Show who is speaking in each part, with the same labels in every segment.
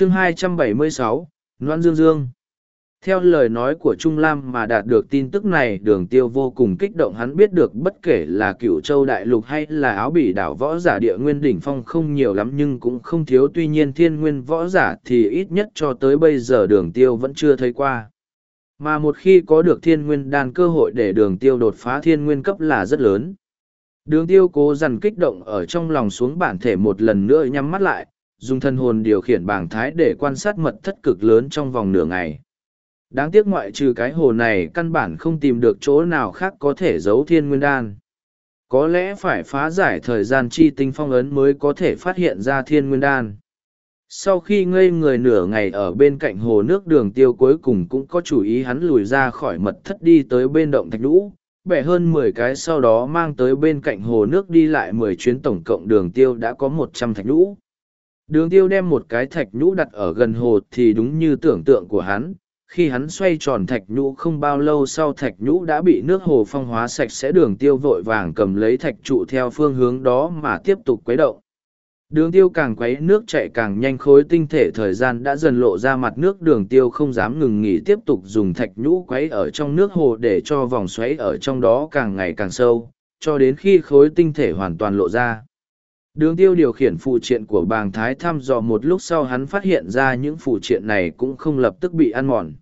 Speaker 1: chương 276, Loan Dương Dương theo lời nói của Trung Lam mà đạt được tin tức này đường tiêu vô cùng kích động hắn biết được bất kể là cửu châu đại lục hay là áo bỉ đảo võ giả địa nguyên đỉnh phong không nhiều lắm nhưng cũng không thiếu tuy nhiên thiên nguyên võ giả thì ít nhất cho tới bây giờ đường tiêu vẫn chưa thấy qua. Mà một khi có được thiên nguyên đan cơ hội để đường tiêu đột phá thiên nguyên cấp là rất lớn. Đường tiêu cố dằn kích động ở trong lòng xuống bản thể một lần nữa nhắm mắt lại, dùng thân hồn điều khiển bảng thái để quan sát mật thất cực lớn trong vòng nửa ngày. Đáng tiếc ngoại trừ cái hồ này căn bản không tìm được chỗ nào khác có thể giấu thiên nguyên đan. Có lẽ phải phá giải thời gian chi tinh phong ấn mới có thể phát hiện ra thiên nguyên đan. Sau khi ngây người nửa ngày ở bên cạnh hồ nước đường tiêu cuối cùng cũng có chủ ý hắn lùi ra khỏi mật thất đi tới bên động thạch lũ, bẻ hơn mười cái sau đó mang tới bên cạnh hồ nước đi lại mười chuyến tổng cộng đường tiêu đã có một trăm thạch lũ. Đường tiêu đem một cái thạch nhũ đặt ở gần hồ thì đúng như tưởng tượng của hắn, khi hắn xoay tròn thạch nhũ không bao lâu sau thạch nhũ đã bị nước hồ phong hóa sạch sẽ đường tiêu vội vàng cầm lấy thạch trụ theo phương hướng đó mà tiếp tục quấy động. Đường tiêu càng quấy nước chạy càng nhanh khối tinh thể thời gian đã dần lộ ra mặt nước. Đường tiêu không dám ngừng nghỉ tiếp tục dùng thạch nhũ quấy ở trong nước hồ để cho vòng xoáy ở trong đó càng ngày càng sâu cho đến khi khối tinh thể hoàn toàn lộ ra. Đường tiêu điều khiển phụ triện của bàng thái thăm dò một lúc sau hắn phát hiện ra những phụ triện này cũng không lập tức bị ăn mòn.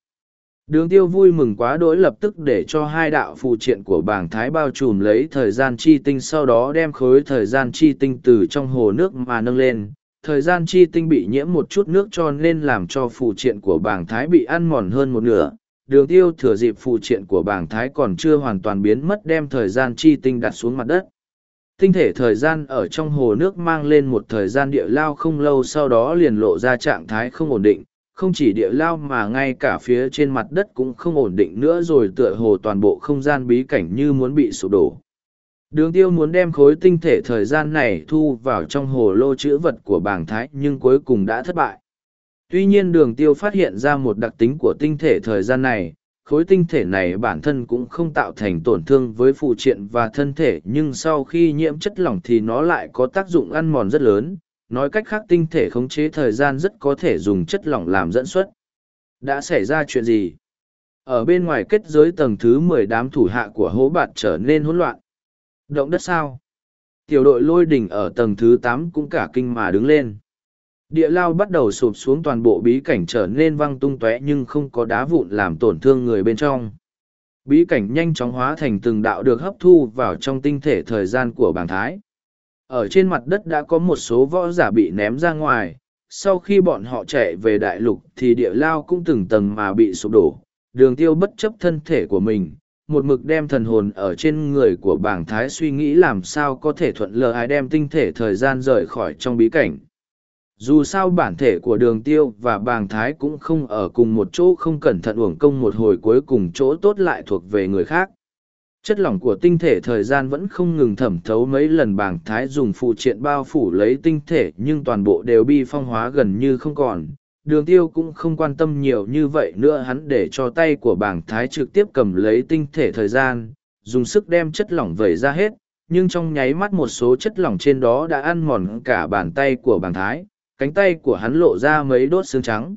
Speaker 1: Đường tiêu vui mừng quá đỗi lập tức để cho hai đạo phụ triện của bàng thái bao trùm lấy thời gian chi tinh sau đó đem khối thời gian chi tinh từ trong hồ nước mà nâng lên. Thời gian chi tinh bị nhiễm một chút nước cho nên làm cho phụ triện của bàng thái bị ăn mòn hơn một nửa. Đường tiêu thừa dịp phụ triện của bàng thái còn chưa hoàn toàn biến mất đem thời gian chi tinh đặt xuống mặt đất tinh thể thời gian ở trong hồ nước mang lên một thời gian địa lao không lâu sau đó liền lộ ra trạng thái không ổn định. Không chỉ địa lao mà ngay cả phía trên mặt đất cũng không ổn định nữa rồi tựa hồ toàn bộ không gian bí cảnh như muốn bị sụp đổ. Đường tiêu muốn đem khối tinh thể thời gian này thu vào trong hồ lô chữ vật của bảng thái nhưng cuối cùng đã thất bại. Tuy nhiên đường tiêu phát hiện ra một đặc tính của tinh thể thời gian này khối tinh thể này bản thân cũng không tạo thành tổn thương với phụ triện và thân thể, nhưng sau khi nhiễm chất lỏng thì nó lại có tác dụng ăn mòn rất lớn. Nói cách khác, tinh thể khống chế thời gian rất có thể dùng chất lỏng làm dẫn xuất. Đã xảy ra chuyện gì? Ở bên ngoài kết giới tầng thứ mười đám thủ hạ của hố bạt trở nên hỗn loạn. Động đất sao? Tiểu đội lôi đỉnh ở tầng thứ tám cũng cả kinh mà đứng lên. Địa lao bắt đầu sụp xuống toàn bộ bí cảnh trở nên văng tung tóe nhưng không có đá vụn làm tổn thương người bên trong. Bí cảnh nhanh chóng hóa thành từng đạo được hấp thu vào trong tinh thể thời gian của bàng thái. Ở trên mặt đất đã có một số võ giả bị ném ra ngoài, sau khi bọn họ chạy về đại lục thì địa lao cũng từng tầng mà bị sụp đổ. Đường tiêu bất chấp thân thể của mình, một mực đem thần hồn ở trên người của Bảng thái suy nghĩ làm sao có thể thuận lợi ai đem tinh thể thời gian rời khỏi trong bí cảnh dù sao bản thể của đường tiêu và bàng thái cũng không ở cùng một chỗ không cẩn thận uổng công một hồi cuối cùng chỗ tốt lại thuộc về người khác. Chất lỏng của tinh thể thời gian vẫn không ngừng thẩm thấu mấy lần bàng thái dùng phụ triện bao phủ lấy tinh thể nhưng toàn bộ đều bi phong hóa gần như không còn. Đường tiêu cũng không quan tâm nhiều như vậy nữa hắn để cho tay của bàng thái trực tiếp cầm lấy tinh thể thời gian, dùng sức đem chất lỏng vẩy ra hết, nhưng trong nháy mắt một số chất lỏng trên đó đã ăn mòn cả bàn tay của bàng thái cánh tay của hắn lộ ra mấy đốt xương trắng.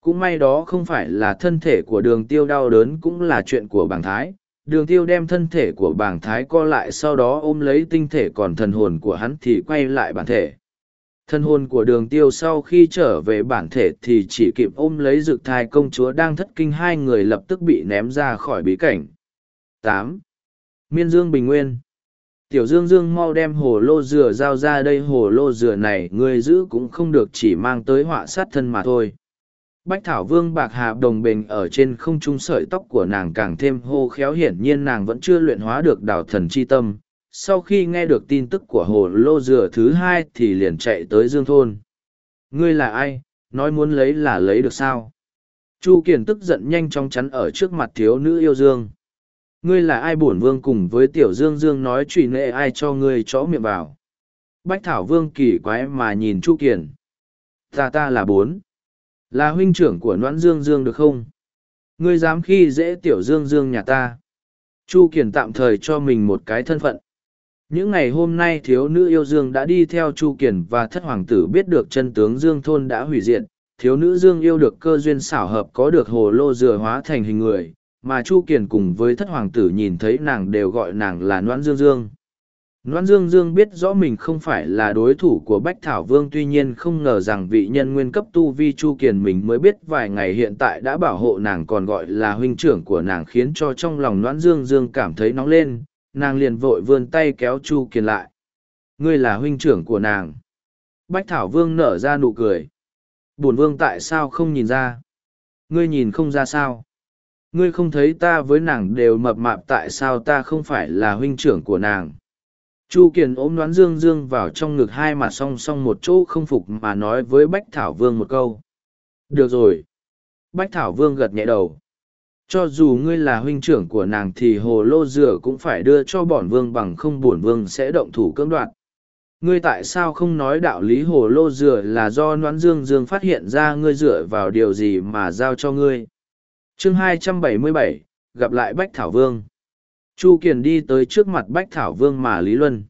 Speaker 1: Cũng may đó không phải là thân thể của đường tiêu đau đớn cũng là chuyện của bảng thái. Đường tiêu đem thân thể của bảng thái co lại sau đó ôm lấy tinh thể còn thần hồn của hắn thì quay lại bản thể. Thân hồn của đường tiêu sau khi trở về bản thể thì chỉ kịp ôm lấy dược thai công chúa đang thất kinh hai người lập tức bị ném ra khỏi bí cảnh. tám Miên Dương Bình Nguyên tiểu dương dương mau đem hồ lô dừa giao ra đây, hồ lô dừa này ngươi giữ cũng không được, chỉ mang tới họa sát thân mà thôi. Bách thảo vương bạc hà đồng bình ở trên không trung sợi tóc của nàng càng thêm hô khéo, hiển nhiên nàng vẫn chưa luyện hóa được đảo thần c h i tâm. Sau khi nghe được tin tức của hồ lô dừa thứ hai thì liền chạy tới dương thôn. Ngươi là ai? Nói muốn lấy là lấy được sao? Chu kiền tức giận nhanh chóng chắn ở trước mặt thiếu nữ yêu dương ngươi là ai bổn vương cùng với tiểu dương dương nói trùy nệ ai cho ngươi chó miệng vào. Bách thảo vương kỳ quái mà nhìn chu kiền. Ta ta là bốn. Là huynh trưởng của noãn dương dương được không? Ngươi dám khi dễ tiểu dương dương nhà ta. Chu kiền tạm thời cho mình một cái thân phận. Những ngày hôm nay thiếu nữ yêu dương đã đi theo chu kiền và thất hoàng tử biết được chân tướng dương thôn đã hủy diệt. Thiếu nữ dương yêu được cơ duyên xảo hợp có được hồ lô dừa hóa thành hình người, mà Chu Kiền cùng với thất hoàng tử nhìn thấy nàng đều gọi nàng là Noãn Dương Dương. Noãn Dương Dương biết rõ mình không phải là đối thủ của Bách Thảo Vương tuy nhiên không ngờ rằng vị nhân nguyên cấp tu vi Chu Kiền mình mới biết vài ngày hiện tại đã bảo hộ nàng còn gọi là huynh trưởng của nàng khiến cho trong lòng Noãn Dương Dương cảm thấy nóng lên, nàng liền vội vươn tay kéo Chu Kiền lại. Ngươi là huynh trưởng của nàng. Bách Thảo Vương nở ra nụ cười. Bổn Vương tại sao không nhìn ra? Ngươi nhìn không ra sao? Ngươi không thấy ta với nàng đều mập mạp tại sao ta không phải là huynh trưởng của nàng? Chu Kiền ôm đoán Dương Dương vào trong ngực hai mặt song song một chỗ không phục mà nói với Bách Thảo Vương một câu. Được rồi. Bách Thảo Vương gật nhẹ đầu. Cho dù ngươi là huynh trưởng của nàng thì hồ lô dừa cũng phải đưa cho bổn vương bằng không bổn vương sẽ động thủ cưỡng đoạt. Ngươi tại sao không nói đạo lý hồ lô dừa là do noãn dương dương phát hiện ra ngươi dựa vào điều gì mà giao cho ngươi? Chương 277, gặp lại Bách Thảo Vương. Chu Kiền đi tới trước mặt Bách Thảo Vương mà Lý Luân.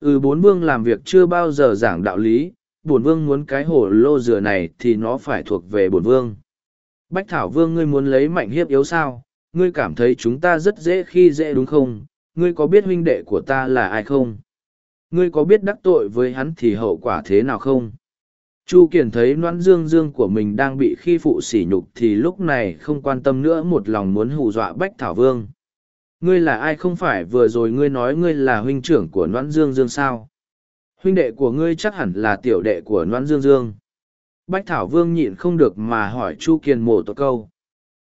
Speaker 1: Ừ bốn vương làm việc chưa bao giờ giảng đạo lý, bổn vương muốn cái hồ lô dừa này thì nó phải thuộc về bổn vương. Bách Thảo Vương ngươi muốn lấy mạnh hiếp yếu sao, ngươi cảm thấy chúng ta rất dễ khi dễ đúng không, ngươi có biết huynh đệ của ta là ai không? Ngươi có biết đắc tội với hắn thì hậu quả thế nào không? Chu Kiền thấy noãn dương dương của mình đang bị khi phụ sỉ nhục thì lúc này không quan tâm nữa một lòng muốn hù dọa Bách Thảo Vương. Ngươi là ai không phải vừa rồi ngươi nói ngươi là huynh trưởng của noãn dương dương sao? Huynh đệ của ngươi chắc hẳn là tiểu đệ của noãn dương dương. Bách Thảo Vương nhịn không được mà hỏi Chu Kiền mổ tột câu.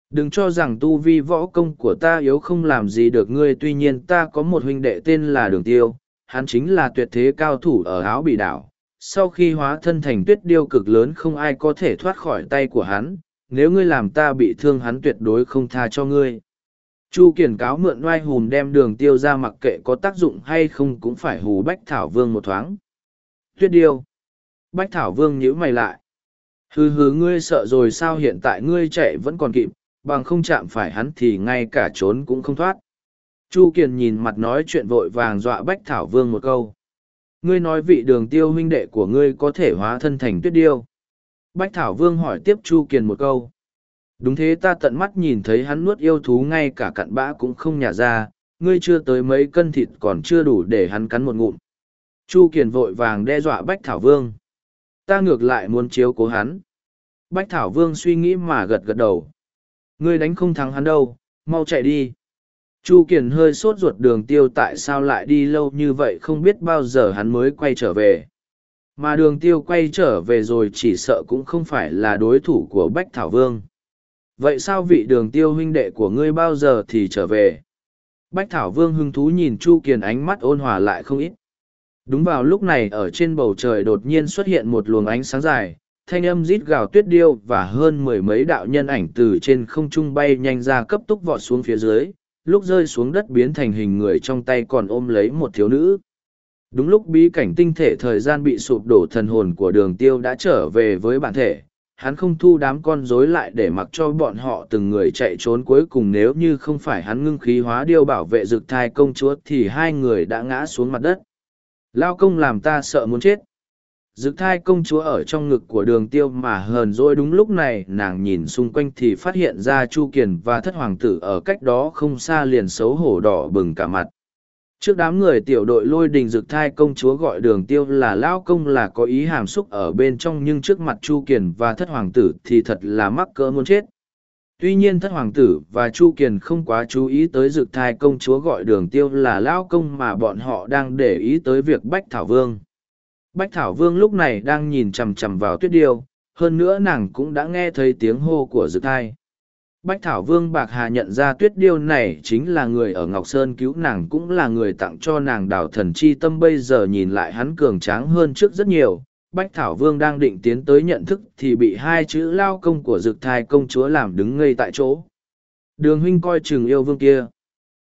Speaker 1: Đừng cho rằng tu vi võ công của ta yếu không làm gì được ngươi tuy nhiên ta có một huynh đệ tên là Đường Tiêu, hắn chính là tuyệt thế cao thủ ở áo bị đảo. Sau khi hóa thân thành tuyết điêu cực lớn không ai có thể thoát khỏi tay của hắn, nếu ngươi làm ta bị thương hắn tuyệt đối không tha cho ngươi. Chu Kiền cáo mượn oai hùm đem đường tiêu ra mặc kệ có tác dụng hay không cũng phải hù Bách Thảo Vương một thoáng. Tuyết điêu. Bách Thảo Vương nhíu mày lại. Hừ hừ ngươi sợ rồi sao hiện tại ngươi chạy vẫn còn kịp, bằng không chạm phải hắn thì ngay cả trốn cũng không thoát. Chu Kiền nhìn mặt nói chuyện vội vàng dọa Bách Thảo Vương một câu. Ngươi nói vị đường tiêu huynh đệ của ngươi có thể hóa thân thành tuyết điêu. Bách Thảo Vương hỏi tiếp Chu Kiền một câu. Đúng thế ta tận mắt nhìn thấy hắn nuốt yêu thú ngay cả cặn bã cũng không nhả ra, ngươi chưa tới mấy cân thịt còn chưa đủ để hắn cắn một ngụm. Chu Kiền vội vàng đe dọa Bách Thảo Vương. Ta ngược lại muốn chiếu cố hắn. Bách Thảo Vương suy nghĩ mà gật gật đầu. Ngươi đánh không thắng hắn đâu, mau chạy đi. Chu Kiền hơi sốt ruột đường tiêu tại sao lại đi lâu như vậy không biết bao giờ hắn mới quay trở về. Mà đường tiêu quay trở về rồi chỉ sợ cũng không phải là đối thủ của Bách Thảo Vương. Vậy sao vị đường tiêu huynh đệ của ngươi bao giờ thì trở về? Bách Thảo Vương hứng thú nhìn Chu Kiền ánh mắt ôn hòa lại không ít. Đúng vào lúc này ở trên bầu trời đột nhiên xuất hiện một luồng ánh sáng dài, thanh âm rít gào tuyết điêu và hơn mười mấy đạo nhân ảnh từ trên không trung bay nhanh ra cấp tốc vọt xuống phía dưới, lúc rơi xuống đất biến thành hình người trong tay còn ôm lấy một thiếu nữ. Đúng lúc bí cảnh tinh thể thời gian bị sụp đổ thần hồn của đường tiêu đã trở về với bản thể, hắn không thu đám con rối lại để mặc cho bọn họ từng người chạy trốn cuối cùng nếu như không phải hắn ngưng khí hóa điêu bảo vệ rực thai công chúa thì hai người đã ngã xuống mặt đất. Lao công làm ta sợ muốn chết. Dực thai công chúa ở trong ngực của đường tiêu mà hờn dỗi đúng lúc này, nàng nhìn xung quanh thì phát hiện ra Chu Kiền và thất hoàng tử ở cách đó không xa liền xấu hổ đỏ bừng cả mặt. Trước đám người tiểu đội lôi đình dực thai công chúa gọi đường tiêu là Lão công là có ý hàm xúc ở bên trong nhưng trước mặt Chu Kiền và thất hoàng tử thì thật là mắc cỡ muốn chết. Tuy nhiên thất hoàng tử và Chu Kiền không quá chú ý tới dực thai công chúa gọi đường tiêu là Lão công mà bọn họ đang để ý tới việc Bách Thảo Vương. Bách Thảo Vương lúc này đang nhìn chằm chằm vào tuyết điêu, hơn nữa nàng cũng đã nghe thấy tiếng hô của Dược thai. Bách Thảo Vương Bạc Hà nhận ra tuyết điêu này chính là người ở Ngọc Sơn cứu nàng cũng là người tặng cho nàng đào thần chi tâm bây giờ nhìn lại hắn cường tráng hơn trước rất nhiều. Bách Thảo Vương đang định tiến tới nhận thức thì bị hai chữ lao công của dực thai công chúa làm đứng ngây tại chỗ. Đường huynh coi chừng yêu vương kia.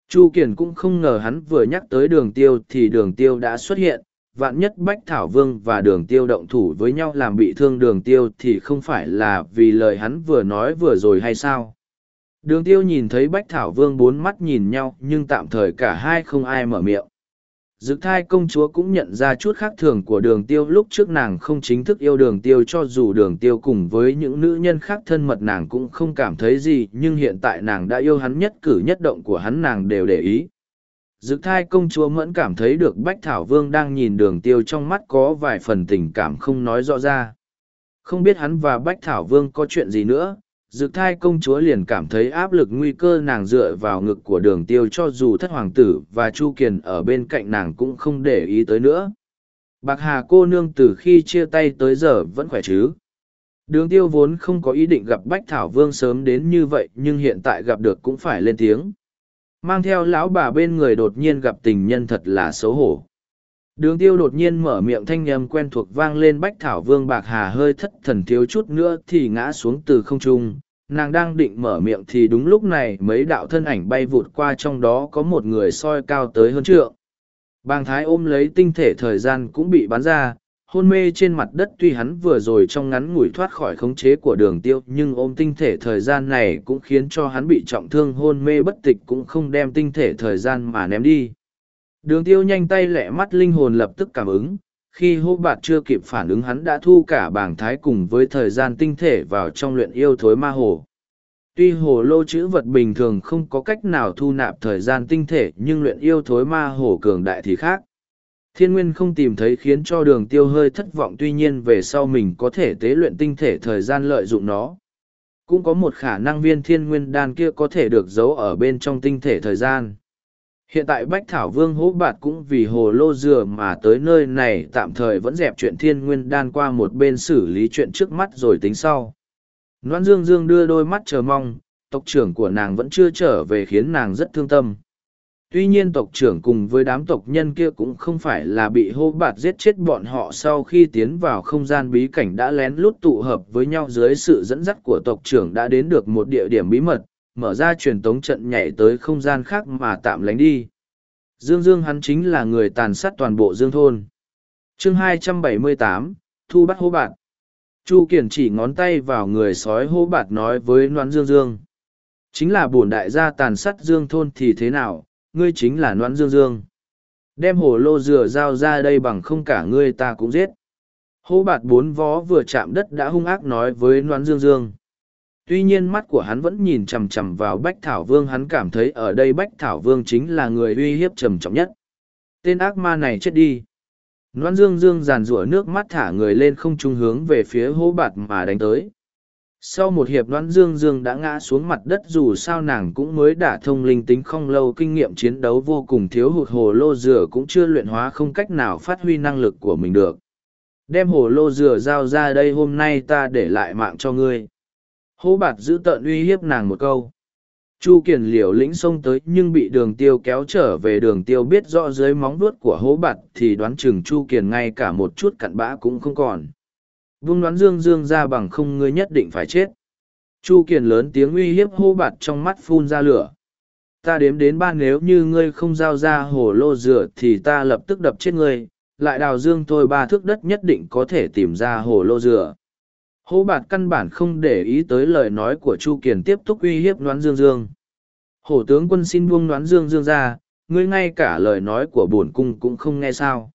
Speaker 1: Chu Kiển cũng không ngờ hắn vừa nhắc tới đường tiêu thì đường tiêu đã xuất hiện, vạn nhất Bách Thảo Vương và đường tiêu động thủ với nhau làm bị thương đường tiêu thì không phải là vì lời hắn vừa nói vừa rồi hay sao. Đường tiêu nhìn thấy Bách Thảo Vương bốn mắt nhìn nhau nhưng tạm thời cả hai không ai mở miệng. Dực thai công chúa cũng nhận ra chút khác thường của đường tiêu lúc trước nàng không chính thức yêu đường tiêu cho dù đường tiêu cùng với những nữ nhân khác thân mật nàng cũng không cảm thấy gì nhưng hiện tại nàng đã yêu hắn nhất cử nhất động của hắn nàng đều để ý. Dực thai công chúa mẫn cảm thấy được Bách Thảo Vương đang nhìn đường tiêu trong mắt có vài phần tình cảm không nói rõ ra. Không biết hắn và Bách Thảo Vương có chuyện gì nữa, dực thai công chúa liền cảm thấy áp lực nguy cơ nàng dựa vào ngực của đường tiêu cho dù thất hoàng tử và chu kiền ở bên cạnh nàng cũng không để ý tới nữa. Bạc hà cô nương từ khi chia tay tới giờ vẫn khỏe chứ? Đường tiêu vốn không có ý định gặp bách thảo vương sớm đến như vậy nhưng hiện tại gặp được cũng phải lên tiếng mang theo lão bà bên người đột nhiên gặp tình nhân thật là xấu hổ Đường tiêu đột nhiên mở miệng thanh âm quen thuộc vang lên bách thảo vương bạc hà hơi thất thần thiếu chút nữa thì ngã xuống từ không trung. Nàng đang định mở miệng thì đúng lúc này mấy đạo thân ảnh bay vụt qua trong đó có một người soi cao tới hơn trượng. Bàng thái ôm lấy tinh thể thời gian cũng bị bắn ra, hôn mê trên mặt đất tuy hắn vừa rồi trong ngắn ngủi thoát khỏi khống chế của đường tiêu nhưng ôm tinh thể thời gian này cũng khiến cho hắn bị trọng thương hôn mê bất tịch cũng không đem tinh thể thời gian mà ném đi. Đường tiêu nhanh tay lẹ mắt linh hồn lập tức cảm ứng, khi hô bạt chưa kịp phản ứng hắn đã thu cả bảng thái cùng với thời gian tinh thể vào trong luyện yêu thối ma hồ. Tuy hồ lô chữ vật bình thường không có cách nào thu nạp thời gian tinh thể nhưng luyện yêu thối ma hồ cường đại thì khác. Thiên nguyên không tìm thấy khiến cho đường tiêu hơi thất vọng tuy nhiên về sau mình có thể tế luyện tinh thể thời gian lợi dụng nó. Cũng có một khả năng viên thiên nguyên đan kia có thể được giấu ở bên trong tinh thể thời gian. Hiện tại Bách Thảo Vương hố bạt cũng vì hồ lô dừa mà tới nơi này tạm thời vẫn dẹp chuyện thiên nguyên đan qua một bên xử lý chuyện trước mắt rồi tính sau. Loan Dương Dương đưa đôi mắt chờ mong, tộc trưởng của nàng vẫn chưa trở về khiến nàng rất thương tâm. Tuy nhiên tộc trưởng cùng với đám tộc nhân kia cũng không phải là bị hô bạt giết chết bọn họ sau khi tiến vào không gian bí cảnh đã lén lút tụ hợp với nhau dưới sự dẫn dắt của tộc trưởng đã đến được một địa điểm bí mật, mở ra truyền tống trận nhảy tới không gian khác mà tạm lánh đi. Dương Dương hắn chính là người tàn sát toàn bộ Dương thôn. chương 278, Thu bắt hô bạt. Chu Kiển chỉ ngón tay vào người sói hô bạt nói với Noãn Dương Dương. Chính là bổn đại gia tàn sát Dương thôn thì thế nào, ngươi chính là Noãn Dương Dương. Đem hồ lô dừa dao ra đây bằng không cả ngươi ta cũng giết. Hô bạt bốn vó vừa chạm đất đã hung ác nói với Noãn Dương Dương tuy nhiên mắt của hắn vẫn nhìn chằm chằm vào bách thảo vương, hắn cảm thấy ở đây bách thảo vương chính là người uy hiếp trầm trọng nhất tên ác ma này chết đi noãn dương dương giàn rủa nước mắt thả người lên không trung hướng về phía hố bạt mà đánh tới sau một hiệp đoán dương dương đã ngã xuống mặt đất dù sao nàng cũng mới đả thông linh tính không lâu, kinh nghiệm chiến đấu vô cùng thiếu hụt, hồ lô dừa cũng chưa luyện hóa không cách nào phát huy năng lực của mình được. Đem hồ lô dừa giao ra đây, hôm nay ta để lại mạng cho ngươi. Hố bạt giữ tợn uy hiếp nàng một câu. Chu kiền liều lĩnh xông tới, nhưng bị đường tiêu kéo trở về. Đường tiêu biết rõ dưới móng vuốt của hố bạt thì đoán chừng chu kiền ngay cả một chút cặn bã cũng không còn vung đoán dương dương ra bằng không ngươi nhất định phải chết chu kiền lớn tiếng uy hiếp hô bạt trong mắt phun ra lửa ta đếm đến ba nếu như ngươi không giao ra hồ lô dừa thì ta lập tức đập chết ngươi lại đào dương thôi ba thước đất nhất định có thể tìm ra hồ lô dừa Hô bạt căn bản không để ý tới lời nói của Chu Kiền tiếp tục uy hiếp đoán dương dương. Hổ tướng quân xin buông đoán dương dương ra, ngươi ngay cả lời nói của bổn cung cũng không nghe sao.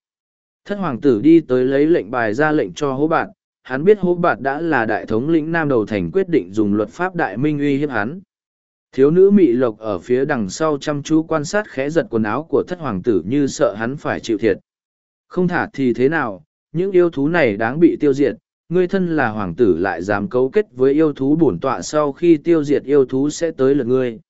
Speaker 1: Thất hoàng tử đi tới lấy lệnh bài ra lệnh cho hố bạt, hắn biết hố bạt đã là đại thống lĩnh nam đầu thành quyết định dùng luật pháp đại minh uy hiếp hắn. Thiếu nữ mị lộc ở phía đằng sau chăm chú quan sát khẽ giật quần áo của thất hoàng tử như sợ hắn phải chịu thiệt. Không thả thì thế nào, những yêu thú này đáng bị tiêu diệt, ngươi thân là hoàng tử lại dám cấu kết với yêu thú bổn tọa sau khi tiêu diệt yêu thú sẽ tới lượt ngươi.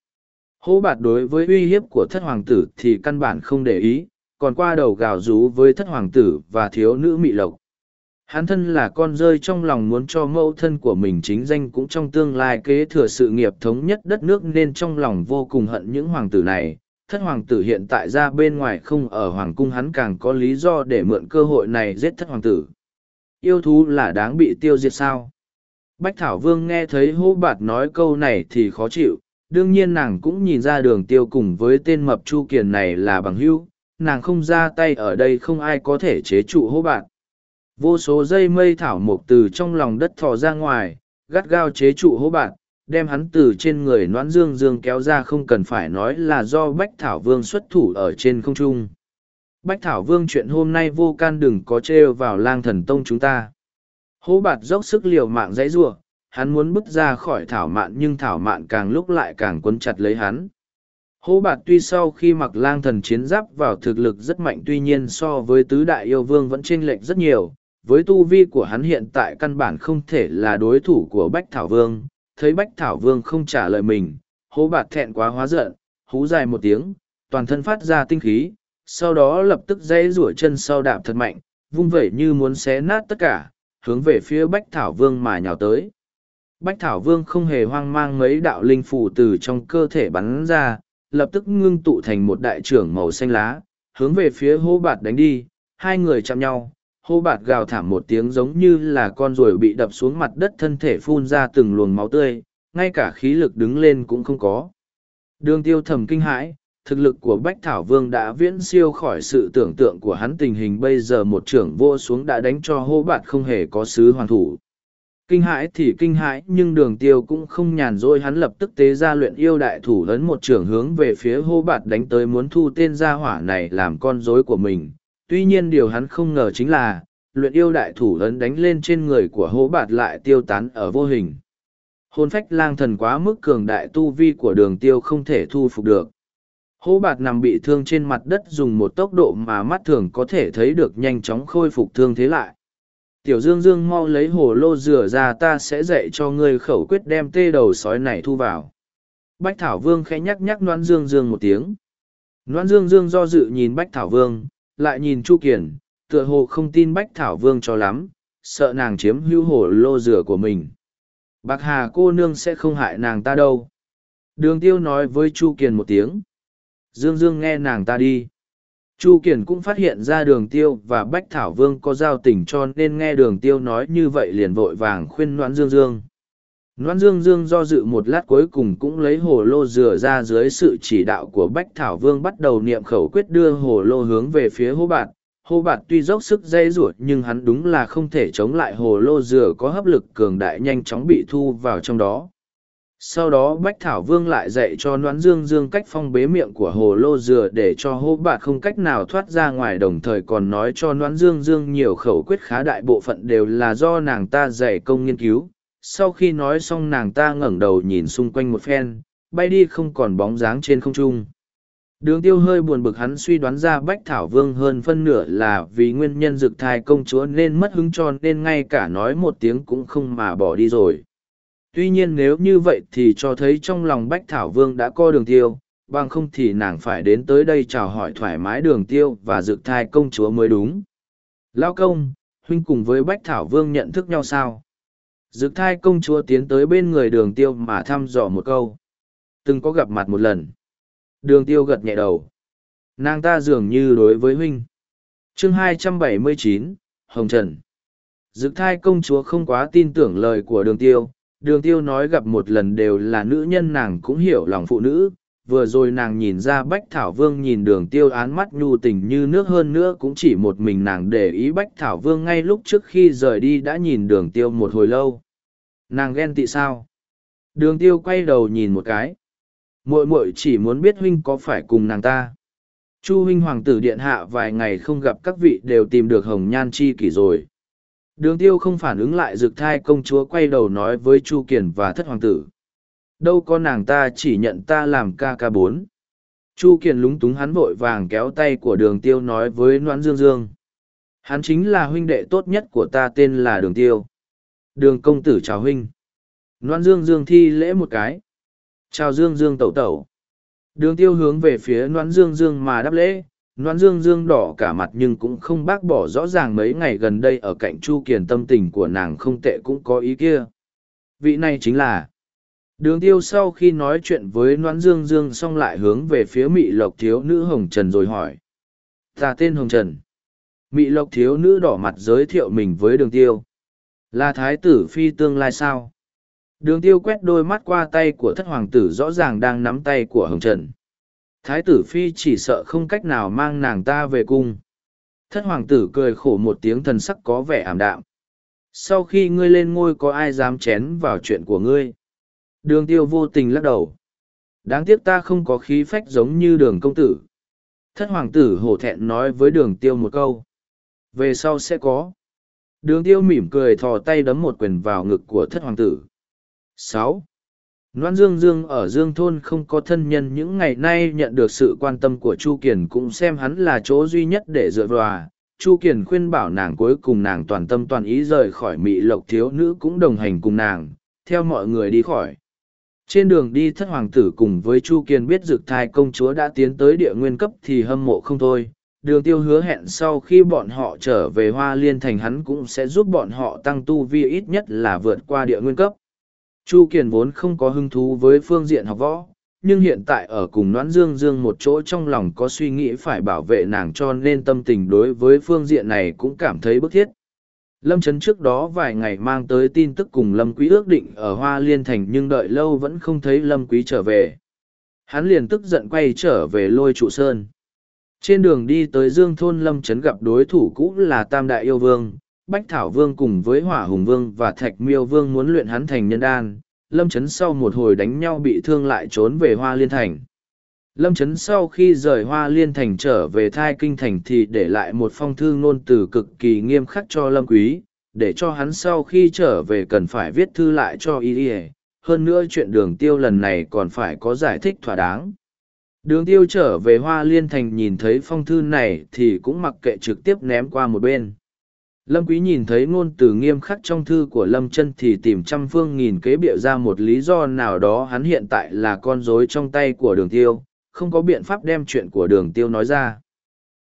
Speaker 1: Hô bạt đối với uy hiếp của thất hoàng tử thì căn bản không để ý, còn qua đầu gào rú với thất hoàng tử và thiếu nữ mị lộc. Hắn thân là con rơi trong lòng muốn cho mẫu thân của mình chính danh cũng trong tương lai kế thừa sự nghiệp thống nhất đất nước nên trong lòng vô cùng hận những hoàng tử này. Thất hoàng tử hiện tại ra bên ngoài không ở hoàng cung hắn càng có lý do để mượn cơ hội này giết thất hoàng tử. Yêu thú là đáng bị tiêu diệt sao? Bách thảo vương nghe thấy hô bạt nói câu này thì khó chịu. Đương nhiên nàng cũng nhìn ra đường tiêu cùng với tên mập chu kiền này là bằng hữu. Nàng không ra tay ở đây không ai có thể chế trụ hô bạt vô số dây mây thảo mộc từ trong lòng đất thò ra ngoài gắt gao chế trụ Hố bạt đem hắn từ trên người noãn dương dương kéo ra không cần phải nói là do bách thảo vương xuất thủ ở trên không trung Bách Thảo Vương chuyện hôm nay vô can đừng có trêu vào lang thần tông chúng ta. Hố bạt dốc sức liều mạng dãy giụa hắn muốn bước ra khỏi thảo mạn nhưng thảo mạn càng lúc lại càng quấn chặt lấy hắn. Hố bạt tuy sau khi mặc lang thần chiến giáp vào thực lực rất mạnh tuy nhiên so với tứ đại yêu vương vẫn chênh lệch rất nhiều, với tu vi của hắn hiện tại căn bản không thể là đối thủ của Bách Thảo Vương, thấy Bách Thảo Vương không trả lời mình, hố bạt thẹn quá hóa giận, hú dài một tiếng, toàn thân phát ra tinh khí, sau đó lập tức dây rủa chân sau đạp thật mạnh, vung vẩy như muốn xé nát tất cả, hướng về phía Bách Thảo Vương mà nhào tới. Bách Thảo Vương không hề hoang mang mấy đạo linh phù từ trong cơ thể bắn ra, lập tức ngưng tụ thành một đại trưởng màu xanh lá, hướng về phía hố bạt đánh đi, hai người chạm nhau, hô bạt gào thảm một tiếng giống như là con ruồi bị đập xuống mặt đất thân thể phun ra từng luồng máu tươi, ngay cả khí lực đứng lên cũng không có. Đường tiêu thầm kinh hãi, thực lực của Bách Thảo Vương đã viễn siêu khỏi sự tưởng tượng của hắn tình hình bây giờ một trưởng vô xuống đã đánh cho hô bạt không hề có sứ hoàn thủ. Kinh hãi thì kinh hãi nhưng đường tiêu cũng không nhàn rỗi hắn lập tức tế ra luyện yêu đại thủ lớn một trưởng hướng về phía hô bạt đánh tới muốn thu tên gia hỏa này làm con rối của mình. Tuy nhiên điều hắn không ngờ chính là, luyện yêu đại thủ lớn đánh lên trên người của hố bạt lại tiêu tán ở vô hình. Hôn phách lang thần quá mức cường đại tu vi của đường tiêu không thể thu phục được. hố bạt nằm bị thương trên mặt đất dùng một tốc độ mà mắt thường có thể thấy được nhanh chóng khôi phục thương thế lại. Tiểu Dương Dương mau lấy hồ lô rửa ra ta sẽ dạy cho ngươi khẩu quyết đem tê đầu sói này thu vào. Bách Thảo Vương khẽ nhắc nhắc Noan Dương Dương một tiếng. Noan Dương Dương do dự nhìn Bách Thảo Vương, lại nhìn Chu Kiền, tựa hồ không tin Bách Thảo Vương cho lắm, sợ nàng chiếm hữu hổ lô rửa của mình. Bạc Hà cô nương sẽ không hại nàng ta đâu. Đường tiêu nói với Chu Kiền một tiếng. Dương Dương nghe nàng ta đi. Chu Kiền cũng phát hiện ra đường tiêu và Bách Thảo Vương có giao tình cho nên nghe đường tiêu nói như vậy liền vội vàng khuyên Noãn Dương Dương. Noan Dương Dương do dự một lát cuối cùng cũng lấy hồ lô dừa ra dưới sự chỉ đạo của Bách Thảo Vương bắt đầu niệm khẩu quyết đưa hồ lô hướng về phía hô bạt. Hồ bạt tuy dốc sức dây ruột nhưng hắn đúng là không thể chống lại hồ lô dừa có hấp lực cường đại nhanh chóng bị thu vào trong đó sau đó bách thảo vương lại dạy cho noãn dương dương cách phong bế miệng của hồ lô dừa để cho hô bạt không cách nào thoát ra ngoài đồng thời còn nói cho noãn dương dương nhiều khẩu quyết khá đại bộ phận đều là do nàng ta dạy công nghiên cứu sau khi nói xong nàng ta ngẩng đầu nhìn xung quanh một phen bay đi không còn bóng dáng trên không trung đường tiêu hơi buồn bực hắn suy đoán ra bách thảo vương hơn phân nửa là vì nguyên nhân dực thai công chúa nên mất hứng cho nên ngay cả nói một tiếng cũng không mà bỏ đi rồi Tuy nhiên nếu như vậy thì cho thấy trong lòng Bách Thảo Vương đã co đường tiêu, bằng không thì nàng phải đến tới đây chào hỏi thoải mái đường tiêu và dược thai công chúa mới đúng. Lao công, huynh cùng với Bách Thảo Vương nhận thức nhau sao? Dược thai công chúa tiến tới bên người đường tiêu mà thăm dò một câu. Từng có gặp mặt một lần. Đường tiêu gật nhẹ đầu. Nàng ta dường như đối với huynh. chương 279, Hồng Trần. Dược thai công chúa không quá tin tưởng lời của đường tiêu, đường tiêu nói gặp một lần đều là nữ nhân nàng cũng hiểu lòng phụ nữ, vừa rồi nàng nhìn ra Bách Thảo Vương nhìn đường tiêu án mắt nhu tình như nước hơn nữa cũng chỉ một mình nàng để ý Bách Thảo Vương ngay lúc trước khi rời đi đã nhìn đường tiêu một hồi lâu. Nàng ghen tị sao? Đường tiêu quay đầu nhìn một cái. muội muội chỉ muốn biết huynh có phải cùng nàng ta. Chu huynh hoàng tử điện hạ vài ngày không gặp các vị đều tìm được hồng nhan chi kỷ rồi. Đường tiêu không phản ứng lại rực thai công chúa quay đầu nói với Chu Kiền và thất hoàng tử. Đâu có nàng ta chỉ nhận ta làm ca ca bốn. Chu Kiền lúng túng hắn vội vàng kéo tay của đường tiêu nói với Noãn Dương Dương. Hắn chính là huynh đệ tốt nhất của ta tên là đường tiêu. Đường công tử chào huynh. Noãn Dương Dương thi lễ một cái. Chào Dương Dương tẩu tẩu. Đường tiêu hướng về phía Noãn Dương Dương mà đáp lễ, Noãn dương dương đỏ cả mặt nhưng cũng không bác bỏ rõ ràng mấy ngày gần đây ở cạnh Chu Kiền tâm tình của nàng không tệ cũng có ý kia. Vị này chính là Đường tiêu sau khi nói chuyện với Noãn Dương Dương xong lại hướng về phía Mị Lộc Thiếu Nữ Hồng Trần rồi hỏi. Ta tên Hồng Trần. Mị Lộc Thiếu Nữ đỏ mặt giới thiệu mình với đường tiêu. Là Thái tử Phi tương lai sao? Đường tiêu quét đôi mắt qua tay của thất hoàng tử rõ ràng đang nắm tay của Hồng Trần. Thái tử phi chỉ sợ không cách nào mang nàng ta về cung. Thất hoàng tử cười khổ một tiếng thần sắc có vẻ ảm đạm. Sau khi ngươi lên ngôi có ai dám chén vào chuyện của ngươi? Đường tiêu vô tình lắc đầu. Đáng tiếc ta không có khí phách giống như đường công tử. Thất hoàng tử hổ thẹn nói với đường tiêu một câu. Về sau sẽ có. Đường tiêu mỉm cười thò tay đấm một quyền vào ngực của thất hoàng tử. sáu Loan Dương Dương ở Dương Thôn không có thân nhân những ngày nay nhận được sự quan tâm của Chu Kiền cũng xem hắn là chỗ duy nhất để dựa vào. Chu Kiền khuyên bảo nàng cuối cùng nàng toàn tâm toàn ý rời khỏi Mỹ Lộc thiếu nữ cũng đồng hành cùng nàng, theo mọi người đi khỏi. Trên đường đi thất hoàng tử cùng với Chu Kiền biết dực thai công chúa đã tiến tới địa nguyên cấp thì hâm mộ không thôi. Đường tiêu hứa hẹn sau khi bọn họ trở về hoa liên thành hắn cũng sẽ giúp bọn họ tăng tu vi ít nhất là vượt qua địa nguyên cấp. Chu Kiền vốn không có hứng thú với phương diện học võ, nhưng hiện tại ở cùng Noãn Dương Dương một chỗ trong lòng có suy nghĩ phải bảo vệ nàng cho nên tâm tình đối với phương diện này cũng cảm thấy bức thiết. Lâm Trấn trước đó vài ngày mang tới tin tức cùng Lâm Quý ước định ở Hoa Liên Thành nhưng đợi lâu vẫn không thấy Lâm Quý trở về. Hắn liền tức giận quay trở về lôi trụ sơn. Trên đường đi tới Dương Thôn Lâm Trấn gặp đối thủ cũ là Tam Đại Yêu Vương, Bách Thảo Vương cùng với Hỏa Hùng Vương và Thạch Miêu Vương muốn luyện hắn thành nhân đan. Lâm Trấn sau một hồi đánh nhau bị thương lại trốn về Hoa Liên Thành. Lâm Trấn sau khi rời Hoa Liên Thành trở về thai kinh thành thì để lại một phong thư ngôn từ cực kỳ nghiêm khắc cho Lâm Quý, để cho hắn sau khi trở về cần phải viết thư lại cho y hơn nữa chuyện đường tiêu lần này còn phải có giải thích thỏa đáng. Đường tiêu trở về Hoa Liên Thành nhìn thấy phong thư này thì cũng mặc kệ trực tiếp ném qua một bên. Lâm Quý nhìn thấy ngôn từ nghiêm khắc trong thư của Lâm Trân thì tìm trăm phương nghìn kế biểu ra một lý do nào đó hắn hiện tại là con rối trong tay của đường tiêu, không có biện pháp đem chuyện của đường tiêu nói ra.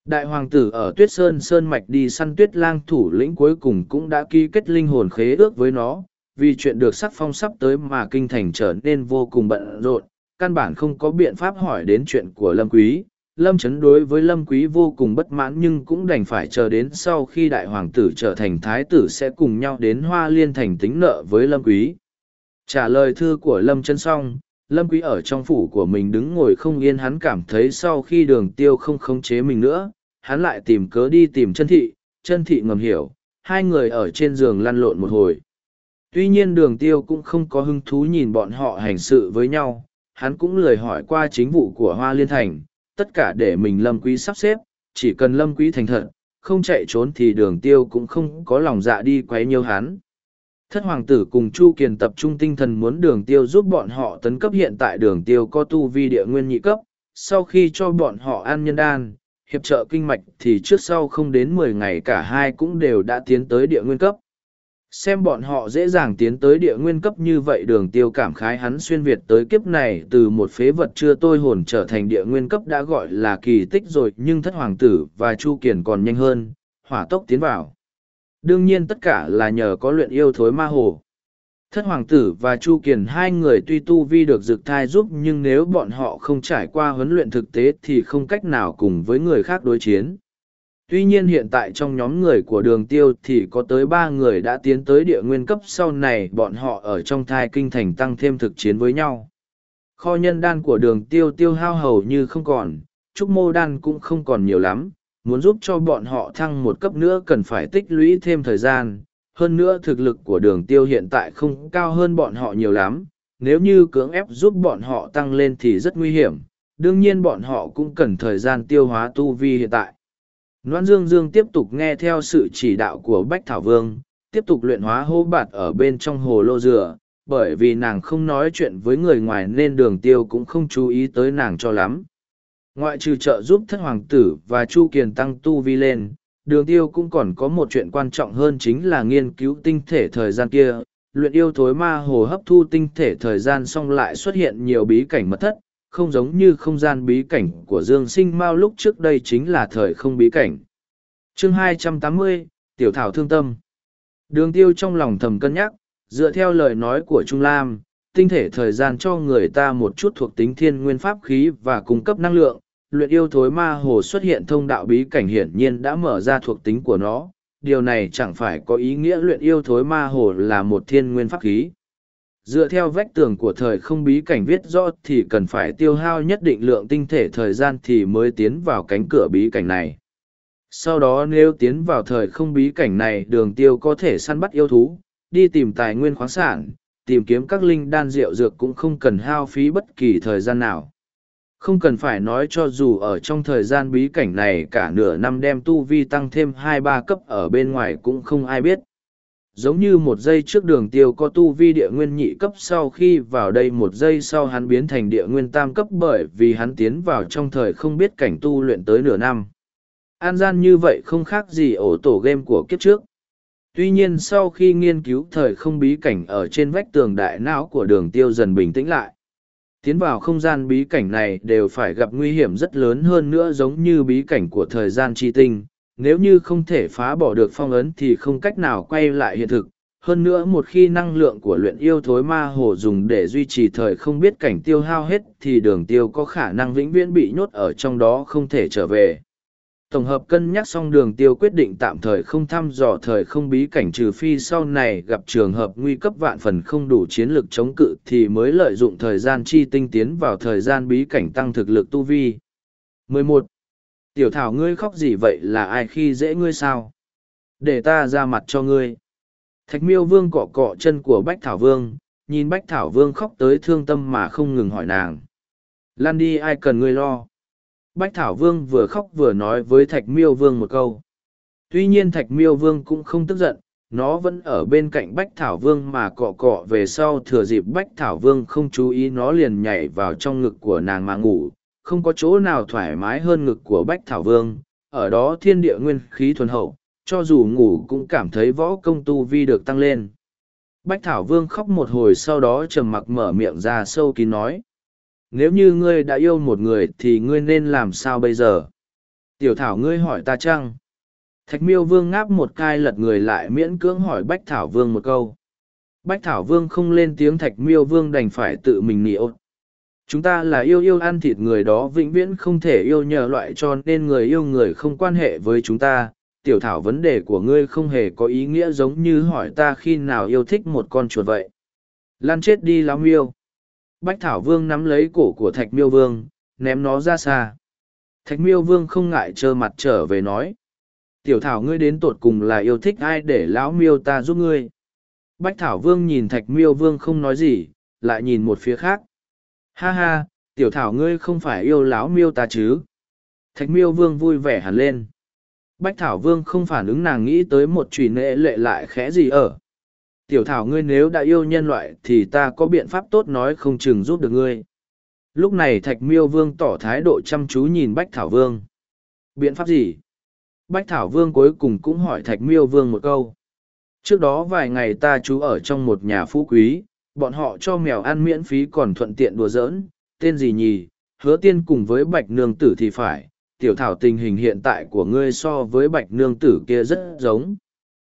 Speaker 1: Đại hoàng tử ở Tuyết Sơn Sơn Mạch đi săn tuyết lang thủ lĩnh cuối cùng cũng đã ký kết linh hồn khế ước với nó, vì chuyện được sắc phong sắp tới mà kinh thành trở nên vô cùng bận rộn, căn bản không có biện pháp hỏi đến chuyện của Lâm Quý. Lâm Trấn đối với Lâm Quý vô cùng bất mãn nhưng cũng đành phải chờ đến sau khi đại hoàng tử trở thành thái tử sẽ cùng nhau đến Hoa Liên thành tính nợ với Lâm Quý. Trả lời thư của Lâm Trấn xong, lâm quý ở trong phủ của mình đứng ngồi không yên, hắn cảm thấy sau khi đường tiêu không khống chế mình nữa, hắn lại tìm cớ đi tìm chân thị chân thị ngầm hiểu, hai người ở trên giường lăn lộn một hồi. Tuy nhiên đường tiêu cũng không có hứng thú nhìn bọn họ hành sự với nhau, hắn cũng lười hỏi qua chính vụ của hoa liên thành, tất cả để mình lâm quý sắp xếp, chỉ cần lâm quý thành thật, không chạy trốn thì đường tiêu cũng không có lòng dạ đi quấy nhiều hắn. Thất hoàng tử cùng Chu Kiền tập trung tinh thần muốn đường tiêu giúp bọn họ tấn cấp hiện tại đường tiêu có tu vi địa nguyên nhị cấp, sau khi cho bọn họ ăn nhân đan, hiệp trợ kinh mạch thì trước sau không đến mười ngày cả hai cũng đều đã tiến tới địa nguyên cấp. Xem bọn họ dễ dàng tiến tới địa nguyên cấp như vậy đường tiêu cảm khái hắn xuyên Việt tới kiếp này từ một phế vật chưa tôi hồn trở thành địa nguyên cấp đã gọi là kỳ tích rồi nhưng thất hoàng tử và Chu Kiền còn nhanh hơn, hỏa tốc tiến vào. Đương nhiên tất cả là nhờ có luyện yêu thối ma hồ. Thất hoàng tử và Chu Kiền hai người tuy tu vi được dược thai giúp nhưng nếu bọn họ không trải qua huấn luyện thực tế thì không cách nào cùng với người khác đối chiến. Tuy nhiên hiện tại trong nhóm người của đường tiêu thì có tới ba người đã tiến tới địa nguyên cấp sau này bọn họ ở trong thai kinh thành tăng thêm thực chiến với nhau. Kho nhân đan của đường tiêu tiêu hao hầu như không còn, trúc mô đan cũng không còn nhiều lắm, muốn giúp cho bọn họ thăng một cấp nữa cần phải tích lũy thêm thời gian. Hơn nữa thực lực của đường tiêu hiện tại không cao hơn bọn họ nhiều lắm. Nếu như cưỡng ép giúp bọn họ tăng lên thì rất nguy hiểm. Đương nhiên bọn họ cũng cần thời gian tiêu hóa tu vi hiện tại. Noan Dương Dương tiếp tục nghe theo sự chỉ đạo của Bách Thảo Vương, tiếp tục luyện hóa hô bạt ở bên trong hồ lô dừa, bởi vì nàng không nói chuyện với người ngoài nên đường tiêu cũng không chú ý tới nàng cho lắm ngoại trừ trợ giúp thất hoàng tử và chu kiền tăng tu vi lên đường tiêu cũng còn có một chuyện quan trọng hơn chính là nghiên cứu tinh thể thời gian kia. Luyện yêu thối ma hồ hấp thu tinh thể thời gian xong lại xuất hiện nhiều bí cảnh mật thất không giống như không gian bí cảnh của dương sinh mao lúc trước đây chính là thời không bí cảnh. Chương 280, tiểu thảo thương tâm. Đường tiêu trong lòng thầm cân nhắc dựa theo lời nói của trung lam tinh thể thời gian cho người ta một chút thuộc tính thiên nguyên pháp khí và cung cấp năng lượng luyện yêu thối ma hồ xuất hiện thông đạo bí cảnh hiển nhiên đã mở ra thuộc tính của nó, điều này chẳng phải có ý nghĩa luyện yêu thối ma hồ là một thiên nguyên pháp khí. Dựa theo vách tường của thời không bí cảnh viết rõ thì cần phải tiêu hao nhất định lượng tinh thể thời gian thì mới tiến vào cánh cửa bí cảnh này. Sau đó nếu tiến vào thời không bí cảnh này đường tiêu có thể săn bắt yêu thú, đi tìm tài nguyên khoáng sản, tìm kiếm các linh đan rượu dược cũng không cần hao phí bất kỳ thời gian nào. Không cần phải nói cho dù ở trong thời gian bí cảnh này cả nửa năm đem tu vi tăng thêm hai ba cấp ở bên ngoài cũng không ai biết. Giống như một giây trước đường tiêu có tu vi địa nguyên nhị cấp sau khi vào đây một giây sau hắn biến thành địa nguyên tam cấp bởi vì hắn tiến vào trong thời không biết cảnh tu luyện tới nửa năm. An gian như vậy không khác gì ổ tổ game của kiếp trước. Tuy nhiên sau khi nghiên cứu thời không bí cảnh ở trên vách tường đại não của đường tiêu dần bình tĩnh lại. Tiến vào không gian bí cảnh này đều phải gặp nguy hiểm rất lớn hơn nữa giống như bí cảnh của thời gian chi tinh. Nếu như không thể phá bỏ được phong ấn thì không cách nào quay lại hiện thực. Hơn nữa một khi năng lượng của luyện yêu thối ma hồ dùng để duy trì thời không biết cảnh tiêu hao hết thì đường tiêu có khả năng vĩnh viễn bị nhốt ở trong đó không thể trở về tổng hợp cân nhắc xong đường tiêu quyết định tạm thời không thăm dò thời không bí cảnh trừ phi sau này gặp trường hợp nguy cấp vạn phần không đủ chiến lực chống cự thì mới lợi dụng thời gian chi tinh tiến vào thời gian bí cảnh tăng thực lực tu vi. 11. Tiểu thảo ngươi khóc gì vậy là ai khi dễ ngươi sao? Để ta ra mặt cho ngươi. Thạch miêu vương cọ cọ chân của bách thảo vương, nhìn bách thảo vương khóc tới thương tâm mà không ngừng hỏi nàng. Lan đi ai cần ngươi lo Bách Thảo Vương vừa khóc vừa nói với Thạch Miêu Vương một câu. Tuy nhiên Thạch Miêu Vương cũng không tức giận, nó vẫn ở bên cạnh Bách Thảo Vương mà cọ cọ về sau thừa dịp Bách Thảo Vương không chú ý nó liền nhảy vào trong ngực của nàng mà ngủ, không có chỗ nào thoải mái hơn ngực của Bách Thảo Vương, ở đó thiên địa nguyên khí thuần hậu, cho dù ngủ cũng cảm thấy võ công tu vi được tăng lên. Bách Thảo Vương khóc một hồi sau đó trầm mặc mở miệng ra sâu kín nói nếu như ngươi đã yêu một người thì ngươi nên làm sao bây giờ? Tiểu thảo ngươi hỏi ta chăng? Thạch miêu vương ngáp một cai lật người lại miễn cưỡng hỏi bách thảo vương một câu. Bách thảo vương không lên tiếng thạch miêu vương đành phải tự mình nị ốt. Chúng ta là yêu yêu ăn thịt người đó vĩnh viễn không thể yêu nhờ loại cho nên người yêu người không quan hệ với chúng ta. Tiểu thảo vấn đề của ngươi không hề có ý nghĩa giống như hỏi ta khi nào yêu thích một con chuột vậy. Lan chết đi lắm miêu Bách Thảo Vương nắm lấy cổ của Thạch Miêu Vương, ném nó ra xa. Thạch Miêu Vương không ngại trơ mặt trở về nói. Tiểu Thảo ngươi đến tột cùng là yêu thích ai để lão miêu ta giúp ngươi. Bách Thảo Vương nhìn Thạch Miêu Vương không nói gì, lại nhìn một phía khác. Ha ha, Tiểu Thảo ngươi không phải yêu lão miêu ta chứ. Thạch Miêu Vương vui vẻ hẳn lên. Bách Thảo Vương không phản ứng nàng nghĩ tới một trùy nệ lệ lại khẽ gì ở tiểu thảo ngươi nếu đã yêu nhân loại thì ta có biện pháp tốt nói không chừng giúp được ngươi. Lúc này thạch miêu vương tỏ thái độ chăm chú nhìn bách thảo vương. Biện pháp gì? Bách thảo vương cuối cùng cũng hỏi thạch miêu vương một câu. Trước đó vài ngày ta trú ở trong một nhà phú quý, bọn họ cho mèo ăn miễn phí còn thuận tiện đùa giỡn, tên gì nhì hứa tiên cùng với bạch nương tử thì phải, tiểu thảo tình hình hiện tại của ngươi so với bạch nương tử kia rất giống.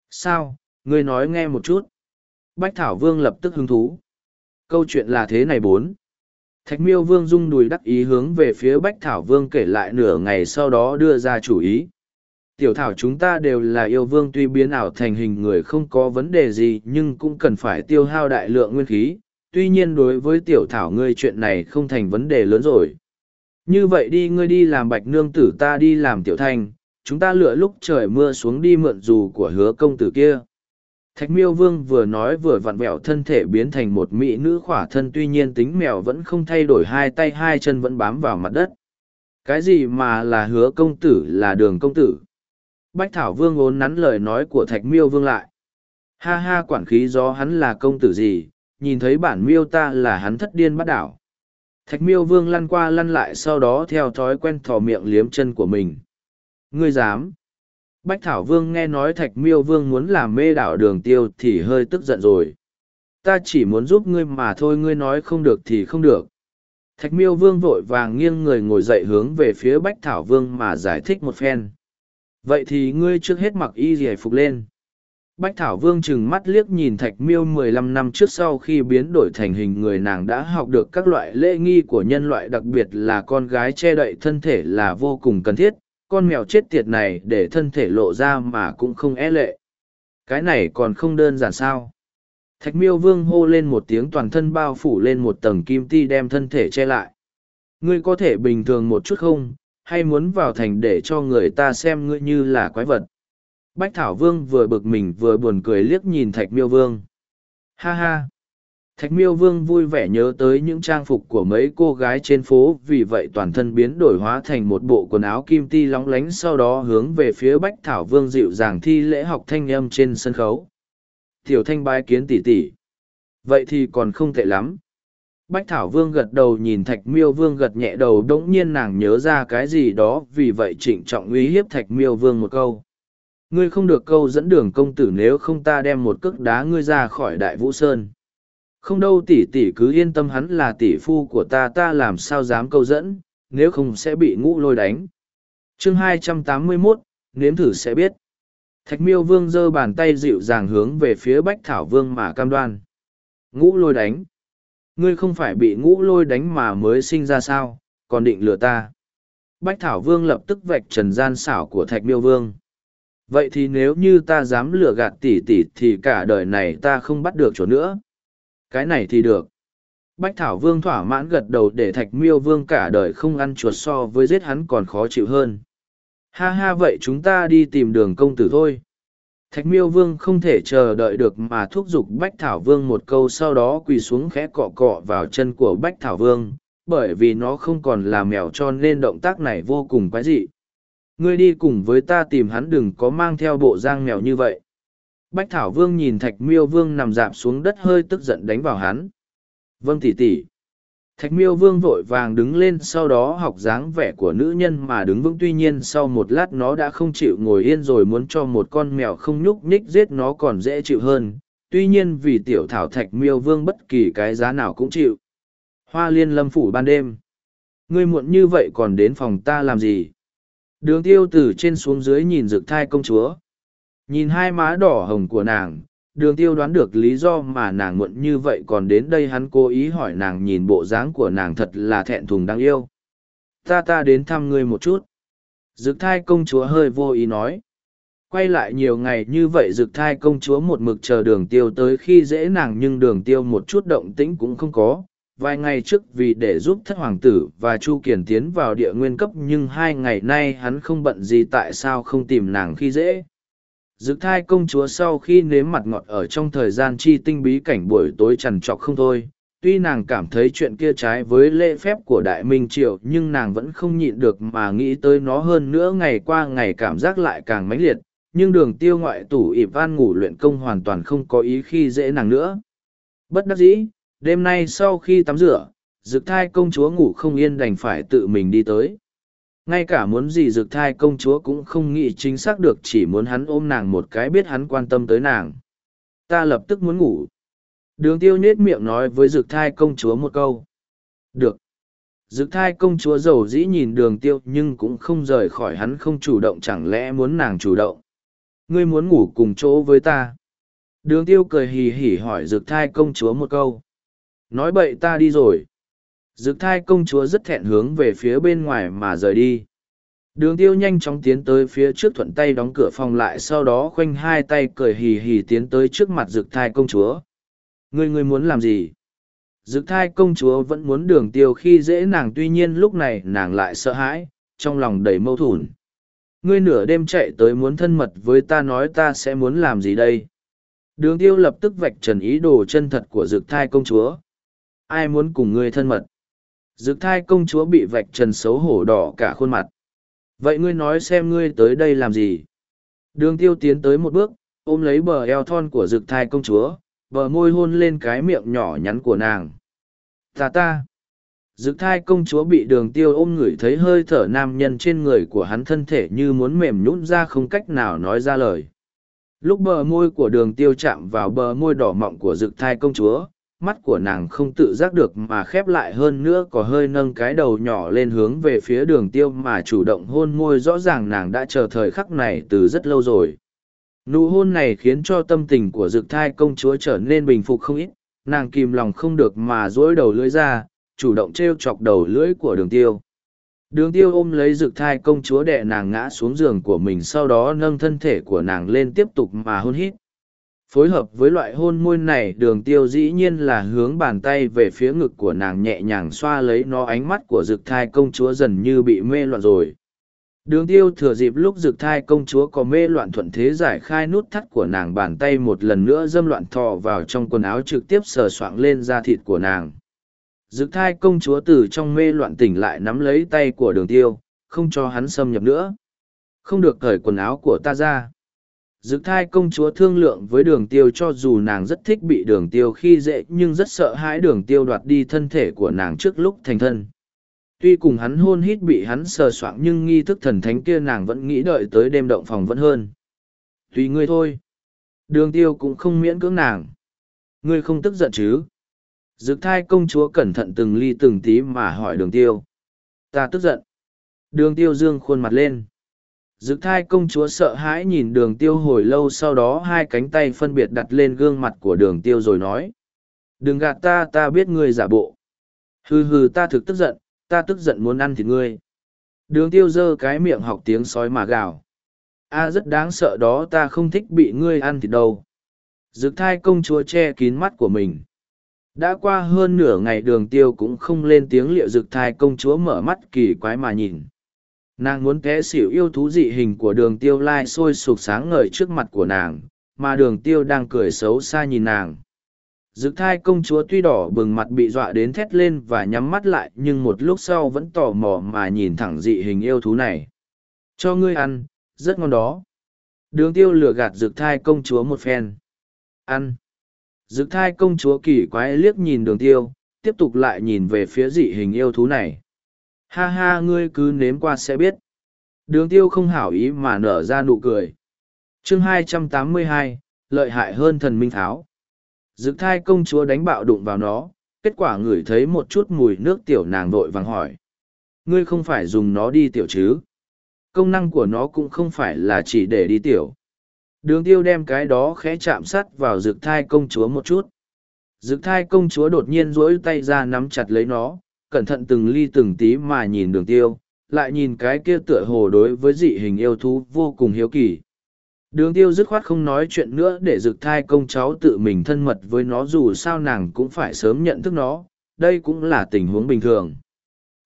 Speaker 1: Sao, ngươi nói nghe một chút. Bách Thảo Vương lập tức hứng thú. Câu chuyện là thế này bốn. Thạch miêu vương rung đùi đắc ý hướng về phía Bách Thảo Vương kể lại nửa ngày sau đó đưa ra chủ ý. Tiểu thảo chúng ta đều là yêu vương tuy biến ảo thành hình người không có vấn đề gì nhưng cũng cần phải tiêu hao đại lượng nguyên khí. Tuy nhiên đối với tiểu thảo ngươi chuyện này không thành vấn đề lớn rồi. Như vậy đi ngươi đi làm bạch nương tử ta đi làm tiểu thanh, chúng ta lựa lúc trời mưa xuống đi mượn dù của hứa công tử kia. Thạch miêu vương vừa nói vừa vặn vẹo thân thể biến thành một mỹ nữ khỏa thân tuy nhiên tính mèo vẫn không thay đổi hai tay hai chân vẫn bám vào mặt đất. Cái gì mà là hứa công tử là đường công tử? Bách Thảo Vương ốn nắn lời nói của Thạch miêu vương lại. Ha ha quản khí do hắn là công tử gì, nhìn thấy bản miêu ta là hắn thất điên bắt đảo. Thạch miêu vương lăn qua lăn lại sau đó theo thói quen thò miệng liếm chân của mình. Ngươi dám, Bách Thảo Vương nghe nói Thạch Miêu Vương muốn làm mê đảo đường tiêu thì hơi tức giận rồi. Ta chỉ muốn giúp ngươi mà thôi ngươi nói không được thì không được. Thạch Miêu Vương vội vàng nghiêng người ngồi dậy hướng về phía Bách Thảo Vương mà giải thích một phen. Vậy thì ngươi trước hết mặc y gì phục lên. Bách Thảo Vương chừng mắt liếc nhìn Thạch Miêu mười lăm năm trước sau khi biến đổi thành hình người nàng đã học được các loại lễ nghi của nhân loại đặc biệt là con gái che đậy thân thể là vô cùng cần thiết, con mèo chết tiệt này để thân thể lộ ra mà cũng không e lệ. Cái này còn không đơn giản sao. Thạch miêu vương hô lên một tiếng toàn thân bao phủ lên một tầng kim ti đem thân thể che lại. Ngươi có thể bình thường một chút không, hay muốn vào thành để cho người ta xem ngươi như là quái vật. Bách Thảo Vương vừa bực mình vừa buồn cười liếc nhìn Thạch Miêu Vương. Ha ha! Thạch miêu vương vui vẻ nhớ tới những trang phục của mấy cô gái trên phố, vì vậy toàn thân biến đổi hóa thành một bộ quần áo kim ti lóng lánh, sau đó hướng về phía bách thảo vương dịu dàng thi lễ học thanh âm trên sân khấu. Tiểu thanh bái kiến tỷ tỷ. Vậy thì còn không tệ lắm. Bách Thảo Vương gật đầu nhìn Thạch Miêu Vương gật nhẹ đầu, đống nhiên nàng nhớ ra cái gì đó, vì vậy trịnh trọng uy hiếp Thạch Miêu Vương một câu. Ngươi không được câu dẫn đường công tử nếu không ta đem một cước đá ngươi ra khỏi đại vũ sơn. Không đâu tỷ tỷ cứ yên tâm hắn là tỷ phu của ta ta làm sao dám câu dẫn, nếu không sẽ bị ngũ lôi đánh. chương 281, nếm thử sẽ biết. Thạch miêu vương giơ bàn tay dịu dàng hướng về phía bách thảo vương mà cam đoan. Ngũ lôi đánh. Ngươi không phải bị ngũ lôi đánh mà mới sinh ra sao, còn định lừa ta. Bách thảo vương lập tức vạch trần gian xảo của thạch miêu vương. Vậy thì nếu như ta dám lừa gạt tỷ tỷ thì cả đời này ta không bắt được chỗ nữa. Cái này thì được. Bách Thảo Vương thỏa mãn gật đầu để Thạch Miêu Vương cả đời không ăn chuột so với giết hắn còn khó chịu hơn. Ha ha vậy chúng ta đi tìm đường công tử thôi. Thạch Miêu Vương không thể chờ đợi được mà thúc giục Bách Thảo Vương một câu sau đó quỳ xuống khẽ cọ cọ vào chân của Bách Thảo Vương, bởi vì nó không còn là mèo cho nên động tác này vô cùng quái dị. Ngươi đi cùng với ta tìm hắn đừng có mang theo bộ giang mèo như vậy. Bách Thảo Vương nhìn Thạch Miêu Vương nằm dạp xuống đất hơi tức giận đánh vào hắn. Vâng tỷ tỷ. Thạch Miêu Vương vội vàng đứng lên sau đó học dáng vẻ của nữ nhân mà đứng vững tuy nhiên sau một lát nó đã không chịu ngồi yên rồi muốn cho một con mèo không nhúc nhích giết nó còn dễ chịu hơn. Tuy nhiên vì tiểu thảo Thạch Miêu Vương bất kỳ cái giá nào cũng chịu. Hoa liên lâm phủ ban đêm. Ngươi muộn như vậy còn đến phòng ta làm gì? Đường tiêu từ trên xuống dưới nhìn rực thai công chúa Nhìn hai má đỏ hồng của nàng, đường tiêu đoán được lý do mà nàng muộn như vậy còn đến đây hắn cố ý hỏi nàng nhìn bộ dáng của nàng thật là thẹn thùng đáng yêu. Ta ta đến thăm ngươi một chút. Dực thai công chúa hơi vô ý nói. Quay lại nhiều ngày như vậy dực thai công chúa một mực chờ đường tiêu tới khi dễ nàng nhưng đường tiêu một chút động tĩnh cũng không có. Vài ngày trước vì để giúp thất hoàng tử và Chu Kiền tiến vào địa nguyên cấp nhưng hai ngày nay hắn không bận gì tại sao không tìm nàng khi dễ. Dực thai công chúa sau khi nếm mặt ngọt ở trong thời gian chi tinh bí cảnh buổi tối trằn trọc không thôi, tuy nàng cảm thấy chuyện kia trái với lễ phép của đại minh triều nhưng nàng vẫn không nhịn được mà nghĩ tới nó hơn nữa ngày qua ngày cảm giác lại càng mãnh liệt nhưng đường tiêu ngoại tủ ịp van ngủ luyện công hoàn toàn không có ý khi dễ nàng nữa. Bất đắc dĩ đêm nay sau khi tắm rửa dực thai công chúa ngủ không yên đành phải tự mình đi tới ngay cả muốn gì rực thai công chúa cũng không nghĩ chính xác được chỉ muốn hắn ôm nàng một cái biết hắn quan tâm tới nàng. Ta lập tức muốn ngủ. Đường tiêu nhết miệng nói với rực thai công chúa một câu. Được. Rực thai công chúa giàu dĩ nhìn đường tiêu nhưng cũng không rời khỏi hắn không chủ động chẳng lẽ muốn nàng chủ động. Ngươi muốn ngủ cùng chỗ với ta. Đường tiêu cười hì hỉ hỏi rực thai công chúa một câu. Nói bậy ta đi rồi. Dực thai công chúa rất thẹn hướng về phía bên ngoài mà rời đi. Đường tiêu nhanh chóng tiến tới phía trước thuận tay đóng cửa phòng lại sau đó khoanh hai tay cười hì hì tiến tới trước mặt dực thai công chúa. Ngươi ngươi muốn làm gì? Dực thai công chúa vẫn muốn đường tiêu khi dễ nàng tuy nhiên lúc này nàng lại sợ hãi, trong lòng đầy mâu thuẫn. Ngươi nửa đêm chạy tới muốn thân mật với ta nói ta sẽ muốn làm gì đây? Đường tiêu lập tức vạch trần ý đồ chân thật của dực thai công chúa. Ai muốn cùng ngươi thân mật? Dực thai công chúa bị vạch trần xấu hổ đỏ cả khuôn mặt. Vậy ngươi nói xem ngươi tới đây làm gì? Đường tiêu tiến tới một bước, ôm lấy bờ eo thon của dực thai công chúa, bờ môi hôn lên cái miệng nhỏ nhắn của nàng. Ta ta! Dực thai công chúa bị đường tiêu ôm ngửi thấy hơi thở nam nhân trên người của hắn thân thể như muốn mềm nhũn ra không cách nào nói ra lời. Lúc bờ môi của đường tiêu chạm vào bờ môi đỏ mọng của dực thai công chúa, mắt của nàng không tự giác được mà khép lại hơn nữa có hơi nâng cái đầu nhỏ lên hướng về phía đường tiêu mà chủ động hôn môi rõ ràng nàng đã chờ thời khắc này từ rất lâu rồi. Nụ hôn này khiến cho tâm tình của dực thai công chúa trở nên bình phục không ít, nàng kìm lòng không được mà dỗi đầu lưỡi ra, chủ động t r e o chọc đầu lưỡi của đường tiêu. Đường tiêu ôm lấy dực thai công chúa đẻ nàng ngã xuống giường của mình sau đó nâng thân thể của nàng lên tiếp tục mà hôn hít phối hợp với loại hôn môi này đường tiêu dĩ nhiên là hướng bàn tay về phía ngực của nàng nhẹ nhàng xoa lấy nó ánh mắt của rực thai công chúa dần như bị mê loạn rồi Đường tiêu thừa dịp lúc dực thai công chúa có mê loạn thuận thế giải khai nút thắt của nàng bàn tay một lần nữa dâm loạn thò vào trong quần áo trực tiếp sờ soạng lên da thịt của nàng. Dực thai công chúa từ trong mê loạn tỉnh lại nắm lấy tay của đường tiêu, không cho hắn xâm nhập nữa. Không được cởi quần áo của ta ra. Dực thai công chúa thương lượng với đường tiêu cho dù nàng rất thích bị đường tiêu khi dễ nhưng rất sợ hãi đường tiêu đoạt đi thân thể của nàng trước lúc thành thân. Tuy cùng hắn hôn hít bị hắn sờ soạng nhưng nghi thức thần thánh kia nàng vẫn nghĩ đợi tới đêm động phòng vẫn hơn. Tùy ngươi thôi. Đường tiêu cũng không miễn cưỡng nàng. Ngươi không tức giận chứ? Dực thai công chúa cẩn thận từng ly từng tí mà hỏi đường tiêu. Ta tức giận. Đường tiêu dương khuôn mặt lên. Dực thai công chúa sợ hãi nhìn đường tiêu hồi lâu sau đó hai cánh tay phân biệt đặt lên gương mặt của đường tiêu rồi nói. Đừng gạt ta ta biết ngươi giả bộ. Hừ hừ ta thực tức giận, ta tức giận muốn ăn thịt ngươi. Đường tiêu giơ cái miệng học tiếng sói mà gào. A rất đáng sợ đó ta không thích bị ngươi ăn thịt đâu. Dực thai công chúa che kín mắt của mình. Đã qua hơn nửa ngày đường tiêu cũng không lên tiếng liệu dực thai công chúa mở mắt kỳ quái mà nhìn. Nàng muốn té xỉu yêu thú dị hình của đường tiêu lai sôi sục sáng ngời trước mặt của nàng, mà đường tiêu đang cười xấu xa nhìn nàng. Dực thai công chúa tuy đỏ bừng mặt bị dọa đến thét lên và nhắm mắt lại nhưng một lúc sau vẫn tò mò mà nhìn thẳng dị hình yêu thú này. Cho ngươi ăn, rất ngon đó. Đường tiêu lừa gạt dực thai công chúa một phen. Ăn. Dực thai công chúa kỳ quái liếc nhìn đường tiêu, tiếp tục lại nhìn về phía dị hình yêu thú này. Ha ha ngươi cứ nếm qua sẽ biết. Đường tiêu không hảo ý mà nở ra nụ cười. chương 282, lợi hại hơn thần minh tháo. Dực thai công chúa đánh bạo đụng vào nó, kết quả ngửi thấy một chút mùi nước tiểu nàng vội vàng hỏi. Ngươi không phải dùng nó đi tiểu chứ? Công năng của nó cũng không phải là chỉ để đi tiểu. Đường tiêu đem cái đó khẽ chạm sắt vào dực thai công chúa một chút. Dực thai công chúa đột nhiên duỗi tay ra nắm chặt lấy nó, cẩn thận từng ly từng tí mà nhìn đường tiêu, lại nhìn cái kia tựa hồ đối với dị hình yêu thú vô cùng hiếu kỳ. Đường tiêu dứt khoát không nói chuyện nữa để dực thai công cháu tự mình thân mật với nó dù sao nàng cũng phải sớm nhận thức nó, đây cũng là tình huống bình thường.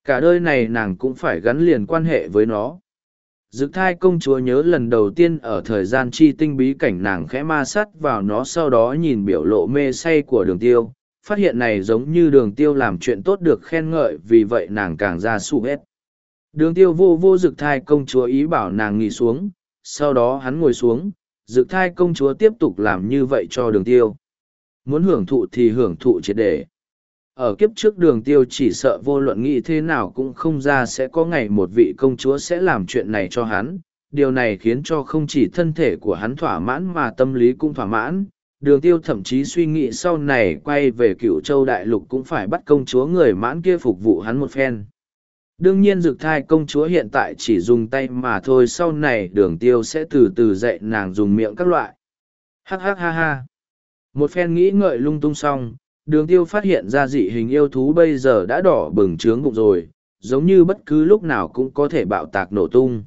Speaker 1: Cả đời này nàng cũng phải gắn liền quan hệ với nó. Dực thai công chúa nhớ lần đầu tiên ở thời gian chi tinh bí cảnh nàng khẽ ma sắt vào nó sau đó nhìn biểu lộ mê say của đường tiêu, phát hiện này giống như đường tiêu làm chuyện tốt được khen ngợi vì vậy nàng càng ra sụ hết. Đường tiêu vô vô dực thai công chúa ý bảo nàng nghỉ xuống, sau đó hắn ngồi xuống, dực thai công chúa tiếp tục làm như vậy cho đường tiêu. Muốn hưởng thụ thì hưởng thụ triệt để. Ở kiếp trước đường tiêu chỉ sợ vô luận nghĩ thế nào cũng không ra sẽ có ngày một vị công chúa sẽ làm chuyện này cho hắn. Điều này khiến cho không chỉ thân thể của hắn thỏa mãn mà tâm lý cũng thỏa mãn. Đường tiêu thậm chí suy nghĩ sau này quay về cựu châu đại lục cũng phải bắt công chúa người mãn kia phục vụ hắn một phen. Đương nhiên dược thai công chúa hiện tại chỉ dùng tay mà thôi sau này đường tiêu sẽ từ từ dạy nàng dùng miệng các loại. Hắc hắc ha ha. Một phen nghĩ ngợi lung tung xong, đường tiêu phát hiện ra dị hình yêu thú bây giờ đã đỏ bừng trướng bụng rồi, giống như bất cứ lúc nào cũng có thể bạo tạc nổ tung.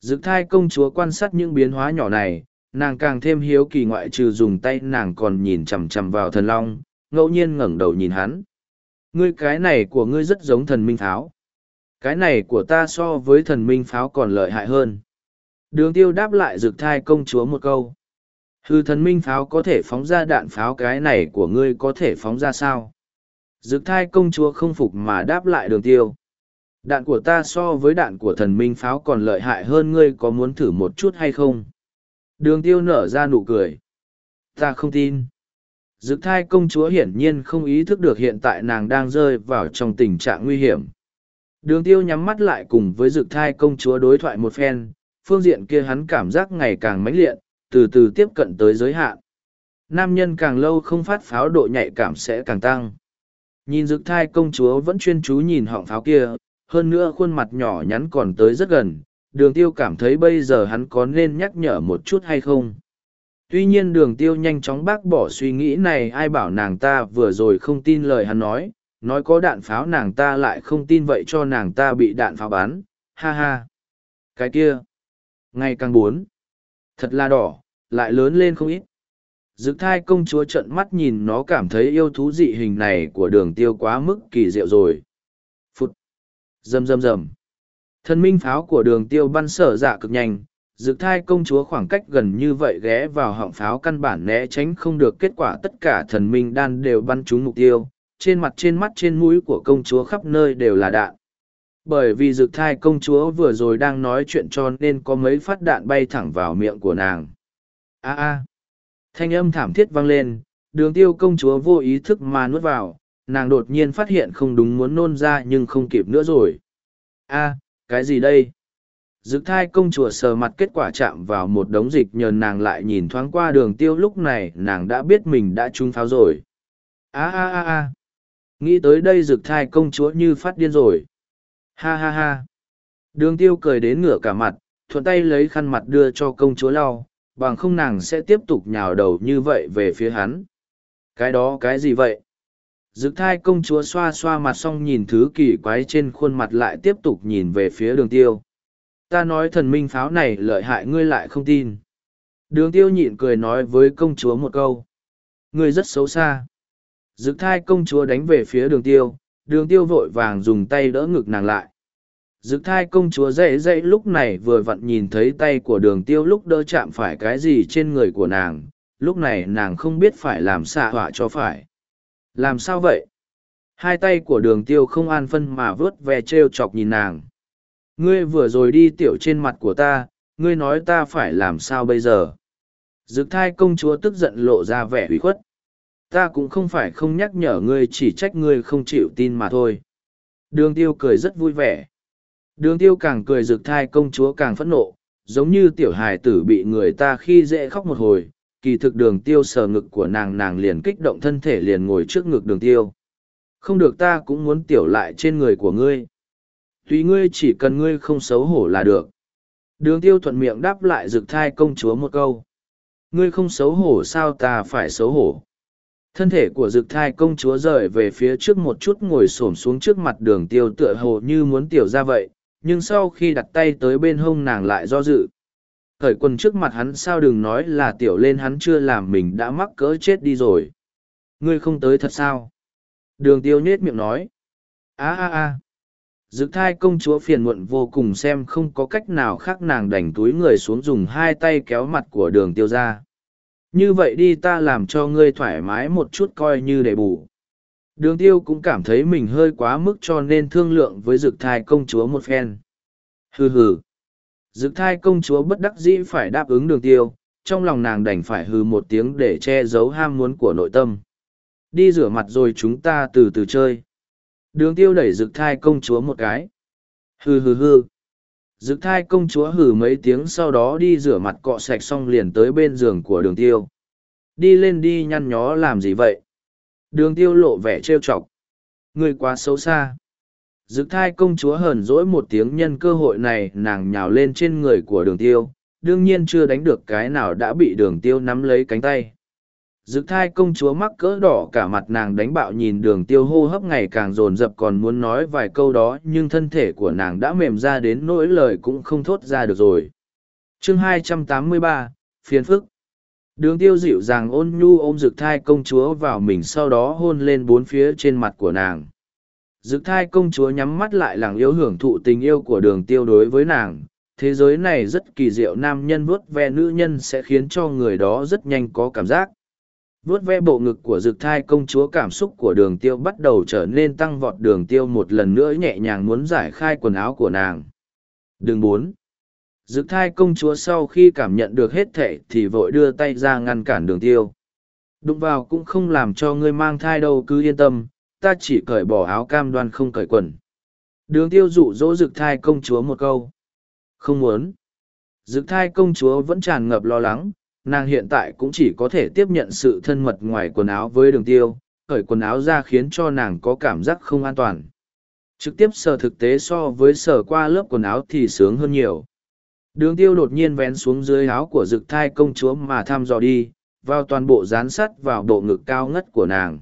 Speaker 1: Dực thai công chúa quan sát những biến hóa nhỏ này, nàng càng thêm hiếu kỳ ngoại trừ dùng tay nàng còn nhìn chằm chằm vào thần long, ngẫu nhiên ngẩng đầu nhìn hắn. Ngươi cái này của ngươi rất giống thần minh tháo cái này của ta so với thần minh pháo còn lợi hại hơn. Đường tiêu đáp lại rực thai công chúa một câu. Hư thần minh pháo có thể phóng ra đạn pháo cái này của ngươi có thể phóng ra sao? Rực thai công chúa không phục mà đáp lại đường tiêu. Đạn của ta so với đạn của thần minh pháo còn lợi hại hơn ngươi có muốn thử một chút hay không? Đường tiêu nở ra nụ cười ta không tin dực thai công chúa hiển nhiên không ý thức được hiện tại nàng đang rơi vào trong tình trạng nguy hiểm Đường tiêu nhắm mắt lại cùng với dực thai công chúa đối thoại một phen, phương diện kia hắn cảm giác ngày càng mãnh liệt, từ từ tiếp cận tới giới hạn. Nam nhân càng lâu không phát pháo độ nhạy cảm sẽ càng tăng. Nhìn dực thai công chúa vẫn chuyên chú nhìn họng pháo kia, hơn nữa khuôn mặt nhỏ nhắn còn tới rất gần, đường tiêu cảm thấy bây giờ hắn có nên nhắc nhở một chút hay không. Tuy nhiên đường tiêu nhanh chóng bác bỏ suy nghĩ này ai bảo nàng ta vừa rồi không tin lời hắn nói, nói có đạn pháo nàng ta lại không tin vậy cho nàng ta bị đạn pháo bắn, ha ha. Cái kia, ngày càng bốn, thật là đỏ, lại lớn lên không ít. Dực thai công chúa trận mắt nhìn nó cảm thấy yêu thú dị hình này của đường tiêu quá mức kỳ diệu rồi. Phụt, rầm rầm rầm. Thần minh pháo của đường tiêu bắn sở dạ cực nhanh, dược thai công chúa khoảng cách gần như vậy ghé vào họng pháo căn bản né tránh không được kết quả tất cả thần minh đan đều bắn trúng mục tiêu, trên mặt trên mắt trên mũi của công chúa khắp nơi đều là đạn. Bởi vì dược thai công chúa vừa rồi đang nói chuyện cho nên có mấy phát đạn bay thẳng vào miệng của nàng. a a Thanh âm thảm thiết vang lên, đường tiêu công chúa vô ý thức mà nuốt vào, nàng đột nhiên phát hiện không đúng muốn nôn ra nhưng không kịp nữa rồi. a cái gì đây? Dực thai công chúa sờ mặt kết quả chạm vào một đống dịch nhờn nàng lại nhìn thoáng qua đường tiêu lúc này nàng đã biết mình đã trúng pháo rồi. a a a a Nghĩ tới đây dực thai công chúa như phát điên rồi. Ha ha ha. Đường tiêu cười đến ngửa cả mặt, thuận tay lấy khăn mặt đưa cho công chúa lau, bằng không nàng sẽ tiếp tục nhào đầu như vậy về phía hắn. Cái đó cái gì vậy? Dực thai công chúa xoa xoa mặt xong nhìn thứ kỳ quái trên khuôn mặt lại tiếp tục nhìn về phía đường tiêu. Ta nói thần minh pháo này lợi hại ngươi lại không tin. Đường tiêu nhịn cười nói với công chúa một câu. Ngươi rất xấu xa. Dực thai công chúa đánh về phía đường tiêu, đường tiêu vội vàng dùng tay đỡ ngực nàng lại. Dực thai công chúa dậy dậy lúc này vừa vặn nhìn thấy tay của đường tiêu lúc đỡ chạm phải cái gì trên người của nàng, lúc này nàng không biết phải làm xạ họa cho phải. Làm sao vậy? Hai tay của đường tiêu không an phân mà vớt ve treo chọc nhìn nàng. Ngươi vừa rồi đi tiểu trên mặt của ta, ngươi nói ta phải làm sao bây giờ? Dực thai công chúa tức giận lộ ra vẻ hủy khuất. Ta cũng không phải không nhắc nhở ngươi chỉ trách ngươi không chịu tin mà thôi. Đường tiêu cười rất vui vẻ. Đường tiêu càng cười rực thai công chúa càng phẫn nộ, giống như tiểu hài tử bị người ta khi dễ khóc một hồi, kỳ thực đường tiêu sờ ngực của nàng nàng liền kích động thân thể liền ngồi trước ngực đường tiêu. Không được ta cũng muốn tiểu lại trên người của ngươi. Tùy ngươi chỉ cần ngươi không xấu hổ là được. Đường tiêu thuận miệng đáp lại rực thai công chúa một câu. Ngươi không xấu hổ sao ta phải xấu hổ. Thân thể của rực thai công chúa rời về phía trước một chút ngồi xổm xuống trước mặt đường tiêu tựa hồ như muốn tiểu ra vậy, nhưng sau khi đặt tay tới bên hông nàng lại do dự. Khởi quần trước mặt hắn sao đừng nói là tiểu lên hắn chưa làm mình đã mắc cỡ chết đi rồi. Ngươi không tới thật sao? Đường tiêu nhết miệng nói. a a a Dực thai công chúa phiền muộn vô cùng xem không có cách nào khác nàng đành túi người xuống dùng hai tay kéo mặt của đường tiêu ra. Như vậy đi ta làm cho ngươi thoải mái một chút coi như để bù. Đường tiêu cũng cảm thấy mình hơi quá mức cho nên thương lượng với dực thai công chúa một phen. Hừ hừ. Dực thai công chúa bất đắc dĩ phải đáp ứng đường tiêu, trong lòng nàng đành phải hừ một tiếng để che giấu ham muốn của nội tâm. Đi rửa mặt rồi chúng ta từ từ chơi. Đường tiêu đẩy dực thai công chúa một cái. Hừ hừ hừ. Dực thai công chúa hừ mấy tiếng sau đó đi rửa mặt cọ sạch xong liền tới bên giường của đường tiêu. Đi lên đi nhăn nhó làm gì vậy? Đường tiêu lộ vẻ trêu chọc. Người quá xấu xa. Dực thai công chúa hờn dỗi một tiếng nhân cơ hội này nàng nhào lên trên người của đường tiêu, đương nhiên chưa đánh được cái nào đã bị đường tiêu nắm lấy cánh tay. Dực thai công chúa mắc cỡ đỏ cả mặt nàng đánh bạo nhìn đường tiêu hô hấp ngày càng dồn dập còn muốn nói vài câu đó nhưng thân thể của nàng đã mềm ra đến nỗi lời cũng không thốt ra được rồi. chương 283, phiền phức. Đường tiêu dịu dàng ôn nhu ôm dực thai công chúa vào mình sau đó hôn lên bốn phía trên mặt của nàng. Dực thai công chúa nhắm mắt lại làng yếu hưởng thụ tình yêu của đường tiêu đối với nàng. Thế giới này rất kỳ diệu nam nhân vuốt ve nữ nhân sẽ khiến cho người đó rất nhanh có cảm giác vuốt ve bộ ngực của dực thai công chúa cảm xúc của đường tiêu bắt đầu trở nên tăng vọt đường tiêu một lần nữa nhẹ nhàng muốn giải khai quần áo của nàng. Đường bốn. Dực thai công chúa sau khi cảm nhận được hết thệ thì vội đưa tay ra ngăn cản đường tiêu. Đụng vào cũng không làm cho ngươi mang thai đâu cứ yên tâm, ta chỉ cởi bỏ áo cam đoan không cởi quần. Đường tiêu dụ dỗ dực thai công chúa một câu. Không muốn. Dực thai công chúa vẫn tràn ngập lo lắng, nàng hiện tại cũng chỉ có thể tiếp nhận sự thân mật ngoài quần áo với đường tiêu, cởi quần áo ra khiến cho nàng có cảm giác không an toàn. Trực tiếp sờ thực tế so với sờ qua lớp quần áo thì sướng hơn nhiều. Đường tiêu đột nhiên vén xuống dưới áo của dực thai công chúa mà thăm dò đi, vào toàn bộ dán sắt vào bộ ngực cao ngất của nàng.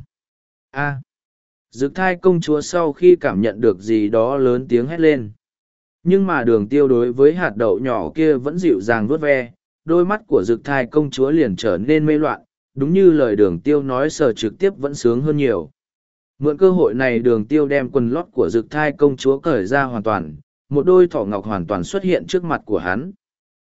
Speaker 1: A. À, dực thai công chúa sau khi cảm nhận được gì đó lớn tiếng hét lên. Nhưng mà đường tiêu đối với hạt đậu nhỏ kia vẫn dịu dàng vuốt ve, đôi mắt của dực thai công chúa liền trở nên mê loạn, đúng như lời đường tiêu nói sờ trực tiếp vẫn sướng hơn nhiều. Mượn cơ hội này đường tiêu đem quần lót của dực thai công chúa cởi ra hoàn toàn, một đôi thỏ ngọc hoàn toàn xuất hiện trước mặt của hắn.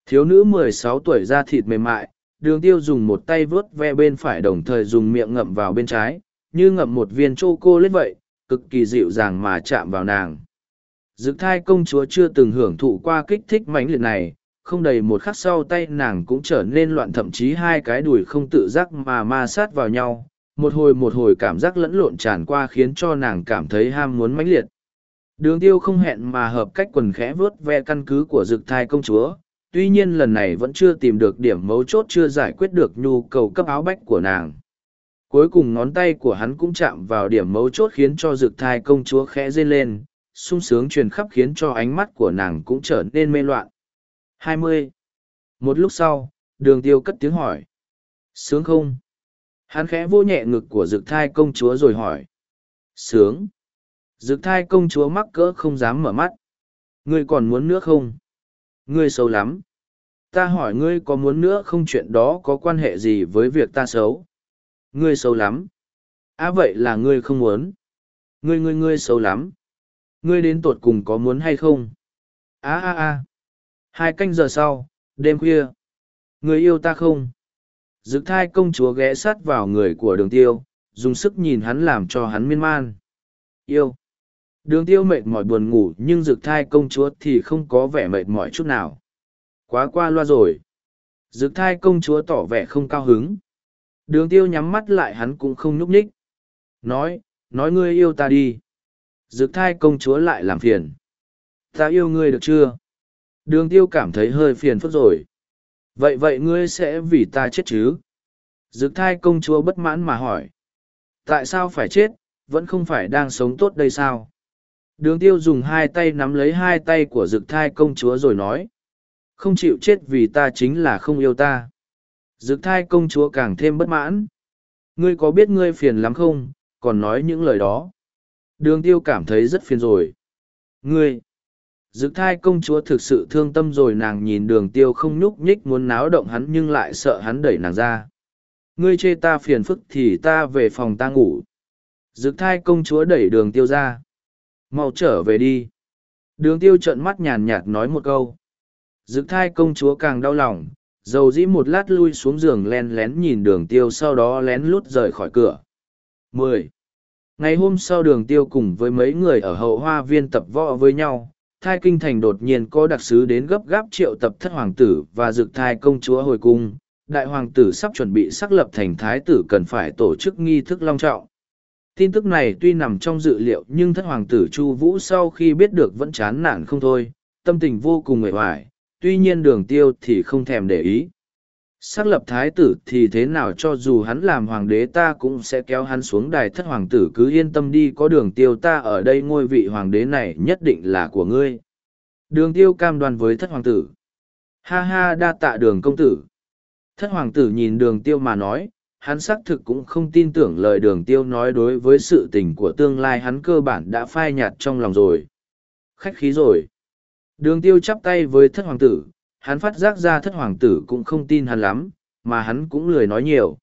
Speaker 1: Thiếu nữ mười sáu tuổi da thịt mềm mại, đường tiêu dùng một tay vớt ve bên phải đồng thời dùng miệng ngậm vào bên trái, như ngậm một viên chô cô lết vậy, cực kỳ dịu dàng mà chạm vào nàng. Dực thai công chúa chưa từng hưởng thụ qua kích thích mãnh liệt này, không đầy một khắc sau tay nàng cũng trở nên loạn thậm chí hai cái đùi không tự giác mà ma sát vào nhau, một hồi một hồi cảm giác lẫn lộn tràn qua khiến cho nàng cảm thấy ham muốn mãnh liệt. Đường tiêu không hẹn mà hợp cách quần khẽ vớt ve căn cứ của dực thai công chúa, tuy nhiên lần này vẫn chưa tìm được điểm mấu chốt chưa giải quyết được nhu cầu cấp áo bách của nàng. Cuối cùng ngón tay của hắn cũng chạm vào điểm mấu chốt khiến cho rực thai công chúa khẽ rên lên, sung sướng truyền khắp khiến cho ánh mắt của nàng cũng trở nên mê loạn. 20. Một lúc sau, đường tiêu cất tiếng hỏi. Sướng không? Hắn khẽ vô nhẹ ngực của rực thai công chúa rồi hỏi. Sướng. rực thai công chúa mắc cỡ không dám mở mắt. Ngươi còn muốn nữa không? Ngươi xấu lắm. Ta hỏi ngươi có muốn nữa không chuyện đó có quan hệ gì với việc ta xấu? Ngươi xấu lắm. À vậy là ngươi không muốn. Ngươi ngươi ngươi xấu lắm. Ngươi đến tột cùng có muốn hay không? Á, á, á. Hai canh giờ sau, đêm khuya. Ngươi yêu ta không? Dực thai công chúa ghé sát vào người của đường tiêu, dùng sức nhìn hắn làm cho hắn miên man. Yêu. Đường tiêu mệt mỏi buồn ngủ nhưng dực thai công chúa thì không có vẻ mệt mỏi chút nào. Quá qua loa rồi. Dực thai công chúa tỏ vẻ không cao hứng. Đường tiêu nhắm mắt lại hắn cũng không nhúc nhích. Nói, nói ngươi yêu ta đi. Dược thai công chúa lại làm phiền. Ta yêu ngươi được chưa? Đường tiêu cảm thấy hơi phiền phức rồi. Vậy vậy ngươi sẽ vì ta chết chứ? Dược thai công chúa bất mãn mà hỏi. Tại sao phải chết, vẫn không phải đang sống tốt đây sao? Đường tiêu dùng hai tay nắm lấy hai tay của dực thai công chúa rồi nói. Không chịu chết vì ta chính là không yêu ta. Dực thai công chúa càng thêm bất mãn. Ngươi có biết ngươi phiền lắm không, còn nói những lời đó. Đường tiêu cảm thấy rất phiền rồi. Ngươi! Dực thai công chúa thực sự thương tâm rồi nàng nhìn đường tiêu không nhúc nhích muốn náo động hắn nhưng lại sợ hắn đẩy nàng ra. Ngươi chê ta phiền phức thì ta về phòng ta ngủ. Dực thai công chúa đẩy đường tiêu ra. Mau trở về đi. Đường tiêu trợn mắt nhàn nhạt nói một câu. Dực thai công chúa càng đau lòng, dầu dĩ một lát lui xuống giường len lén nhìn đường tiêu sau đó lén lút rời khỏi cửa. 10. Ngày hôm sau đường tiêu cùng với mấy người ở hậu hoa viên tập võ với nhau, thai kinh thành đột nhiên có đặc sứ đến gấp gáp triệu tập thất hoàng tử và dực thai công chúa hồi cung. Đại hoàng tử sắp chuẩn bị xác lập thành thái tử cần phải tổ chức nghi thức long trọng. Tin tức này tuy nằm trong dự liệu nhưng thất hoàng tử Chu Vũ sau khi biết được vẫn chán nản không thôi, tâm tình vô cùng mệt mỏi, tuy nhiên đường tiêu thì không thèm để ý. Xác lập thái tử thì thế nào cho dù hắn làm hoàng đế ta cũng sẽ kéo hắn xuống đài thất hoàng tử cứ yên tâm đi có đường tiêu ta ở đây ngôi vị hoàng đế này nhất định là của ngươi. Đường tiêu cam đoan với thất hoàng tử. Ha ha đa tạ đường công tử. Thất hoàng tử nhìn đường tiêu mà nói, hắn xác thực cũng không tin tưởng lời đường tiêu nói đối với sự tình của tương lai hắn cơ bản đã phai nhạt trong lòng rồi. Khách khí rồi. Đường tiêu chắp tay với thất hoàng tử, hắn phát giác ra thất hoàng tử cũng không tin hắn lắm, mà hắn cũng lười nói nhiều.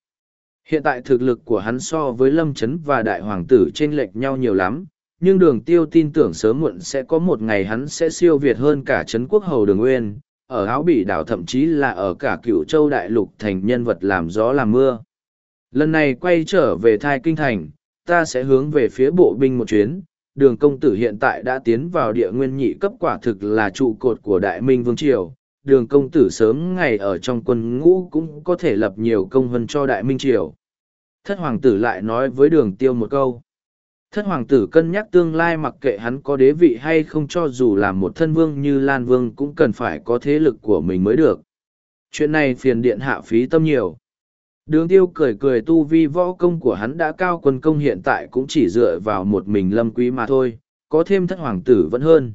Speaker 1: Hiện tại thực lực của hắn so với Lâm Chấn và Đại Hoàng tử chênh lệch nhau nhiều lắm, nhưng đường tiêu tin tưởng sớm muộn sẽ có một ngày hắn sẽ siêu việt hơn cả Trấn Quốc Hầu Đường Nguyên, ở áo bỉ đảo thậm chí là ở cả cựu châu đại lục thành nhân vật làm gió làm mưa. Lần này quay trở về thai kinh thành, ta sẽ hướng về phía bộ binh một chuyến, đường công tử hiện tại đã tiến vào địa nguyên nhị cấp quả thực là trụ cột của đại minh vương triều. Đường công tử sớm ngày ở trong quân ngũ cũng có thể lập nhiều công hơn cho đại minh triều. Thất hoàng tử lại nói với đường tiêu một câu. Thất hoàng tử cân nhắc tương lai mặc kệ hắn có đế vị hay không cho dù là một thân vương như lan vương cũng cần phải có thế lực của mình mới được. Chuyện này phiền điện hạ phí tâm nhiều. Đường tiêu cười cười tu vi võ công của hắn đã cao quân công hiện tại cũng chỉ dựa vào một mình lâm quý mà thôi, có thêm thất hoàng tử vẫn hơn.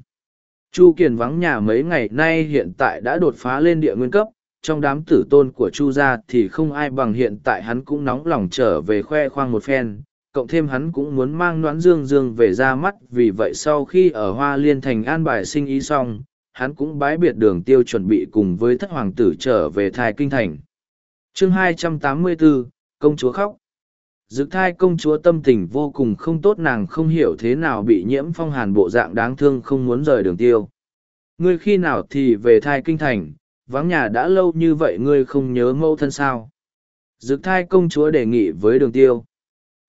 Speaker 1: Chu Kiền vắng nhà mấy ngày nay hiện tại đã đột phá lên địa nguyên cấp, trong đám tử tôn của Chu gia thì không ai bằng hiện tại hắn cũng nóng lòng trở về khoe khoang một phen, cộng thêm hắn cũng muốn mang noãn dương dương về ra mắt vì vậy sau khi ở Hoa Liên Thành an bài sinh ý xong, hắn cũng bái biệt đường tiêu chuẩn bị cùng với thất hoàng tử trở về thai kinh thành chương 284, công chúa khóc dực thai công chúa tâm tình vô cùng không tốt nàng không hiểu thế nào bị nhiễm phong hàn bộ dạng đáng thương không muốn rời đường tiêu Ngươi khi nào thì về thai kinh thành, vắng nhà đã lâu như vậy ngươi không nhớ mẫu thân sao? Dực thai công chúa đề nghị với đường tiêu.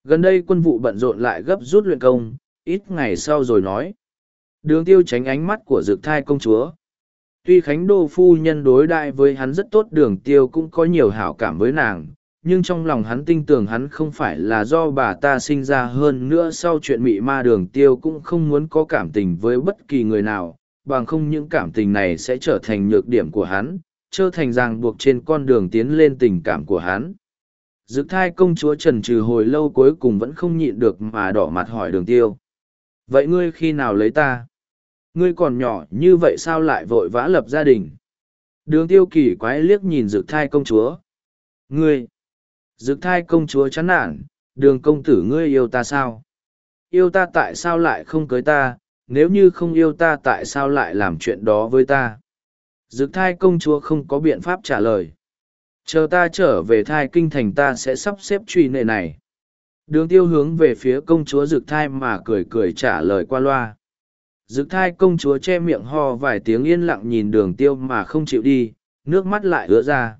Speaker 1: Gần đây quân vụ bận rộn lại gấp rút luyện công, ít ngày sau rồi nói. Đường tiêu tránh ánh mắt của dực thai công chúa. Tuy Khánh Đô Phu Nhân đối đại với hắn rất tốt đường tiêu cũng có nhiều hảo cảm với nàng, nhưng trong lòng hắn tin tưởng hắn không phải là do bà ta sinh ra hơn nữa sau chuyện mị ma đường tiêu cũng không muốn có cảm tình với bất kỳ người nào, bằng không những cảm tình này sẽ trở thành nhược điểm của hắn, trở thành ràng buộc trên con đường tiến lên tình cảm của hắn. Dực thai công chúa trần trừ hồi lâu cuối cùng vẫn không nhịn được mà đỏ mặt hỏi đường tiêu. Vậy ngươi khi nào lấy ta? Ngươi còn nhỏ như vậy sao lại vội vã lập gia đình? Đường tiêu kỳ quái liếc nhìn dực thai công chúa. Ngươi! Dực thai công chúa chán nản, đường công tử ngươi yêu ta sao? Yêu ta tại sao lại không cưới ta, nếu như không yêu ta tại sao lại làm chuyện đó với ta? Dực thai công chúa không có biện pháp trả lời. Chờ ta trở về thai kinh thành ta sẽ sắp xếp truy nệ này. Đường tiêu hướng về phía công chúa dực thai mà cười cười trả lời qua loa. Dực thai công chúa che miệng ho vài tiếng yên lặng nhìn đường tiêu mà không chịu đi, nước mắt lại ứa ra.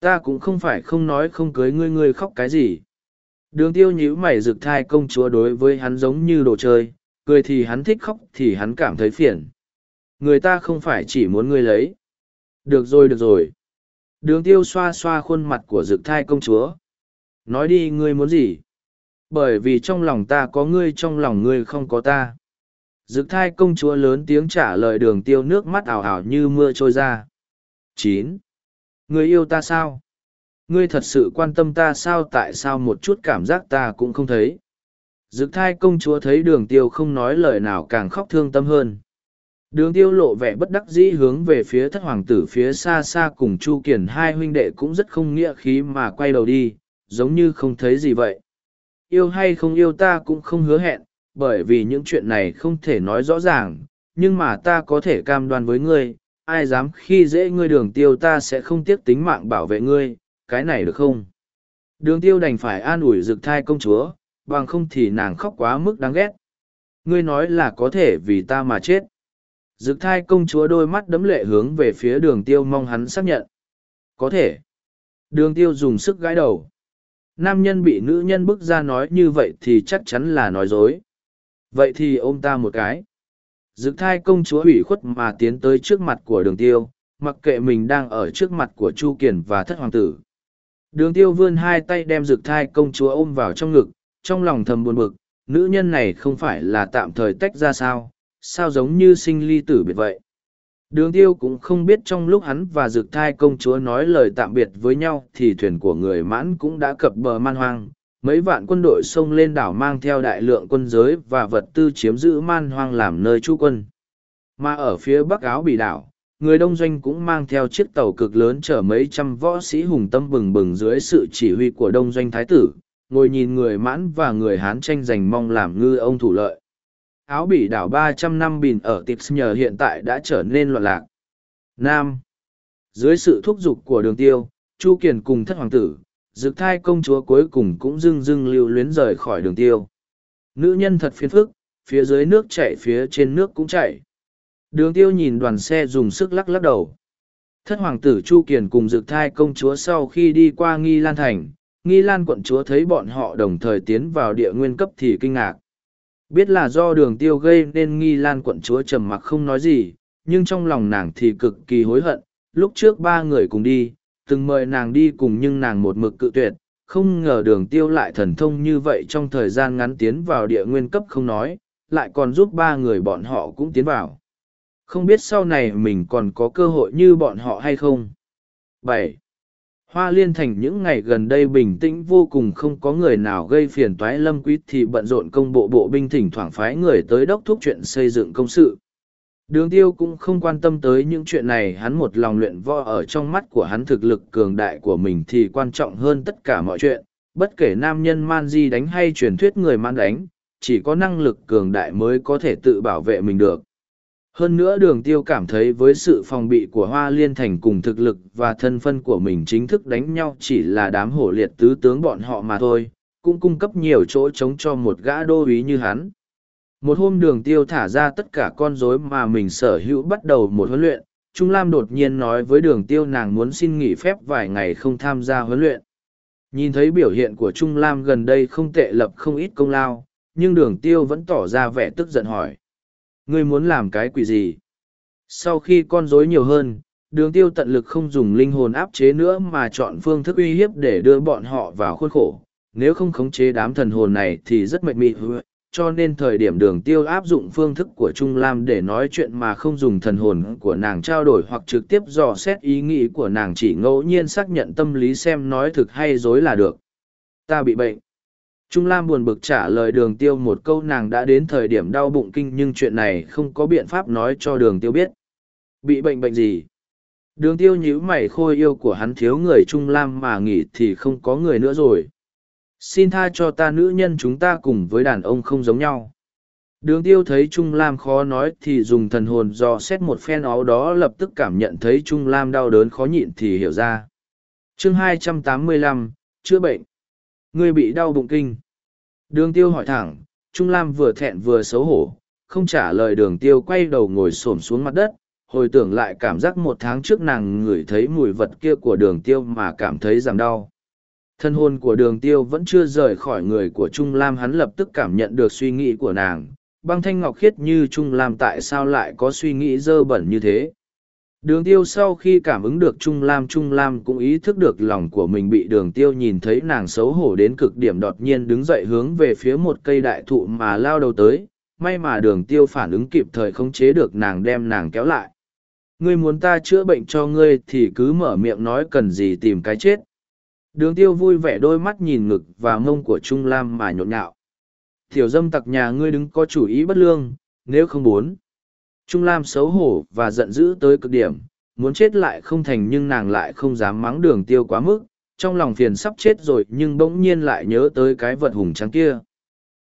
Speaker 1: Ta cũng không phải không nói không cưới ngươi ngươi khóc cái gì. Đường tiêu nhíu mày rực thai công chúa đối với hắn giống như đồ chơi, cười thì hắn thích khóc thì hắn cảm thấy phiền. Người ta không phải chỉ muốn ngươi lấy. Được rồi được rồi. Đường tiêu xoa xoa khuôn mặt của rực thai công chúa. Nói đi ngươi muốn gì? Bởi vì trong lòng ta có ngươi trong lòng ngươi không có ta. Dực thai công chúa lớn tiếng trả lời đường tiêu nước mắt ảo ảo như mưa trôi ra. chín người yêu ta sao? Ngươi thật sự quan tâm ta sao tại sao một chút cảm giác ta cũng không thấy? Dực thai công chúa thấy đường tiêu không nói lời nào càng khóc thương tâm hơn. Đường tiêu lộ vẻ bất đắc dĩ hướng về phía thất hoàng tử phía xa xa cùng Chu Kiền hai huynh đệ cũng rất không nghĩa khí mà quay đầu đi, giống như không thấy gì vậy. Yêu hay không yêu ta cũng không hứa hẹn, bởi vì những chuyện này không thể nói rõ ràng, nhưng mà ta có thể cam đoan với ngươi, ai dám khi dễ ngươi đường tiêu ta sẽ không tiếc tính mạng bảo vệ ngươi, cái này được không? Đường tiêu đành phải an ủi rực thai công chúa, bằng không thì nàng khóc quá mức đáng ghét. Ngươi nói là có thể vì ta mà chết. Dực thai công chúa đôi mắt đấm lệ hướng về phía đường tiêu mong hắn xác nhận. Có thể. Đường tiêu dùng sức gãi đầu. Nam nhân bị nữ nhân bức ra nói như vậy thì chắc chắn là nói dối. Vậy thì ôm ta một cái. Dực thai công chúa ủy khuất mà tiến tới trước mặt của đường tiêu, mặc kệ mình đang ở trước mặt của Chu Kiển và thất hoàng tử. Đường tiêu vươn hai tay đem dực thai công chúa ôm vào trong ngực, trong lòng thầm buồn bực, nữ nhân này không phải là tạm thời tách ra sao, sao giống như sinh ly tử biệt vậy. Đường tiêu cũng không biết trong lúc hắn và dực thai công chúa nói lời tạm biệt với nhau thì thuyền của người mãn cũng đã cập bờ man hoang. Mấy vạn quân đội xông lên đảo mang theo đại lượng quân giới và vật tư chiếm giữ man hoang làm nơi trú quân. Mà ở phía bắc áo bị đảo, người đông doanh cũng mang theo chiếc tàu cực lớn chở mấy trăm võ sĩ hùng tâm bừng bừng dưới sự chỉ huy của đông doanh thái tử, ngồi nhìn người mãn và người hán tranh giành mong làm ngư ông thủ lợi. Áo bỉ đảo ba trăm năm bìn ở tips nhờ hiện tại đã trở nên loạn lạc. Nam. Dưới sự thúc giục của đường tiêu chu kiền cùng thất hoàng tử dực thai công chúa cuối cùng cũng dưng dưng lưu luyến rời khỏi đường tiêu. Nữ nhân thật phiền phức phía dưới nước chảy phía trên nước cũng chảy. Đường tiêu nhìn đoàn xe dùng sức lắc lắc đầu. Thất hoàng tử chu kiền cùng dực thai công chúa sau khi đi qua nghi lan thành nghi lan quận chúa thấy bọn họ đồng thời tiến vào địa nguyên cấp thì kinh ngạc. Biết là do đường tiêu gây nên nghi lan quận chúa trầm mặc không nói gì, nhưng trong lòng nàng thì cực kỳ hối hận. Lúc trước ba người cùng đi, từng mời nàng đi cùng nhưng nàng một mực cự tuyệt, không ngờ đường tiêu lại thần thông như vậy trong thời gian ngắn tiến vào địa nguyên cấp không nói, lại còn giúp ba người bọn họ cũng tiến vào. Không biết sau này mình còn có cơ hội như bọn họ hay không. bảy Hoa liên thành những ngày gần đây bình tĩnh vô cùng không có người nào gây phiền toái lâm quý thì bận rộn công bộ bộ binh thỉnh thoảng phái người tới đốc thúc chuyện xây dựng công sự. Đường tiêu cũng không quan tâm tới những chuyện này hắn một lòng luyện võ ở trong mắt của hắn thực lực cường đại của mình thì quan trọng hơn tất cả mọi chuyện, bất kể nam nhân man di đánh hay truyền thuyết người man đánh, chỉ có năng lực cường đại mới có thể tự bảo vệ mình được. Hơn nữa đường tiêu cảm thấy với sự phòng bị của Hoa Liên Thành cùng thực lực và thân phân của mình chính thức đánh nhau chỉ là đám hổ liệt tứ tướng bọn họ mà thôi, cũng cung cấp nhiều chỗ chống cho một gã đô úy như hắn. Một hôm đường tiêu thả ra tất cả con rối mà mình sở hữu bắt đầu một huấn luyện, Trung Lam đột nhiên nói với đường tiêu nàng muốn xin nghỉ phép vài ngày không tham gia huấn luyện. Nhìn thấy biểu hiện của Trung Lam gần đây không tệ lập không ít công lao, nhưng đường tiêu vẫn tỏ ra vẻ tức giận hỏi. Ngươi muốn làm cái quỷ gì? Sau khi con rối nhiều hơn, đường tiêu tận lực không dùng linh hồn áp chế nữa mà chọn phương thức uy hiếp để đưa bọn họ vào khuôn khổ. Nếu không khống chế đám thần hồn này thì rất mệt mịt, cho nên thời điểm đường tiêu áp dụng phương thức của Trung Lam để nói chuyện mà không dùng thần hồn của nàng trao đổi hoặc trực tiếp dò xét ý nghĩ của nàng chỉ ngẫu nhiên xác nhận tâm lý xem nói thực hay dối là được. Ta bị bệnh. Trung Lam buồn bực trả lời đường tiêu một câu nàng đã đến thời điểm đau bụng kinh nhưng chuyện này không có biện pháp nói cho đường tiêu biết. Bị bệnh bệnh gì? Đường tiêu nhíu mày khôi yêu của hắn thiếu người Trung Lam mà nghỉ thì không có người nữa rồi. Xin tha cho ta nữ nhân chúng ta cùng với đàn ông không giống nhau. Đường tiêu thấy Trung Lam khó nói thì dùng thần hồn dò xét một phen áo đó lập tức cảm nhận thấy Trung Lam đau đớn khó nhịn thì hiểu ra. chương 285, chữa bệnh. Người bị đau bụng kinh. Đường tiêu hỏi thẳng, Trung Lam vừa thẹn vừa xấu hổ, không trả lời đường tiêu quay đầu ngồi xổm xuống mặt đất, hồi tưởng lại cảm giác một tháng trước nàng ngửi thấy mùi vật kia của đường tiêu mà cảm thấy giảm đau. Thân hồn của đường tiêu vẫn chưa rời khỏi người của Trung Lam, hắn lập tức cảm nhận được suy nghĩ của nàng. Băng thanh ngọc khiết như Trung Lam tại sao lại có suy nghĩ dơ bẩn như thế. Đường tiêu sau khi cảm ứng được Trung Lam Trung Lam cũng ý thức được lòng của mình bị đường tiêu nhìn thấy nàng xấu hổ đến cực điểm đột nhiên đứng dậy hướng về phía một cây đại thụ mà lao đầu tới. May mà đường tiêu phản ứng kịp thời khống chế được nàng đem nàng kéo lại. Ngươi muốn ta chữa bệnh cho ngươi thì cứ mở miệng nói cần gì tìm cái chết. Đường tiêu vui vẻ đôi mắt nhìn ngực và mông của Trung Lam mà nhộn nhạo. Tiểu dâm tặc nhà ngươi đứng có chủ ý bất lương, nếu không muốn. Trung Lam xấu hổ và giận dữ tới cực điểm, muốn chết lại không thành nhưng nàng lại không dám mắng đường tiêu quá mức, trong lòng phiền sắp chết rồi nhưng bỗng nhiên lại nhớ tới cái vật hùng trắng kia.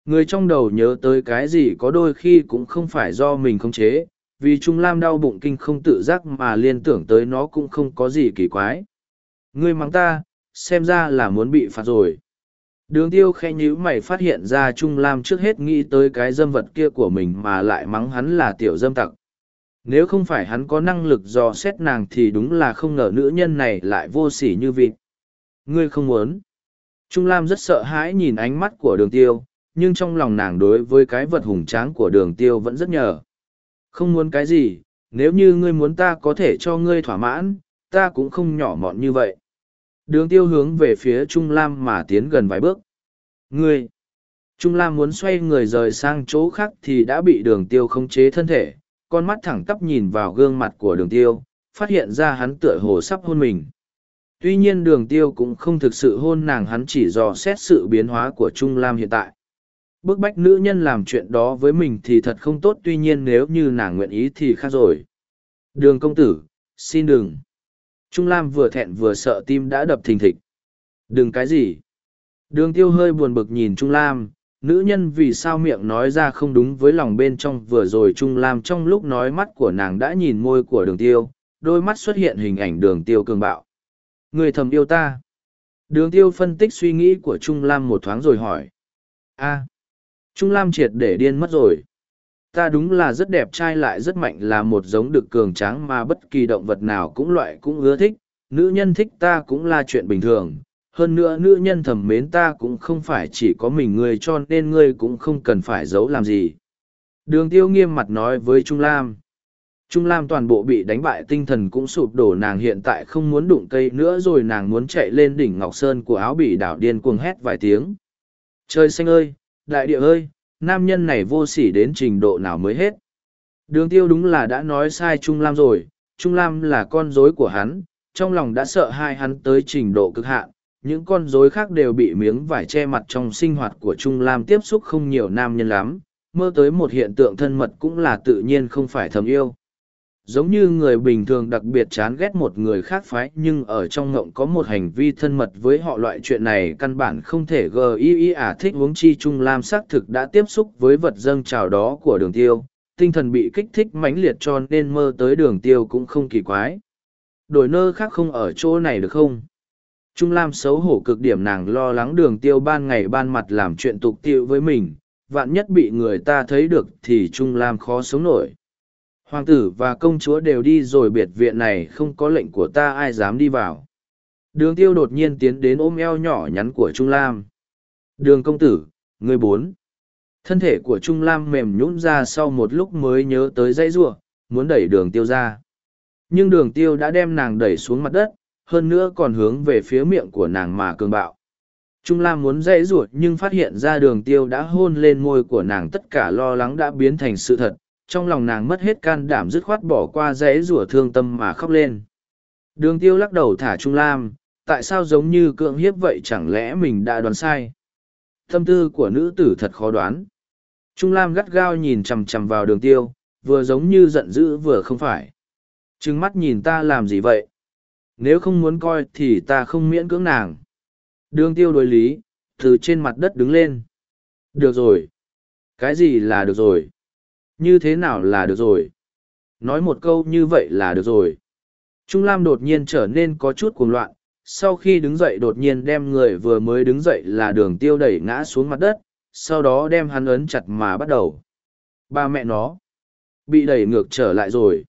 Speaker 1: Người trong đầu nhớ tới cái gì có đôi khi cũng không phải do mình không chế, vì Trung Lam đau bụng kinh không tự giác mà liên tưởng tới nó cũng không có gì kỳ quái. Ngươi mắng ta, xem ra là muốn bị phạt rồi. Đường tiêu khe nhíu mày phát hiện ra Trung Lam trước hết nghĩ tới cái dâm vật kia của mình mà lại mắng hắn là tiểu dâm tặc. Nếu không phải hắn có năng lực dò xét nàng thì đúng là không ngờ nữ nhân này lại vô sỉ như vịt. Ngươi không muốn. Trung Lam rất sợ hãi nhìn ánh mắt của đường tiêu, nhưng trong lòng nàng đối với cái vật hùng tráng của đường tiêu vẫn rất nhờ. Không muốn cái gì, nếu như ngươi muốn ta có thể cho ngươi thỏa mãn, ta cũng không nhỏ mọn như vậy. Đường tiêu hướng về phía Trung Lam mà tiến gần vài bước. Ngươi! Trung Lam muốn xoay người rời sang chỗ khác thì đã bị đường tiêu khống chế thân thể, con mắt thẳng tắp nhìn vào gương mặt của đường tiêu, phát hiện ra hắn tựa hồ sắp hôn mình. Tuy nhiên đường tiêu cũng không thực sự hôn nàng hắn chỉ dò xét sự biến hóa của Trung Lam hiện tại. Bức bách nữ nhân làm chuyện đó với mình thì thật không tốt tuy nhiên nếu như nàng nguyện ý thì khác rồi. Đường công tử, xin đừng. Trung Lam vừa thẹn vừa sợ tim đã đập thình thịch. Đừng cái gì. Đường tiêu hơi buồn bực nhìn Trung Lam, nữ nhân vì sao miệng nói ra không đúng với lòng bên trong vừa rồi Trung Lam trong lúc nói mắt của nàng đã nhìn môi của đường tiêu, đôi mắt xuất hiện hình ảnh đường tiêu cường bạo. Người thầm yêu ta. Đường tiêu phân tích suy nghĩ của Trung Lam một thoáng rồi hỏi. a Trung Lam triệt để điên mất rồi ta đúng là rất đẹp trai lại rất mạnh là một giống được cường tráng mà bất kỳ động vật nào cũng loại cũng ưa thích. Nữ nhân thích ta cũng là chuyện bình thường. Hơn nữa nữ nhân thầm mến ta cũng không phải chỉ có mình ngươi cho nên ngươi cũng không cần phải giấu làm gì. Đường tiêu nghiêm mặt nói với trung lam. Trung lam toàn bộ bị đánh bại tinh thần cũng sụp đổ, nàng hiện tại không muốn đụng cây nữa rồi nàng muốn chạy lên đỉnh ngọc sơn của áo bỉ đảo điên cuồng hét vài tiếng. Trời xanh ơi, đại địa ơi nam nhân này vô sỉ đến trình độ nào mới hết. Đường tiêu đúng là đã nói sai Trung Lam rồi, Trung Lam là con rối của hắn, trong lòng đã sợ hai hắn tới trình độ cực hạn. Những con rối khác đều bị miếng vải che mặt trong sinh hoạt của Trung Lam tiếp xúc không nhiều nam nhân lắm, mơ tới một hiện tượng thân mật cũng là tự nhiên không phải thầm yêu giống như người bình thường đặc biệt chán ghét một người khác phái, nhưng ở trong ngộng có một hành vi thân mật với họ. Loại chuyện này căn bản không thể gờ y y ả thích uống chi trung lam xác thực đã tiếp xúc với vật dâng trào đó của đường tiêu. Tinh thần bị kích thích mãnh liệt cho nên mơ tới đường tiêu cũng không kỳ quái. Đổi nơ khác không ở chỗ này được không? Trung lam xấu hổ cực điểm nàng lo lắng đường tiêu ban ngày ban mặt làm chuyện tục tiệu với mình. Vạn nhất bị người ta thấy được thì Trung Lam khó sống nổi. Hoàng tử và công chúa đều đi rồi biệt viện này không có lệnh của ta ai dám đi vào. Đường tiêu đột nhiên tiến đến ôm eo nhỏ nhắn của Trung Lam. Đường công tử, người bốn. Thân thể của Trung Lam mềm nhũn ra sau một lúc mới nhớ tới dãy rua, muốn đẩy đường tiêu ra. Nhưng đường tiêu đã đem nàng đẩy xuống mặt đất, hơn nữa còn hướng về phía miệng của nàng mà cường bạo. Trung Lam muốn dãy ruột nhưng phát hiện ra đường tiêu đã hôn lên môi của nàng tất cả lo lắng đã biến thành sự thật, trong lòng nàng mất hết can đảm dứt khoát bỏ qua rẽ rủa thương tâm mà khóc lên. Đường tiêu lắc đầu thả Trung Lam, tại sao giống như cưỡng hiếp vậy chẳng lẽ mình đã đoán sai? Tâm tư của nữ tử thật khó đoán. Trung Lam gắt gao nhìn chằm chằm vào đường tiêu, vừa giống như giận dữ vừa không phải. Trừng mắt nhìn ta làm gì vậy? Nếu không muốn coi thì ta không miễn cưỡng nàng. Đường tiêu đối lý, từ trên mặt đất đứng lên. Được rồi. Cái gì là được rồi? Như thế nào là được rồi? Nói một câu như vậy là được rồi. Trung Lam đột nhiên trở nên có chút cuồng loạn, sau khi đứng dậy đột nhiên đem người vừa mới đứng dậy là đường tiêu đẩy ngã xuống mặt đất, sau đó đem hắn ấn chặt mà bắt đầu. Ba mẹ nó, bị đẩy ngược trở lại rồi.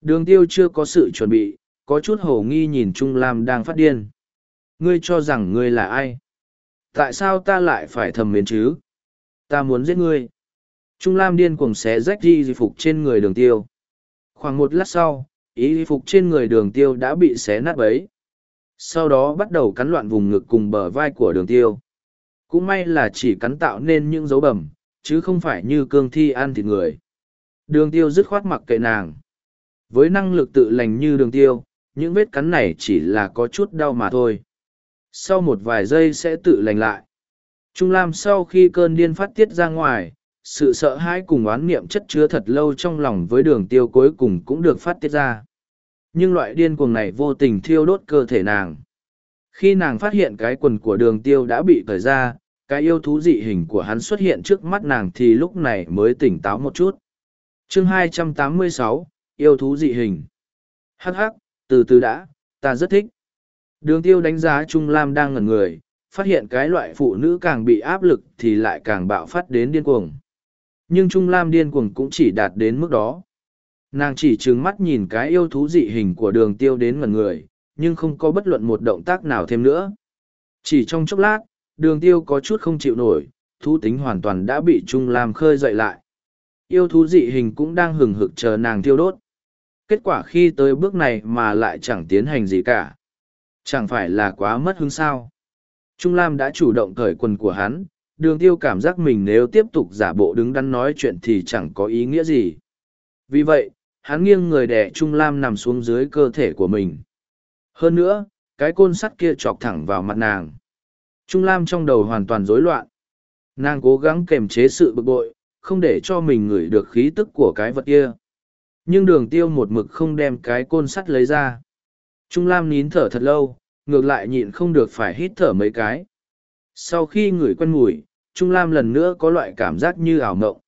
Speaker 1: Đường tiêu chưa có sự chuẩn bị, có chút hổ nghi nhìn Trung Lam đang phát điên. Ngươi cho rằng ngươi là ai? Tại sao ta lại phải thầm miến chứ? Ta muốn giết ngươi. Trung Lam điên cuồng xé rách y phục trên người đường tiêu. Khoảng một lát sau, y phục trên người đường tiêu đã bị xé nát bấy. Sau đó bắt đầu cắn loạn vùng ngực cùng bờ vai của đường tiêu. Cũng may là chỉ cắn tạo nên những dấu bầm, chứ không phải như cương thi ăn thịt người. Đường tiêu dứt khoát mặc kệ nàng. Với năng lực tự lành như đường tiêu, những vết cắn này chỉ là có chút đau mà thôi. Sau một vài giây sẽ tự lành lại. Trung Lam sau khi cơn điên phát tiết ra ngoài, sự sợ hãi cùng oán niệm chất chứa thật lâu trong lòng với đường tiêu cuối cùng cũng được phát tiết ra. Nhưng loại điên cuồng này vô tình thiêu đốt cơ thể nàng. Khi nàng phát hiện cái quần của đường tiêu đã bị cởi ra, cái yêu thú dị hình của hắn xuất hiện trước mắt nàng thì lúc này mới tỉnh táo một chút. chương 286, yêu thú dị hình. Hắc hắc, từ từ đã, ta rất thích. Đường tiêu đánh giá Trung Lam đang ngẩn người, phát hiện cái loại phụ nữ càng bị áp lực thì lại càng bạo phát đến điên cuồng. Nhưng Trung Lam điên cuồng cũng chỉ đạt đến mức đó. Nàng chỉ trừng mắt nhìn cái yêu thú dị hình của đường tiêu đến ngần người, nhưng không có bất luận một động tác nào thêm nữa. Chỉ trong chốc lát, đường tiêu có chút không chịu nổi, thú tính hoàn toàn đã bị Trung Lam khơi dậy lại. Yêu thú dị hình cũng đang hừng hực chờ nàng tiêu đốt. Kết quả khi tới bước này mà lại chẳng tiến hành gì cả. Chẳng phải là quá mất hứng sao. Trung Lam đã chủ động cởi quần của hắn, đường tiêu cảm giác mình nếu tiếp tục giả bộ đứng đắn nói chuyện thì chẳng có ý nghĩa gì. Vì vậy, hắn nghiêng người đè Trung Lam nằm xuống dưới cơ thể của mình. Hơn nữa, cái côn sắt kia chọc thẳng vào mặt nàng. Trung Lam trong đầu hoàn toàn rối loạn. Nàng cố gắng kềm chế sự bực bội, không để cho mình ngửi được khí tức của cái vật kia. Nhưng đường tiêu một mực không đem cái côn sắt lấy ra. Trung Lam nín thở thật lâu, ngược lại nhịn không được phải hít thở mấy cái. Sau khi ngửi quen mùi, Trung Lam lần nữa có loại cảm giác như ảo mộng.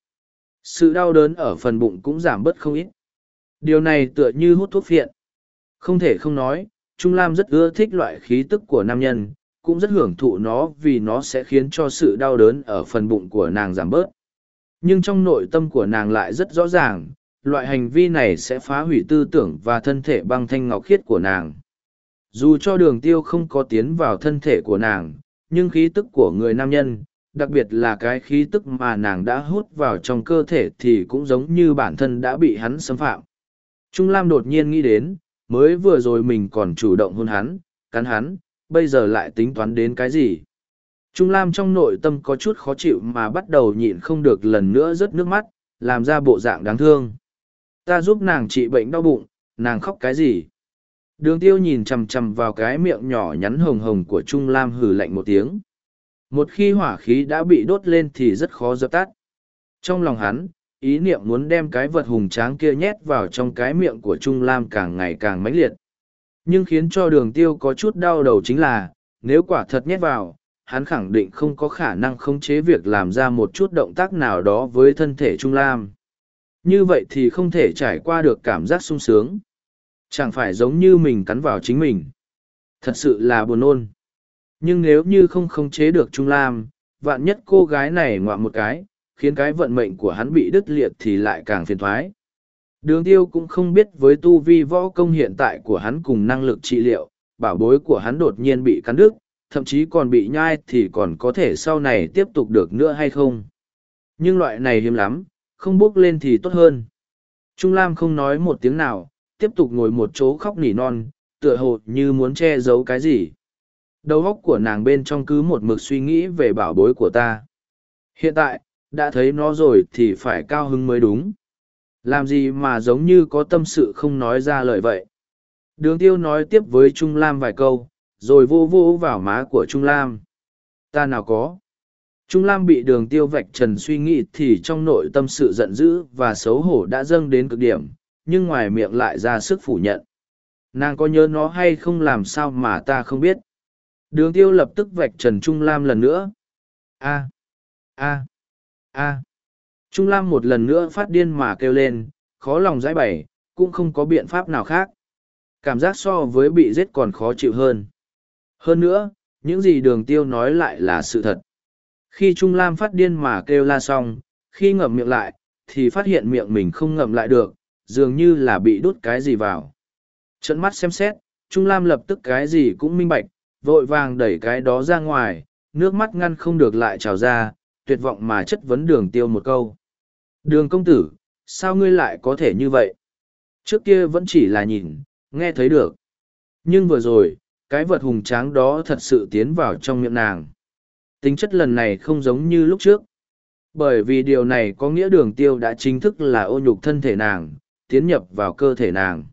Speaker 1: Sự đau đớn ở phần bụng cũng giảm bớt không ít. Điều này tựa như hút thuốc phiện. Không thể không nói, Trung Lam rất ưa thích loại khí tức của nam nhân, cũng rất hưởng thụ nó vì nó sẽ khiến cho sự đau đớn ở phần bụng của nàng giảm bớt. Nhưng trong nội tâm của nàng lại rất rõ ràng, loại hành vi này sẽ phá hủy tư tưởng và thân thể băng thanh ngọc khiết của nàng. Dù cho đường tiêu không có tiến vào thân thể của nàng, nhưng khí tức của người nam nhân, đặc biệt là cái khí tức mà nàng đã hút vào trong cơ thể thì cũng giống như bản thân đã bị hắn xâm phạm. Trung Lam đột nhiên nghĩ đến, mới vừa rồi mình còn chủ động hôn hắn, cắn hắn, bây giờ lại tính toán đến cái gì. Trung Lam trong nội tâm có chút khó chịu mà bắt đầu nhịn không được lần nữa rớt nước mắt, làm ra bộ dạng đáng thương. Ta giúp nàng trị bệnh đau bụng, nàng khóc cái gì? Đường tiêu nhìn chằm chằm vào cái miệng nhỏ nhắn hồng hồng của Trung Lam hử lạnh một tiếng. Một khi hỏa khí đã bị đốt lên thì rất khó dập tắt. Trong lòng hắn, ý niệm muốn đem cái vật hùng tráng kia nhét vào trong cái miệng của Trung Lam càng ngày càng mãnh liệt. Nhưng khiến cho đường tiêu có chút đau đầu chính là, nếu quả thật nhét vào, hắn khẳng định không có khả năng khống chế việc làm ra một chút động tác nào đó với thân thể Trung Lam. Như vậy thì không thể trải qua được cảm giác sung sướng. Chẳng phải giống như mình cắn vào chính mình. Thật sự là buồn nôn. Nhưng nếu như không khống chế được Trung Lam, vạn nhất cô gái này ngoạ một cái, khiến cái vận mệnh của hắn bị đứt liệt thì lại càng phiền thoái. Đường tiêu cũng không biết với tu vi võ công hiện tại của hắn cùng năng lực trị liệu, bảo bối của hắn đột nhiên bị cắn đứt, thậm chí còn bị nhai thì còn có thể sau này tiếp tục được nữa hay không. Nhưng loại này hiếm lắm, không bước lên thì tốt hơn. Trung Lam không nói một tiếng nào, tiếp tục ngồi một chỗ khóc nỉ non, tựa hồ như muốn che giấu cái gì. Đầu óc của nàng bên trong cứ một mực suy nghĩ về bảo bối của ta. Hiện tại, đã thấy nó rồi thì phải cao hứng mới đúng. Làm gì mà giống như có tâm sự không nói ra lời vậy. Đường tiêu nói tiếp với Trung Lam vài câu, rồi vô vô vào má của Trung Lam. Ta nào có. Trung Lam bị đường tiêu vạch trần suy nghĩ thì trong nội tâm sự giận dữ và xấu hổ đã dâng đến cực điểm, nhưng ngoài miệng lại ra sức phủ nhận. Nàng có nhớ nó hay không làm sao mà ta không biết. Đường tiêu lập tức vạch trần Trung Lam lần nữa. A. A. A. Trung Lam một lần nữa phát điên mà kêu lên, khó lòng giải bày, cũng không có biện pháp nào khác. Cảm giác so với bị giết còn khó chịu hơn. Hơn nữa, những gì đường tiêu nói lại là sự thật. Khi Trung Lam phát điên mà kêu la xong, khi ngậm miệng lại, thì phát hiện miệng mình không ngậm lại được, dường như là bị đút cái gì vào. Trận mắt xem xét, Trung Lam lập tức cái gì cũng minh bạch, vội vàng đẩy cái đó ra ngoài, nước mắt ngăn không được lại trào ra, tuyệt vọng mà chất vấn đường tiêu một câu. Đường công tử, sao ngươi lại có thể như vậy? Trước kia vẫn chỉ là nhìn, nghe thấy được. Nhưng vừa rồi, cái vật hùng tráng đó thật sự tiến vào trong miệng nàng. Tính chất lần này không giống như lúc trước. Bởi vì điều này có nghĩa đường tiêu đã chính thức là ô nhục thân thể nàng, tiến nhập vào cơ thể nàng.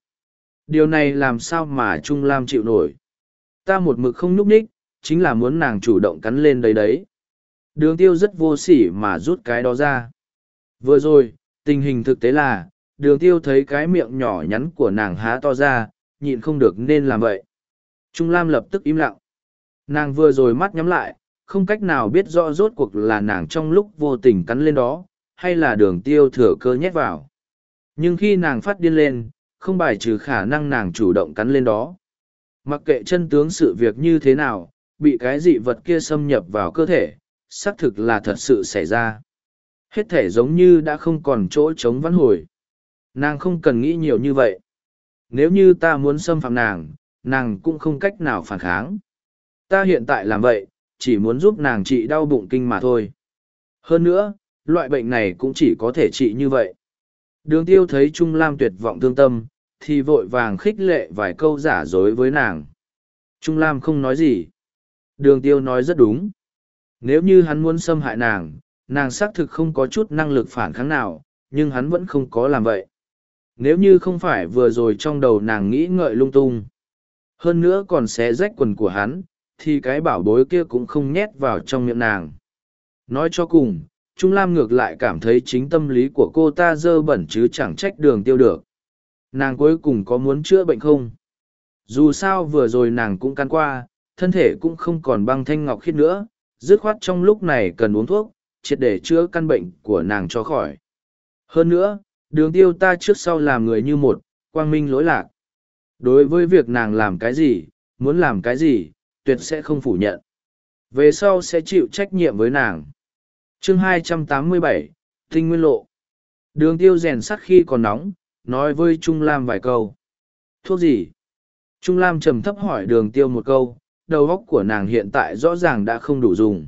Speaker 1: Điều này làm sao mà Trung Lam chịu nổi. Ta một mực không núp ních, chính là muốn nàng chủ động cắn lên đấy đấy. Đường tiêu rất vô sỉ mà rút cái đó ra. Vừa rồi, tình hình thực tế là, đường tiêu thấy cái miệng nhỏ nhắn của nàng há to ra, nhịn không được nên làm vậy. Trung Lam lập tức im lặng. Nàng vừa rồi mắt nhắm lại, không cách nào biết rõ rốt cuộc là nàng trong lúc vô tình cắn lên đó, hay là đường tiêu thừa cơ nhét vào. Nhưng khi nàng phát điên lên, không bài trừ khả năng nàng chủ động cắn lên đó. Mặc kệ chân tướng sự việc như thế nào, bị cái dị vật kia xâm nhập vào cơ thể, xác thực là thật sự xảy ra. Hết thể giống như đã không còn chỗ chống vãn hồi. Nàng không cần nghĩ nhiều như vậy. Nếu như ta muốn xâm phạm nàng, nàng cũng không cách nào phản kháng. Ta hiện tại làm vậy, chỉ muốn giúp nàng trị đau bụng kinh mà thôi. Hơn nữa, loại bệnh này cũng chỉ có thể trị như vậy. Đường tiêu thấy Trung Lam tuyệt vọng thương tâm, thì vội vàng khích lệ vài câu giả dối với nàng. Trung Lam không nói gì. Đường tiêu nói rất đúng. Nếu như hắn muốn xâm hại nàng, nàng xác thực không có chút năng lực phản kháng nào, nhưng hắn vẫn không có làm vậy. Nếu như không phải vừa rồi trong đầu nàng nghĩ ngợi lung tung. Hơn nữa còn xé rách quần của hắn, thì cái bảo bối kia cũng không nhét vào trong miệng nàng. Nói cho cùng, Trung Lam ngược lại cảm thấy chính tâm lý của cô ta dơ bẩn chứ chẳng trách đường tiêu được. Nàng cuối cùng có muốn chữa bệnh không? Dù sao vừa rồi nàng cũng căn qua, thân thể cũng không còn băng thanh ngọc khiết nữa, dứt khoát trong lúc này cần uống thuốc, triệt để chữa căn bệnh của nàng cho khỏi. Hơn nữa, đường tiêu ta trước sau làm người như một, quang minh lỗi lạc. Đối với việc nàng làm cái gì, muốn làm cái gì, tuyệt sẽ không phủ nhận. Về sau sẽ chịu trách nhiệm với nàng. chương 287, Tinh Nguyên Lộ. Đường tiêu rèn sắt khi còn nóng, nói với Trung Lam vài câu. Thuốc gì? Trung Lam trầm thấp hỏi đường tiêu một câu, đầu óc của nàng hiện tại rõ ràng đã không đủ dùng.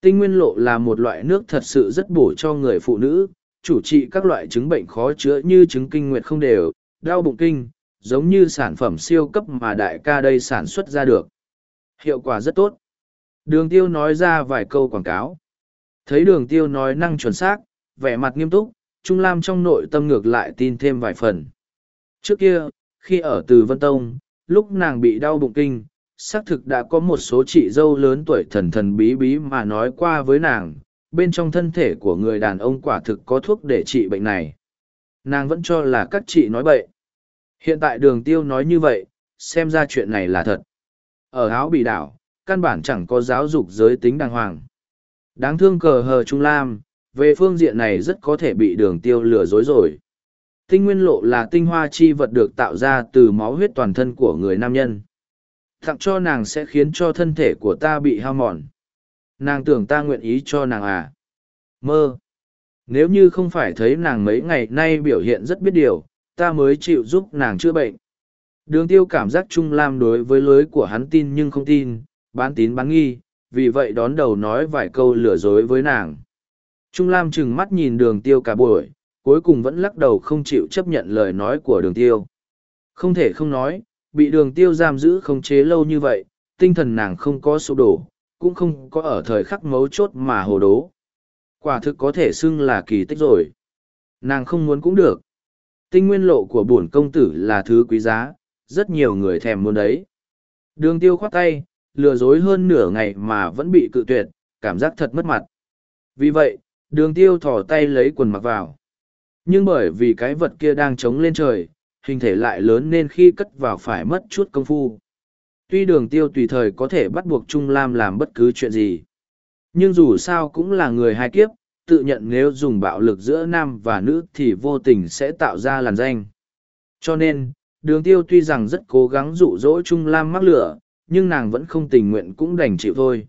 Speaker 1: Tinh nguyên lộ là một loại nước thật sự rất bổ cho người phụ nữ, chủ trị các loại chứng bệnh khó chữa như chứng kinh nguyệt không đều, đau bụng kinh, giống như sản phẩm siêu cấp mà đại ca đây sản xuất ra được. Hiệu quả rất tốt. Đường tiêu nói ra vài câu quảng cáo. Thấy đường tiêu nói năng chuẩn xác, vẻ mặt nghiêm túc, Trung Lam trong nội tâm ngược lại tin thêm vài phần. Trước kia, khi ở từ Vân Tông, lúc nàng bị đau bụng kinh, xác thực đã có một số chị dâu lớn tuổi thần thần bí bí mà nói qua với nàng, bên trong thân thể của người đàn ông quả thực có thuốc để trị bệnh này. Nàng vẫn cho là các chị nói bậy. Hiện tại đường tiêu nói như vậy, xem ra chuyện này là thật. Ở áo bị đảo, căn bản chẳng có giáo dục giới tính đàng hoàng. Đáng thương cờ hờ Trung Lam, về phương diện này rất có thể bị đường tiêu lừa dối rồi. Tinh nguyên lộ là tinh hoa chi vật được tạo ra từ máu huyết toàn thân của người nam nhân. Tặng cho nàng sẽ khiến cho thân thể của ta bị hao mòn. Nàng tưởng ta nguyện ý cho nàng à. Mơ, Nếu như không phải thấy nàng mấy ngày nay biểu hiện rất biết điều, ta mới chịu giúp nàng chữa bệnh. Đường tiêu cảm giác Trung Lam đối với lưới của hắn tin nhưng không tin, bán tín bán nghi, vì vậy đón đầu nói vài câu lừa dối với nàng. Trung Lam chừng mắt nhìn đường tiêu cả buổi, cuối cùng vẫn lắc đầu không chịu chấp nhận lời nói của đường tiêu. Không thể không nói, bị đường tiêu giam giữ không chế lâu như vậy, tinh thần nàng không có sụp đổ, cũng không có ở thời khắc mấu chốt mà hồ đố. Quả thực có thể xưng là kỳ tích rồi. Nàng không muốn cũng được. Tinh nguyên lộ của bổn công tử là thứ quý giá, rất nhiều người thèm muốn đấy. Đường tiêu khoát tay, lừa dối hơn nửa ngày mà vẫn bị cự tuyệt, cảm giác thật mất mặt. Vì vậy, đường tiêu thỏ tay lấy quần mặc vào. Nhưng bởi vì cái vật kia đang trống lên trời, hình thể lại lớn nên khi cất vào phải mất chút công phu. Tuy đường tiêu tùy thời có thể bắt buộc Trung Lam làm bất cứ chuyện gì. Nhưng dù sao cũng là người hai kiếp, tự nhận nếu dùng bạo lực giữa nam và nữ thì vô tình sẽ tạo ra làn danh. Cho nên, đường tiêu tuy rằng rất cố gắng dụ dỗ Trung Lam mắc lửa, nhưng nàng vẫn không tình nguyện cũng đành chịu thôi.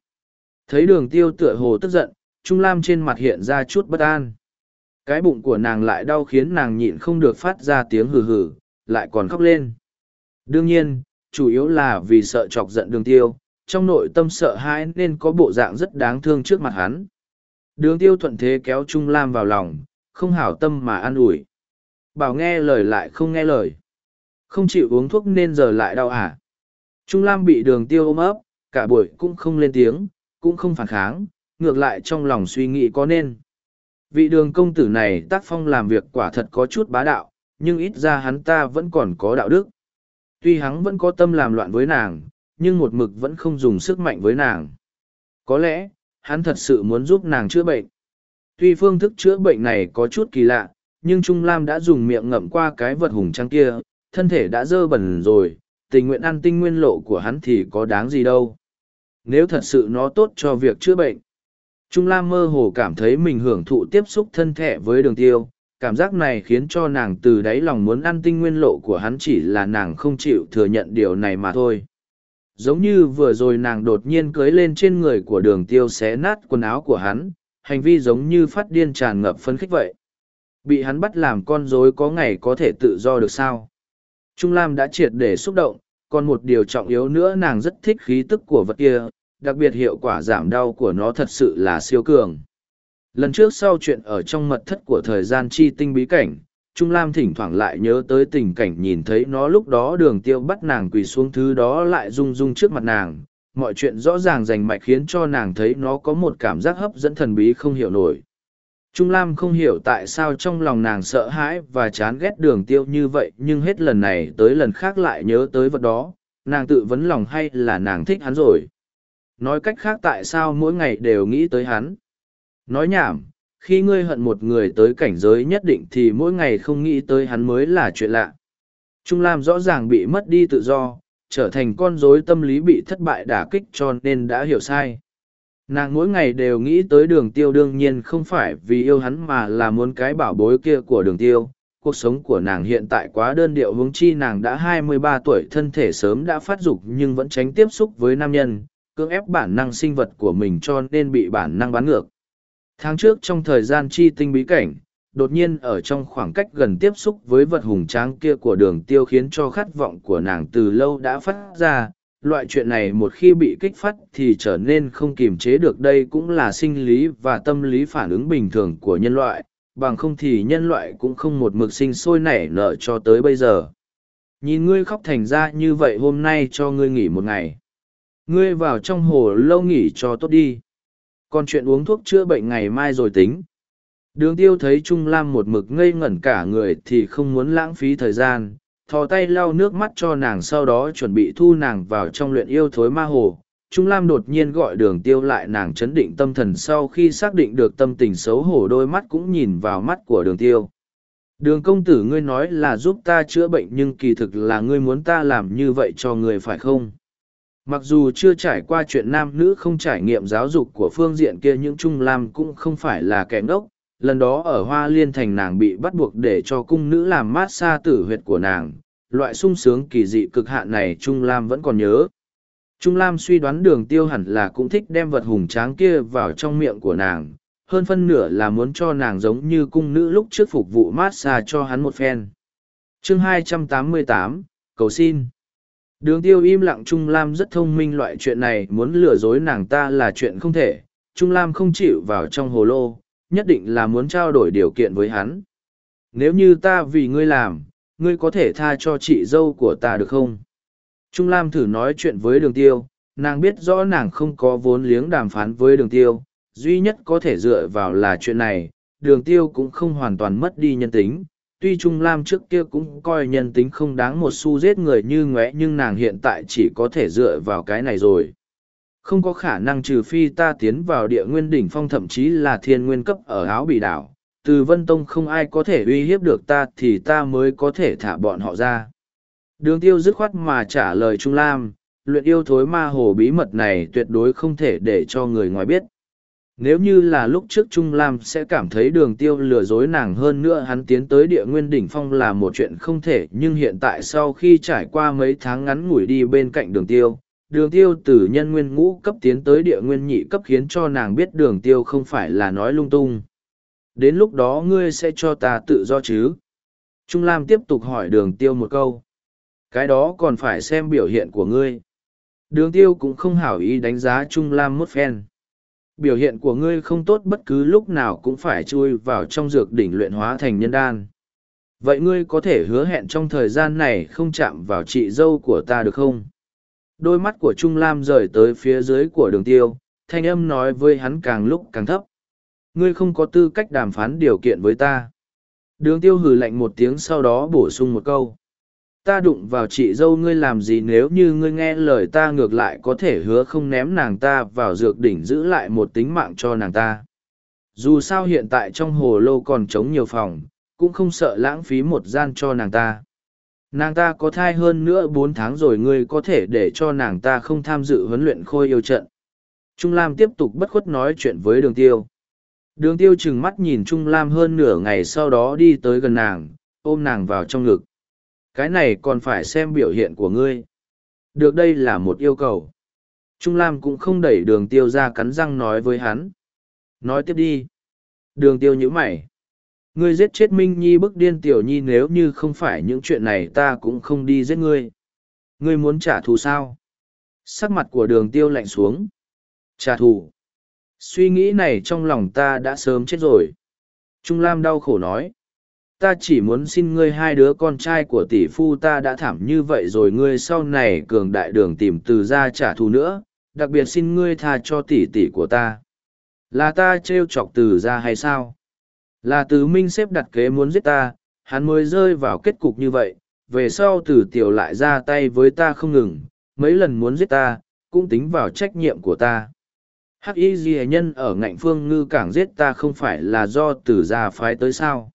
Speaker 1: Thấy đường tiêu tựa hồ tức giận, Trung Lam trên mặt hiện ra chút bất an. Cái bụng của nàng lại đau khiến nàng nhịn không được phát ra tiếng hừ hừ, lại còn khóc lên. Đương nhiên, chủ yếu là vì sợ chọc giận đường tiêu, trong nội tâm sợ hãi nên có bộ dạng rất đáng thương trước mặt hắn. Đường tiêu thuận thế kéo Trung Lam vào lòng, không hảo tâm mà an ủi. Bảo nghe lời lại không nghe lời. Không chịu uống thuốc nên giờ lại đau à. Trung Lam bị đường tiêu ôm ấp, cả buổi cũng không lên tiếng, cũng không phản kháng, ngược lại trong lòng suy nghĩ có nên. Vị đường công tử này tác phong làm việc quả thật có chút bá đạo, nhưng ít ra hắn ta vẫn còn có đạo đức. Tuy hắn vẫn có tâm làm loạn với nàng, nhưng một mực vẫn không dùng sức mạnh với nàng. Có lẽ, hắn thật sự muốn giúp nàng chữa bệnh. Tuy phương thức chữa bệnh này có chút kỳ lạ, nhưng Trung Lam đã dùng miệng ngậm qua cái vật hùng trăng kia, thân thể đã dơ bẩn rồi, tình nguyện ăn tinh nguyên lộ của hắn thì có đáng gì đâu. Nếu thật sự nó tốt cho việc chữa bệnh. Trung Lam mơ hồ cảm thấy mình hưởng thụ tiếp xúc thân thể với đường tiêu, cảm giác này khiến cho nàng từ đáy lòng muốn ăn tinh nguyên lộ của hắn chỉ là nàng không chịu thừa nhận điều này mà thôi. Giống như vừa rồi nàng đột nhiên cưới lên trên người của đường tiêu xé nát quần áo của hắn hành vi giống như phát điên tràn ngập phấn khích vậy. Bị hắn bắt làm con rối có ngày có thể tự do được sao? Trung lam đã triệt để xúc động còn một điều trọng yếu nữa nàng rất thích khí tức của vật kia đặc biệt hiệu quả giảm đau của nó thật sự là siêu cường lần trước sau chuyện ở trong mật thất của thời gian chi tinh bí cảnh Trung Lam thỉnh thoảng lại nhớ tới tình cảnh nhìn thấy nó lúc đó đường tiêu bắt nàng quỳ xuống thứ đó lại rung rung trước mặt nàng. Mọi chuyện rõ ràng rành mạch khiến cho nàng thấy nó có một cảm giác hấp dẫn thần bí không hiểu nổi. Trung Lam không hiểu tại sao trong lòng nàng sợ hãi và chán ghét đường tiêu như vậy nhưng hết lần này tới lần khác lại nhớ tới vật đó, nàng tự vấn lòng hay là nàng thích hắn rồi. Nói cách khác tại sao mỗi ngày đều nghĩ tới hắn. Nói nhảm, khi ngươi hận một người tới cảnh giới nhất định thì mỗi ngày không nghĩ tới hắn mới là chuyện lạ. Trung Lam rõ ràng bị mất đi tự do, trở thành con rối tâm lý bị thất bại đả kích cho nên đã hiểu sai. Nàng mỗi ngày đều nghĩ tới đường tiêu đương nhiên không phải vì yêu hắn mà là muốn cái bảo bối kia của đường tiêu. Cuộc sống của nàng hiện tại quá đơn điệu hướng chi nàng đã 23 tuổi thân thể sớm đã phát dục nhưng vẫn tránh tiếp xúc với nam nhân, cưỡng ép bản năng sinh vật của mình cho nên bị bản năng bán ngược. Tháng trước trong thời gian chi tinh bí cảnh, đột nhiên ở trong khoảng cách gần tiếp xúc với vật hùng tráng kia của đường tiêu khiến cho khát vọng của nàng từ lâu đã phát ra. Loại chuyện này một khi bị kích phát thì trở nên không kiềm chế được đây cũng là sinh lý và tâm lý phản ứng bình thường của nhân loại, bằng không thì nhân loại cũng không một mực sinh sôi nảy nở cho tới bây giờ. Nhìn ngươi khóc thành ra như vậy hôm nay cho ngươi nghỉ một ngày. Ngươi vào trong hồ lâu nghỉ cho tốt đi còn chuyện uống thuốc chữa bệnh ngày mai rồi tính. Đường tiêu thấy Trung Lam một mực ngây ngẩn cả người thì không muốn lãng phí thời gian, thò tay lau nước mắt cho nàng sau đó chuẩn bị thu nàng vào trong luyện yêu thối ma hồ. Trung Lam đột nhiên gọi đường tiêu lại nàng chấn định tâm thần sau khi xác định được tâm tình xấu hổ đôi mắt cũng nhìn vào mắt của đường tiêu. Đường công tử ngươi nói là giúp ta chữa bệnh nhưng kỳ thực là ngươi muốn ta làm như vậy cho ngươi phải không? Mặc dù chưa trải qua chuyện nam nữ không trải nghiệm giáo dục của phương diện kia nhưng Trung Lam cũng không phải là kẻ ngốc, lần đó ở Hoa Liên Thành nàng bị bắt buộc để cho cung nữ làm mát xa tử huyệt của nàng, loại sung sướng kỳ dị cực hạn này Trung Lam vẫn còn nhớ. Trung Lam suy đoán đường tiêu hẳn là cũng thích đem vật hùng tráng kia vào trong miệng của nàng, hơn phân nửa là muốn cho nàng giống như cung nữ lúc trước phục vụ massage cho hắn một phen. chương 288, cầu xin. Đường tiêu im lặng Trung Lam rất thông minh loại chuyện này muốn lừa dối nàng ta là chuyện không thể. Trung Lam không chịu vào trong hồ lô, nhất định là muốn trao đổi điều kiện với hắn. Nếu như ta vì ngươi làm, ngươi có thể tha cho chị dâu của ta được không? Trung Lam thử nói chuyện với đường tiêu, nàng biết rõ nàng không có vốn liếng đàm phán với đường tiêu, duy nhất có thể dựa vào là chuyện này, đường tiêu cũng không hoàn toàn mất đi nhân tính. Tuy Trung Lam trước kia cũng coi nhân tính không đáng một xu giết người như ngóe nhưng nàng hiện tại chỉ có thể dựa vào cái này rồi. Không có khả năng trừ phi ta tiến vào địa nguyên đỉnh phong thậm chí là thiên nguyên cấp ở áo bị đảo. Từ Vân Tông không ai có thể uy hiếp được ta thì ta mới có thể thả bọn họ ra. Đường tiêu dứt khoát mà trả lời Trung Lam, luyện yêu thối ma hồ bí mật này tuyệt đối không thể để cho người ngoài biết. Nếu như là lúc trước Trung Lam sẽ cảm thấy đường tiêu lừa dối nàng hơn nữa hắn tiến tới địa nguyên đỉnh phong là một chuyện không thể nhưng hiện tại sau khi trải qua mấy tháng ngắn ngủi đi bên cạnh đường tiêu, đường tiêu từ nhân nguyên ngũ cấp tiến tới địa nguyên nhị cấp khiến cho nàng biết đường tiêu không phải là nói lung tung. Đến lúc đó ngươi sẽ cho ta tự do chứ? Trung Lam tiếp tục hỏi đường tiêu một câu. Cái đó còn phải xem biểu hiện của ngươi. Đường tiêu cũng không hảo ý đánh giá Trung Lam một phen. Biểu hiện của ngươi không tốt bất cứ lúc nào cũng phải chui vào trong dược đỉnh luyện hóa thành nhân đan. Vậy ngươi có thể hứa hẹn trong thời gian này không chạm vào chị dâu của ta được không? Đôi mắt của Trung Lam rời tới phía dưới của đường tiêu, thanh âm nói với hắn càng lúc càng thấp. Ngươi không có tư cách đàm phán điều kiện với ta. Đường tiêu hừ lạnh một tiếng sau đó bổ sung một câu ta đụng vào chị dâu ngươi làm gì nếu như ngươi nghe lời ta ngược lại có thể hứa không ném nàng ta vào dược đỉnh giữ lại một tính mạng cho nàng ta. Dù sao hiện tại trong hồ lô còn trống nhiều phòng, cũng không sợ lãng phí một gian cho nàng ta. Nàng ta có thai hơn nữa bốn tháng rồi ngươi có thể để cho nàng ta không tham dự huấn luyện khôi yêu trận. Trung lam tiếp tục bất khuất nói chuyện với đường tiêu. Đường tiêu trừng mắt nhìn trung lam hơn nửa ngày sau đó đi tới gần nàng, ôm nàng vào trong ngực cái này còn phải xem biểu hiện của ngươi. Được đây là một yêu cầu. Trung Lam cũng không đẩy đường tiêu ra cắn răng nói với hắn. Nói tiếp đi. Đường tiêu nhíu mày. Ngươi giết chết Minh Nhi bức điên tiểu nhi nếu như không phải những chuyện này ta cũng không đi giết ngươi. Ngươi muốn trả thù sao? Sắc mặt của đường tiêu lạnh xuống. Trả thù. Suy nghĩ này trong lòng ta đã sớm chết rồi. Trung Lam đau khổ nói ta chỉ muốn xin ngươi hai đứa con trai của tỷ phu ta đã thảm như vậy rồi, ngươi sau này cường đại đường tìm từ ra trả thù nữa, đặc biệt xin ngươi tha cho tỷ tỷ của ta. Là ta t r e o chọc từ ra hay sao? Là từ minh xếp đặt kế muốn giết ta, hắn mới rơi vào kết cục như vậy, về sau từ tiểu lại ra tay với ta không ngừng, mấy lần muốn giết ta, cũng tính vào trách nhiệm của ta. Hắc y di nhân ở ngạnh phương ngư cảng giết ta không phải là do từ gia phái tới sao?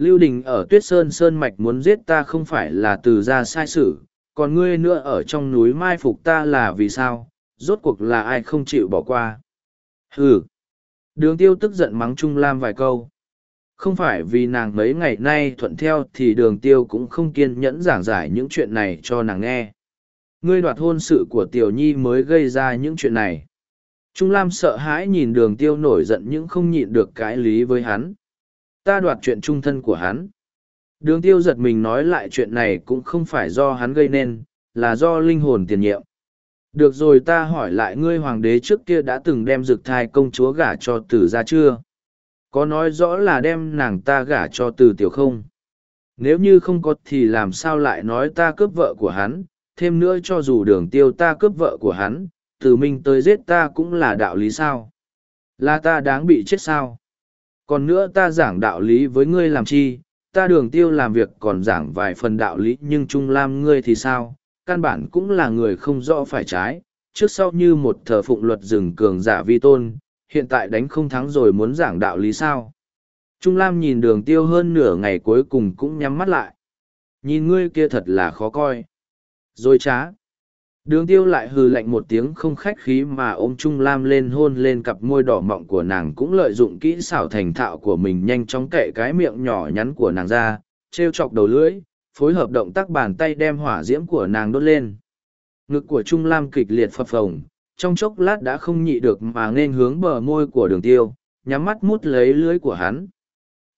Speaker 1: Lưu Đình ở Tuyết Sơn Sơn Mạch muốn giết ta không phải là từ ra sai sự, còn ngươi nữa ở trong núi mai phục ta là vì sao, rốt cuộc là ai không chịu bỏ qua. Hừ. Đường tiêu tức giận mắng Trung Lam vài câu. Không phải vì nàng mấy ngày nay thuận theo thì đường tiêu cũng không kiên nhẫn giảng giải những chuyện này cho nàng nghe. Ngươi đoạt hôn sự của Tiểu Nhi mới gây ra những chuyện này. Trung Lam sợ hãi nhìn đường tiêu nổi giận nhưng không nhịn được cãi lý với hắn. Ta đoạt chuyện trung thân của hắn. Đường tiêu giật mình nói lại chuyện này cũng không phải do hắn gây nên, là do linh hồn tiền nhiệm. Được rồi ta hỏi lại ngươi hoàng đế trước kia đã từng đem dược thai công chúa gả cho tử ra chưa? Có nói rõ là đem nàng ta gả cho tử tiểu không? Nếu như không có thì làm sao lại nói ta cướp vợ của hắn, thêm nữa cho dù đường tiêu ta cướp vợ của hắn, từ mình tới giết ta cũng là đạo lý sao? Là ta đáng bị chết sao? Còn nữa ta giảng đạo lý với ngươi làm chi, ta đường tiêu làm việc còn giảng vài phần đạo lý nhưng trung lam ngươi thì sao, căn bản cũng là người không rõ phải trái. Trước sau như một thờ phụng luật rừng cường giả vi tôn, hiện tại đánh không thắng rồi muốn giảng đạo lý sao? Trung lam nhìn đường tiêu hơn nửa ngày cuối cùng cũng nhắm mắt lại. Nhìn ngươi kia thật là khó coi. Rồi trá Đường tiêu lại hừ lạnh một tiếng không khách khí mà ôm Trung Lam lên hôn lên cặp môi đỏ mọng của nàng cũng lợi dụng kỹ xảo thành thạo của mình nhanh chóng kệ cái miệng nhỏ nhắn của nàng ra, treo chọc đầu lưỡi, phối hợp động tác bàn tay đem hỏa diễm của nàng đốt lên. Ngực của Trung Lam kịch liệt phập phồng, trong chốc lát đã không nhị được mà nên hướng bờ môi của đường tiêu, nhắm mắt mút lấy lưới của hắn.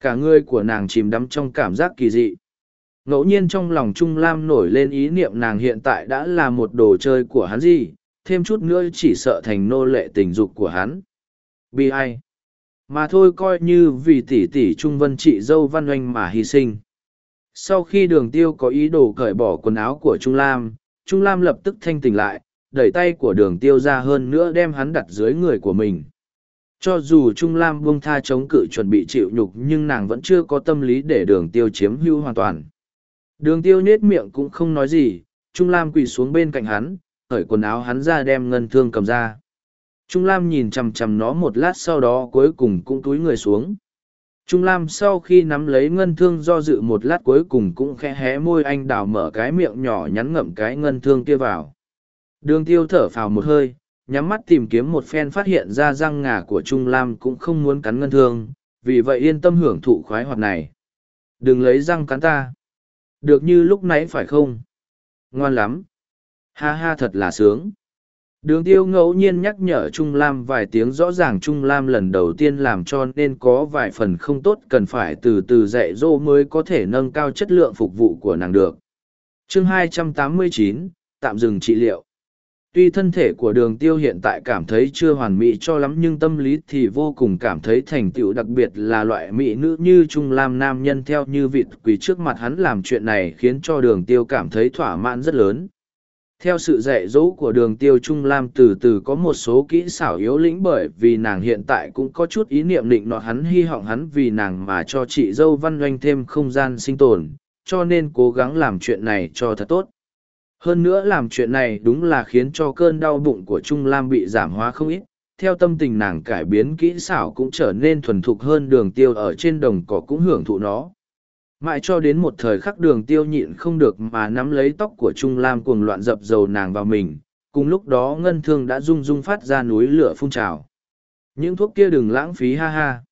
Speaker 1: Cả người của nàng chìm đắm trong cảm giác kỳ dị. Ngẫu nhiên trong lòng Trung Lam nổi lên ý niệm nàng hiện tại đã là một đồ chơi của hắn gì, thêm chút nữa chỉ sợ thành nô lệ tình dục của hắn. Bi ai? Mà thôi coi như vì tỷ tỷ Trung Vân chị dâu văn oanh mà hy sinh. Sau khi đường tiêu có ý đồ cởi bỏ quần áo của Trung Lam, Trung Lam lập tức thanh tỉnh lại, đẩy tay của đường tiêu ra hơn nữa đem hắn đặt dưới người của mình. Cho dù Trung Lam buông tha chống cự chuẩn bị chịu nhục nhưng nàng vẫn chưa có tâm lý để đường tiêu chiếm hữu hoàn toàn. Đường tiêu nhết miệng cũng không nói gì, Trung Lam quỳ xuống bên cạnh hắn, cởi quần áo hắn ra đem ngân thương cầm ra. Trung Lam nhìn chằm chằm nó một lát sau đó cuối cùng cũng túi người xuống. Trung Lam sau khi nắm lấy ngân thương do dự một lát cuối cùng cũng khẽ hé môi anh đào mở cái miệng nhỏ nhắn ngậm cái ngân thương kia vào. Đường tiêu thở phào một hơi, nhắm mắt tìm kiếm một phen phát hiện ra răng ngà của Trung Lam cũng không muốn cắn ngân thương, vì vậy yên tâm hưởng thụ khoái hoạt này. Đừng lấy răng cắn ta. Được như lúc nãy phải không? Ngoan lắm. Ha ha thật là sướng. Đường tiêu ngẫu nhiên nhắc nhở Trung Lam vài tiếng rõ ràng Trung Lam lần đầu tiên làm cho nên có vài phần không tốt cần phải từ từ dạy dỗ mới có thể nâng cao chất lượng phục vụ của nàng được. chương 289, tạm dừng trị liệu. Tuy thân thể của đường tiêu hiện tại cảm thấy chưa hoàn mỹ cho lắm nhưng tâm lý thì vô cùng cảm thấy thành tựu đặc biệt là loại mỹ nữ như Trung Lam nam nhân theo như vịt quỳ trước mặt hắn làm chuyện này khiến cho đường tiêu cảm thấy thỏa mãn rất lớn. Theo sự dạy dỗ của đường tiêu Trung Lam từ từ có một số kỹ xảo yếu lĩnh bởi vì nàng hiện tại cũng có chút ý niệm định nọ hắn hy vọng hắn vì nàng mà cho chị dâu văn doanh thêm không gian sinh tồn, cho nên cố gắng làm chuyện này cho thật tốt. Hơn nữa làm chuyện này đúng là khiến cho cơn đau bụng của Trung Lam bị giảm hóa không ít, theo tâm tình nàng cải biến kỹ xảo cũng trở nên thuần thục hơn đường tiêu ở trên đồng cỏ cũng hưởng thụ nó. Mãi cho đến một thời khắc đường tiêu nhịn không được mà nắm lấy tóc của trung lam cuồng loạn dập dầu nàng vào mình cùng lúc đó ngân thương đã rung rung phát ra núi lửa phun trào. Những thuốc kia đừng lãng phí ha ha.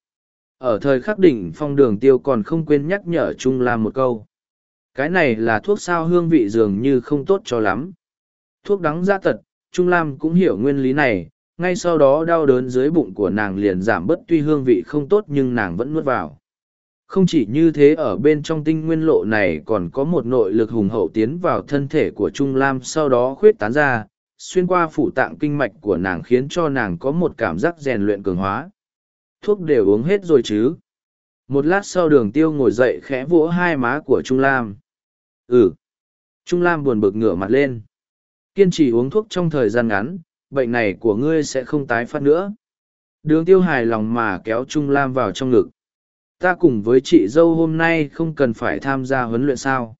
Speaker 1: Ở thời khắc đỉnh phong đường tiêu còn không quên nhắc nhở trung lam một câu cái này là thuốc sao hương vị dường như không tốt cho lắm thuốc đắng gia tật trung lam cũng hiểu nguyên lý này ngay sau đó đau đớn dưới bụng của nàng liền giảm bớt tuy hương vị không tốt nhưng nàng vẫn nuốt vào không chỉ như thế ở bên trong tinh nguyên lộ này còn có một nội lực hùng hậu tiến vào thân thể của Trung Lam sau đó khuyết tán ra, xuyên qua phủ tạng kinh mạch của nàng khiến cho nàng có một cảm giác rèn luyện cường hóa. Thuốc đều uống hết rồi chứ. Một lát sau đường tiêu ngồi dậy khẽ vỗ hai má của Trung Lam. Ừ. Trung Lam buồn bực ngửa mặt lên. Kiên trì uống thuốc trong thời gian ngắn, bệnh này của ngươi sẽ không tái phát nữa. Đường tiêu hài lòng mà kéo Trung Lam vào trong ngực ta cùng với chị dâu hôm nay không cần phải tham gia huấn luyện sao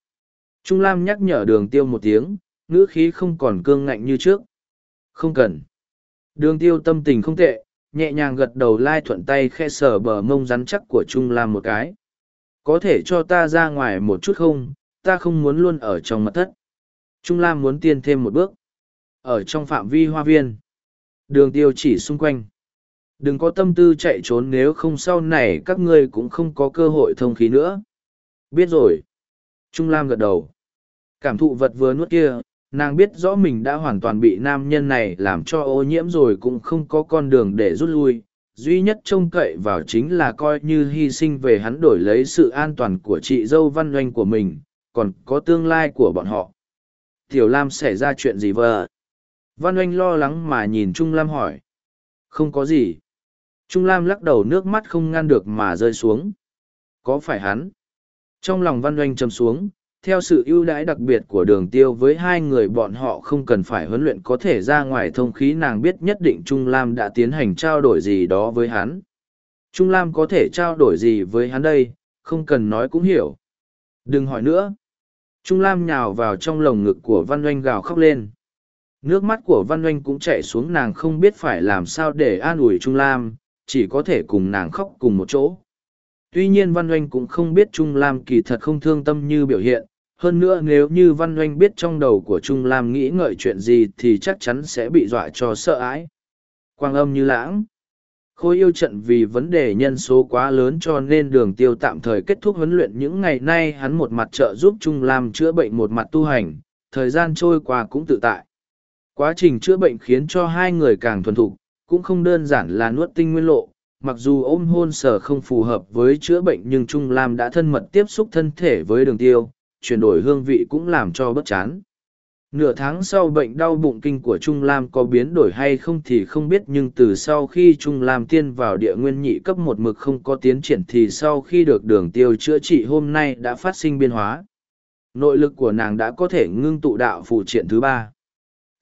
Speaker 1: trung lam nhắc nhở đường tiêu một tiếng ngữ khí không còn cương ngạnh như trước không cần đường tiêu tâm tình không tệ nhẹ nhàng gật đầu lai thuận tay khe sờ bờ mông rắn chắc của trung lam một cái. Có thể cho ta ra ngoài một chút không? Ta không muốn luôn ở trong mật thất. Trung lam muốn tiên thêm một bước. Ở trong phạm vi hoa viên. Đường tiêu chỉ xung quanh. Đừng có tâm tư chạy trốn nếu không sau này các ngươi cũng không có cơ hội thông khí nữa. Biết rồi. Trung lam gật đầu. Cảm thụ vật vừa nuốt kia nàng biết rõ mình đã hoàn toàn bị nam nhân này làm cho ô nhiễm rồi cũng không có con đường để rút lui. Duy nhất trông cậy vào chính là coi như hy sinh về hắn đổi lấy sự an toàn của chị dâu văn doanh của mình còn có tương lai của bọn họ. Tiểu lam xảy ra chuyện gì vợ văn oanh lo lắng mà nhìn trung lam hỏi. Không có gì. Trung Lam lắc đầu nước mắt không ngăn được mà rơi xuống. Có phải hắn? Trong lòng văn doanh châm xuống, theo sự ưu đãi đặc biệt của đường tiêu với hai người bọn họ không cần phải huấn luyện có thể ra ngoài thông khí nàng biết nhất định Trung Lam đã tiến hành trao đổi gì đó với hắn. Trung Lam có thể trao đổi gì với hắn đây, không cần nói cũng hiểu. Đừng hỏi nữa. Trung Lam nhào vào trong lồng ngực của Văn Oanh gào khóc lên. Nước mắt của Văn Oanh cũng chảy xuống nàng không biết phải làm sao để an ủi Trung Lam, chỉ có thể cùng nàng khóc cùng một chỗ. Tuy nhiên Văn Oanh cũng không biết Trung Lam kỳ thật không thương tâm như biểu hiện, hơn nữa nếu như Văn Oanh biết trong đầu của Trung Lam nghĩ ngợi chuyện gì thì chắc chắn sẽ bị dọa cho sợ ái. Quang âm như lãng. Khôi yêu trận vì vấn đề nhân số quá lớn cho nên đường tiêu tạm thời kết thúc huấn luyện những ngày nay hắn một mặt trợ giúp Trung Lam chữa bệnh một mặt tu hành, thời gian trôi qua cũng tự tại. Quá trình chữa bệnh khiến cho hai người càng thuần thục, cũng không đơn giản là nuốt tinh nguyên lộ, mặc dù ôm hôn sở không phù hợp với chữa bệnh nhưng Trung Lam đã thân mật tiếp xúc thân thể với đường tiêu, chuyển đổi hương vị cũng làm cho bất chán. Nửa tháng sau bệnh đau bụng kinh của Trung Lam có biến đổi hay không thì không biết nhưng từ sau khi Trung Lam tiên vào địa nguyên nhị cấp một mực không có tiến triển thì sau khi được đường tiêu chữa trị hôm nay đã phát sinh biến hóa. Nội lực của nàng đã có thể ngưng tụ đạo phụ triện thứ ba.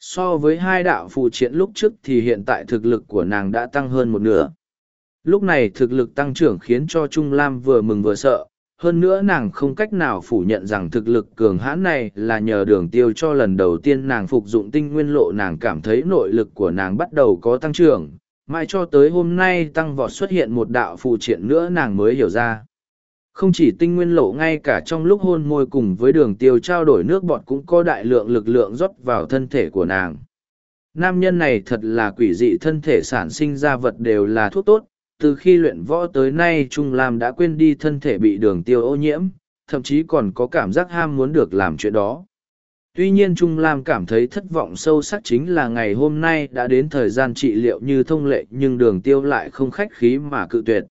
Speaker 1: So với hai đạo phụ triện lúc trước thì hiện tại thực lực của nàng đã tăng hơn một nửa. Lúc này thực lực tăng trưởng khiến cho Trung Lam vừa mừng vừa sợ, hơn nữa nàng không cách nào phủ nhận rằng thực lực cường hãn này là nhờ đường tiêu cho lần đầu tiên nàng phục dụng tinh nguyên lộ nàng cảm thấy nội lực của nàng bắt đầu có tăng trưởng, mãi cho tới hôm nay tăng vọt xuất hiện một đạo phụ triện nữa nàng mới hiểu ra. Không chỉ tinh nguyên lộ ngay cả trong lúc hôn môi cùng với đường tiêu trao đổi nước bọt cũng có đại lượng lực lượng rót vào thân thể của nàng. Nam nhân này thật là quỷ dị thân thể sản sinh ra vật đều là thuốc tốt, từ khi luyện võ tới nay Trung Lam đã quên đi thân thể bị đường tiêu ô nhiễm, thậm chí còn có cảm giác ham muốn được làm chuyện đó. Tuy nhiên Trung Lam cảm thấy thất vọng sâu sắc chính là ngày hôm nay đã đến thời gian trị liệu như thông lệ nhưng đường tiêu lại không khách khí mà cự tuyệt.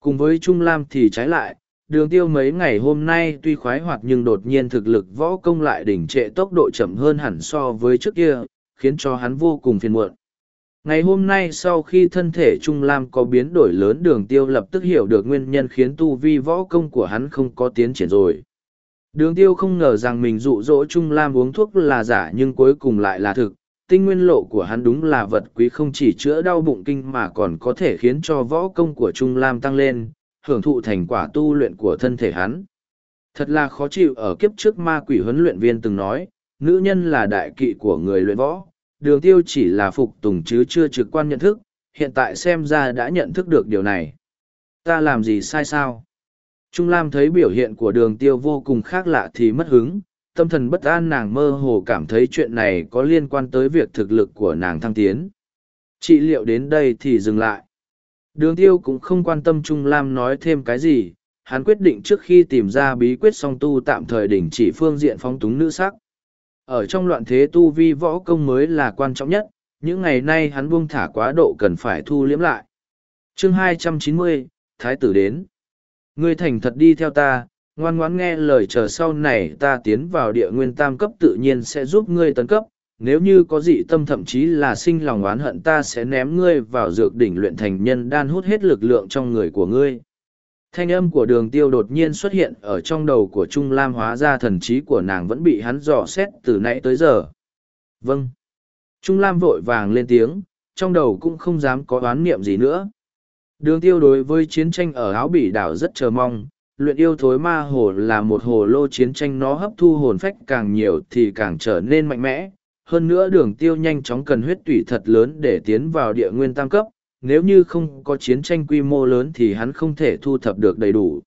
Speaker 1: Cùng với Trung Lam thì trái lại, đường tiêu mấy ngày hôm nay tuy khoái hoạt nhưng đột nhiên thực lực võ công lại đỉnh trệ tốc độ chậm hơn hẳn so với trước kia, khiến cho hắn vô cùng phiền muộn. Ngày hôm nay sau khi thân thể Trung Lam có biến đổi lớn đường tiêu lập tức hiểu được nguyên nhân khiến tu vi võ công của hắn không có tiến triển rồi. Đường tiêu không ngờ rằng mình dụ dỗ Trung Lam uống thuốc là giả nhưng cuối cùng lại là thực. Tinh nguyên lộ của hắn đúng là vật quý không chỉ chữa đau bụng kinh mà còn có thể khiến cho võ công của Trung Lam tăng lên, hưởng thụ thành quả tu luyện của thân thể hắn. Thật là khó chịu ở kiếp trước ma quỷ huấn luyện viên từng nói, nữ nhân là đại kỵ của người luyện võ, đường tiêu chỉ là phục tùng chứ chưa trực quan nhận thức, hiện tại xem ra đã nhận thức được điều này. Ta làm gì sai sao? Trung Lam thấy biểu hiện của đường tiêu vô cùng khác lạ thì mất hứng, tâm thần bất an nàng mơ hồ cảm thấy chuyện này có liên quan tới việc thực lực của nàng thăng tiến. Chị liệu đến đây thì dừng lại. Đường tiêu cũng không quan tâm Trung Lam nói thêm cái gì, hắn quyết định trước khi tìm ra bí quyết song tu tạm thời đỉnh chỉ phương diện phóng túng nữ sắc. Ở trong loạn thế tu vi võ công mới là quan trọng nhất, những ngày nay hắn buông thả quá độ cần phải thu liễm lại. chương 290, Thái tử đến. Ngươi thành thật đi theo ta, ngoan ngoãn nghe lời chờ sau này ta tiến vào địa nguyên tam cấp tự nhiên sẽ giúp ngươi tấn cấp. Nếu như có dị tâm thậm chí là sinh lòng oán hận ta sẽ ném ngươi vào dược đỉnh luyện thành nhân đan hút hết lực lượng trong người của ngươi. Thanh âm của đường tiêu đột nhiên xuất hiện ở trong đầu của Trung Lam hóa ra thần trí của nàng vẫn bị hắn dò xét từ nãy tới giờ. Vâng. Trung Lam vội vàng lên tiếng, trong đầu cũng không dám có oán niệm gì nữa. Đường tiêu đối với chiến tranh ở áo bỉ đảo rất chờ mong, luyện yêu thối ma hồ là một hồ lô chiến tranh nó hấp thu hồn phách càng nhiều thì càng trở nên mạnh mẽ. Hơn nữa đường tiêu nhanh chóng cần huyết tủy thật lớn để tiến vào địa nguyên tam cấp, nếu như không có chiến tranh quy mô lớn thì hắn không thể thu thập được đầy đủ.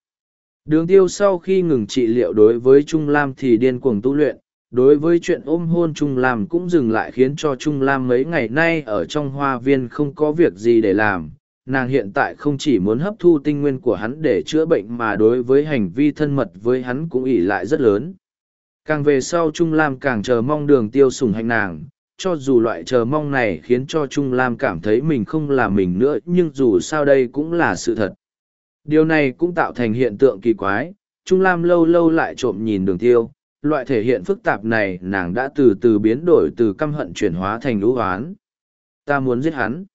Speaker 1: Đường tiêu sau khi ngừng trị liệu đối với Trung Lam thì điên cuồng tu luyện, đối với chuyện ôm hôn Trung Lam cũng dừng lại khiến cho Trung Lam mấy ngày nay ở trong hoa viên không có việc gì để làm. Nàng hiện tại không chỉ muốn hấp thu tinh nguyên của hắn để chữa bệnh mà đối với hành vi thân mật với hắn cũng ỉ lại rất lớn. Càng về sau Trung Lam càng chờ mong đường tiêu sủng hành nàng, cho dù loại chờ mong này khiến cho Trung Lam cảm thấy mình không là mình nữa nhưng dù sao đây cũng là sự thật. Điều này cũng tạo thành hiện tượng kỳ quái, Trung Lam lâu lâu lại trộm nhìn đường tiêu, loại thể hiện phức tạp này nàng đã từ từ biến đổi từ căm hận chuyển hóa thành lũ hoán. Ta muốn giết hắn.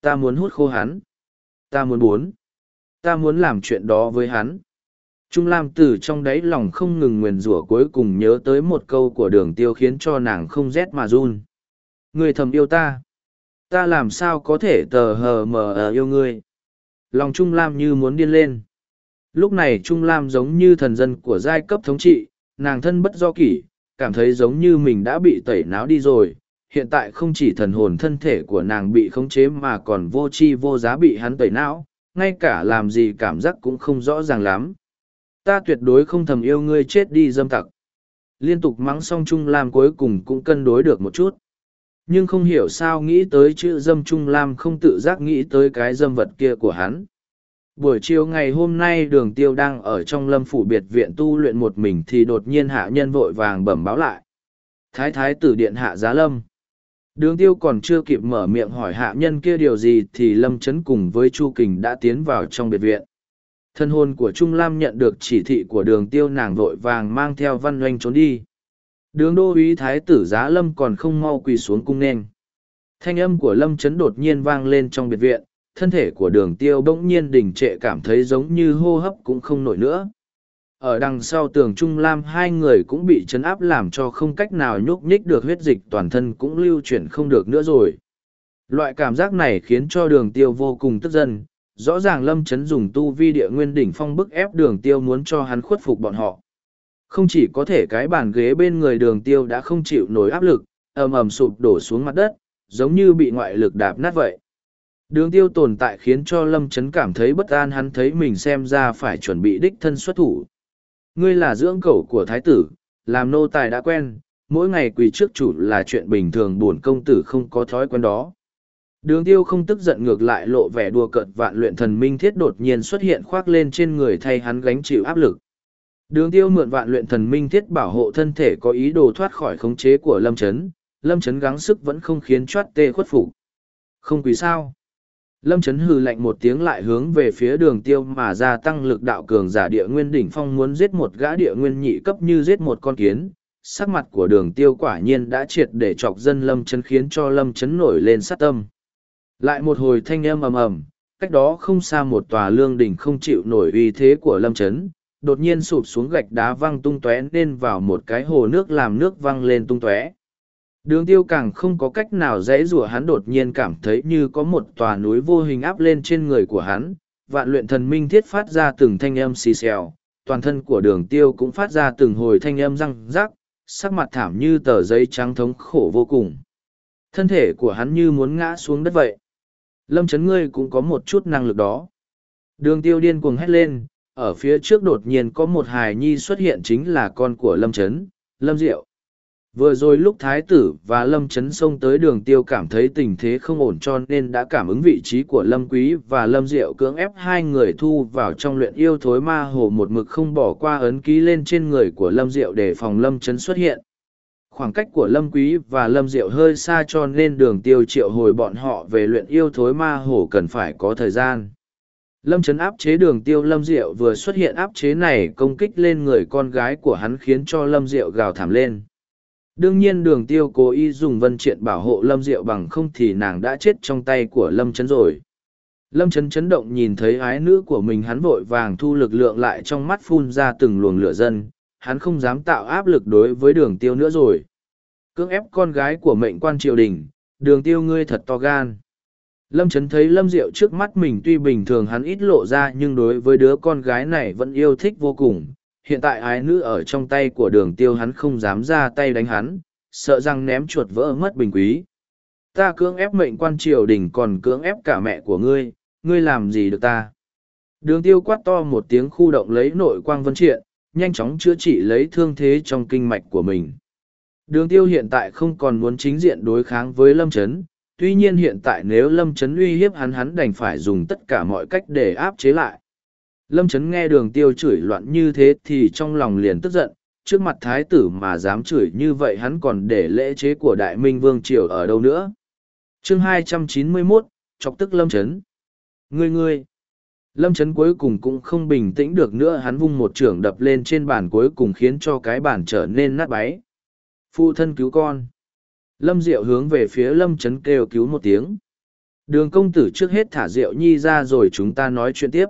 Speaker 1: Ta muốn hút khô hắn. Ta muốn bốn. Ta muốn làm chuyện đó với hắn. Trung Lam từ trong đáy lòng không ngừng nguyền rủa cuối cùng nhớ tới một câu của đường tiêu khiến cho nàng không rét mà run. Người thầm yêu ta. Ta làm sao có thể tờ hờ mờ ở yêu ngươi. Lòng Trung Lam như muốn điên lên. Lúc này Trung Lam giống như thần dân của giai cấp thống trị, nàng thân bất do kỷ, cảm thấy giống như mình đã bị tẩy não đi rồi. Hiện tại không chỉ thần hồn thân thể của nàng bị khống chế mà còn vô chi vô giá bị hắn tẩy não, ngay cả làm gì cảm giác cũng không rõ ràng lắm. Ta tuyệt đối không thầm yêu ngươi chết đi dâm tặc. Liên tục mắng xong Trung Lam cuối cùng cũng cân đối được một chút nhưng không hiểu sao nghĩ tới chữ dâm trung lam không tự giác nghĩ tới cái dâm vật kia của hắn buổi chiều ngày hôm nay đường tiêu đang ở trong lâm phủ biệt viện tu luyện một mình thì đột nhiên hạ nhân vội vàng bẩm báo lại thái thái tử điện hạ giá lâm Đường tiêu còn chưa kịp mở miệng hỏi hạ nhân kia điều gì thì Lâm Trấn cùng với Chu Kình đã tiến vào trong biệt viện. Thân hồn của Trung Lam nhận được chỉ thị của đường tiêu nàng vội vàng mang theo văn oanh trốn đi. Đường đô uý thái tử giá Lâm còn không mau quỳ xuống cung nên. Thanh âm của Lâm Trấn đột nhiên vang lên trong biệt viện, thân thể của đường tiêu bỗng nhiên đình trệ cảm thấy giống như hô hấp cũng không nổi nữa. Ở đằng sau tường Trung Lam hai người cũng bị chấn áp làm cho không cách nào nhúc nhích được huyết dịch toàn thân cũng lưu chuyển không được nữa rồi. Loại cảm giác này khiến cho đường tiêu vô cùng tức giận, rõ ràng lâm chấn dùng tu vi địa nguyên đỉnh phong bức ép đường tiêu muốn cho hắn khuất phục bọn họ. Không chỉ có thể cái bàn ghế bên người đường tiêu đã không chịu nổi áp lực, ầm ầm sụp đổ xuống mặt đất, giống như bị ngoại lực đạp nát vậy. Đường tiêu tồn tại khiến cho lâm chấn cảm thấy bất an hắn thấy mình xem ra phải chuẩn bị đích thân xuất thủ. Ngươi là dưỡng cẩu của thái tử, làm nô tài đã quen, mỗi ngày quỳ trước chủ là chuyện bình thường buồn công tử không có thói quen đó. Đường tiêu không tức giận ngược lại lộ vẻ đùa cợt vạn luyện thần minh thiết đột nhiên xuất hiện khoác lên trên người thay hắn gánh chịu áp lực. Đường tiêu mượn vạn luyện thần minh thiết bảo hộ thân thể có ý đồ thoát khỏi khống chế của lâm chấn, lâm chấn gắng sức vẫn không khiến choát tê khuất phục. Không quỳ sao. Lâm chấn hừ lạnh một tiếng lại hướng về phía đường tiêu mà gia tăng lực đạo cường giả địa nguyên đỉnh phong muốn giết một gã địa nguyên nhị cấp như giết một con kiến. Sắc mặt của đường tiêu quả nhiên đã triệt để chọc dân lâm chấn khiến cho lâm chấn nổi lên sát tâm. Lại một hồi thanh âm ầm ầm, cách đó không xa một tòa lương đỉnh không chịu nổi uy thế của lâm chấn, đột nhiên sụp xuống gạch đá văng tung tóe nên vào một cái hồ nước làm nước văng lên tung tóe. Đường tiêu càng không có cách nào dễ rủa hắn đột nhiên cảm thấy như có một tòa núi vô hình áp lên trên người của hắn, vạn luyện thần minh thiết phát ra từng thanh âm xì xèo, toàn thân của đường tiêu cũng phát ra từng hồi thanh âm răng rắc, sắc mặt thảm như tờ giấy trắng thống khổ vô cùng. Thân thể của hắn như muốn ngã xuống đất vậy. Lâm chấn ngươi cũng có một chút năng lực đó. Đường tiêu điên cuồng hét lên, ở phía trước đột nhiên có một hài nhi xuất hiện chính là con của Lâm chấn, Lâm Diệu. Vừa rồi lúc Thái tử và Lâm chấn xông tới đường tiêu cảm thấy tình thế không ổn cho nên đã cảm ứng vị trí của Lâm Quý và Lâm Diệu cưỡng ép hai người thu vào trong luyện yêu thối ma hồ một mực không bỏ qua ấn ký lên trên người của Lâm Diệu để phòng Lâm chấn xuất hiện khoảng cách của lâm quý và lâm diệu hơi xa cho nên đường tiêu triệu hồi bọn họ về luyện yêu thối ma hổ cần phải có thời gian lâm chấn áp chế đường tiêu lâm diệu vừa xuất hiện áp chế này công kích lên người con gái của hắn khiến cho lâm diệu gào thảm lên đương nhiên đường tiêu cố ý dùng vân triện bảo hộ lâm diệu bằng không thì nàng đã chết trong tay của lâm chấn rồi lâm chấn chấn động nhìn thấy ái nữ của mình hắn vội vàng thu lực lượng lại trong mắt phun ra từng luồng lửa dân hắn không dám tạo áp lực đối với đường tiêu nữa rồi. Cưỡng ép con gái của mệnh quan triều đình, đường tiêu ngươi thật to gan. Lâm Trấn thấy Lâm Diệu trước mắt mình tuy bình thường hắn ít lộ ra nhưng đối với đứa con gái này vẫn yêu thích vô cùng. Hiện tại ái nữ ở trong tay của đường tiêu hắn không dám ra tay đánh hắn, sợ rằng ném chuột vỡ mất bình quý. Ta cưỡng ép mệnh quan triều đình còn cưỡng ép cả mẹ của ngươi, ngươi làm gì được ta? Đường tiêu quát to một tiếng khu động lấy nội quang vân triện, nhanh chóng chữa trị lấy thương thế trong kinh mạch của mình. Đường tiêu hiện tại không còn muốn chính diện đối kháng với Lâm Trấn, tuy nhiên hiện tại nếu Lâm Trấn uy hiếp hắn hắn đành phải dùng tất cả mọi cách để áp chế lại. Lâm Trấn nghe đường tiêu chửi loạn như thế thì trong lòng liền tức giận, trước mặt thái tử mà dám chửi như vậy hắn còn để lễ chế của Đại Minh Vương Triều ở đâu nữa. chương 291, chọc tức Lâm Trấn. Ngươi ngươi! Lâm Trấn cuối cùng cũng không bình tĩnh được nữa hắn vung một trưởng đập lên trên bàn cuối cùng khiến cho cái bàn trở nên nát báy. Phụ thân cứu con. Lâm Diệu hướng về phía Lâm Trấn kêu cứu một tiếng. Đường công tử trước hết thả Diệu Nhi ra rồi chúng ta nói chuyện tiếp.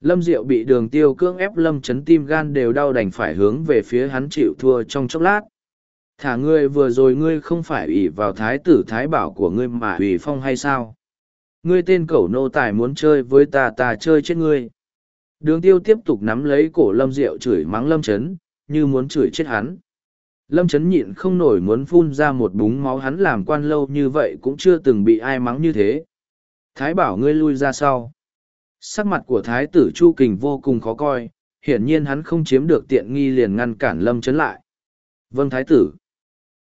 Speaker 1: Lâm Diệu bị đường tiêu cưỡng ép Lâm Trấn tim gan đều đau đành phải hướng về phía hắn chịu thua trong chốc lát. Thả ngươi vừa rồi ngươi không phải ủy vào thái tử thái bảo của ngươi mà ủy phong hay sao? Ngươi tên cẩu nô tài muốn chơi với ta ta chơi chết ngươi. Đường tiêu tiếp tục nắm lấy cổ lâm diệu chửi mắng lâm chấn, như muốn chửi chết hắn. Lâm chấn nhịn không nổi muốn phun ra một búng máu hắn làm quan lâu như vậy cũng chưa từng bị ai mắng như thế. Thái bảo ngươi lui ra sau. Sắc mặt của thái tử Chu Kình vô cùng khó coi, hiển nhiên hắn không chiếm được tiện nghi liền ngăn cản lâm chấn lại. Vâng thái tử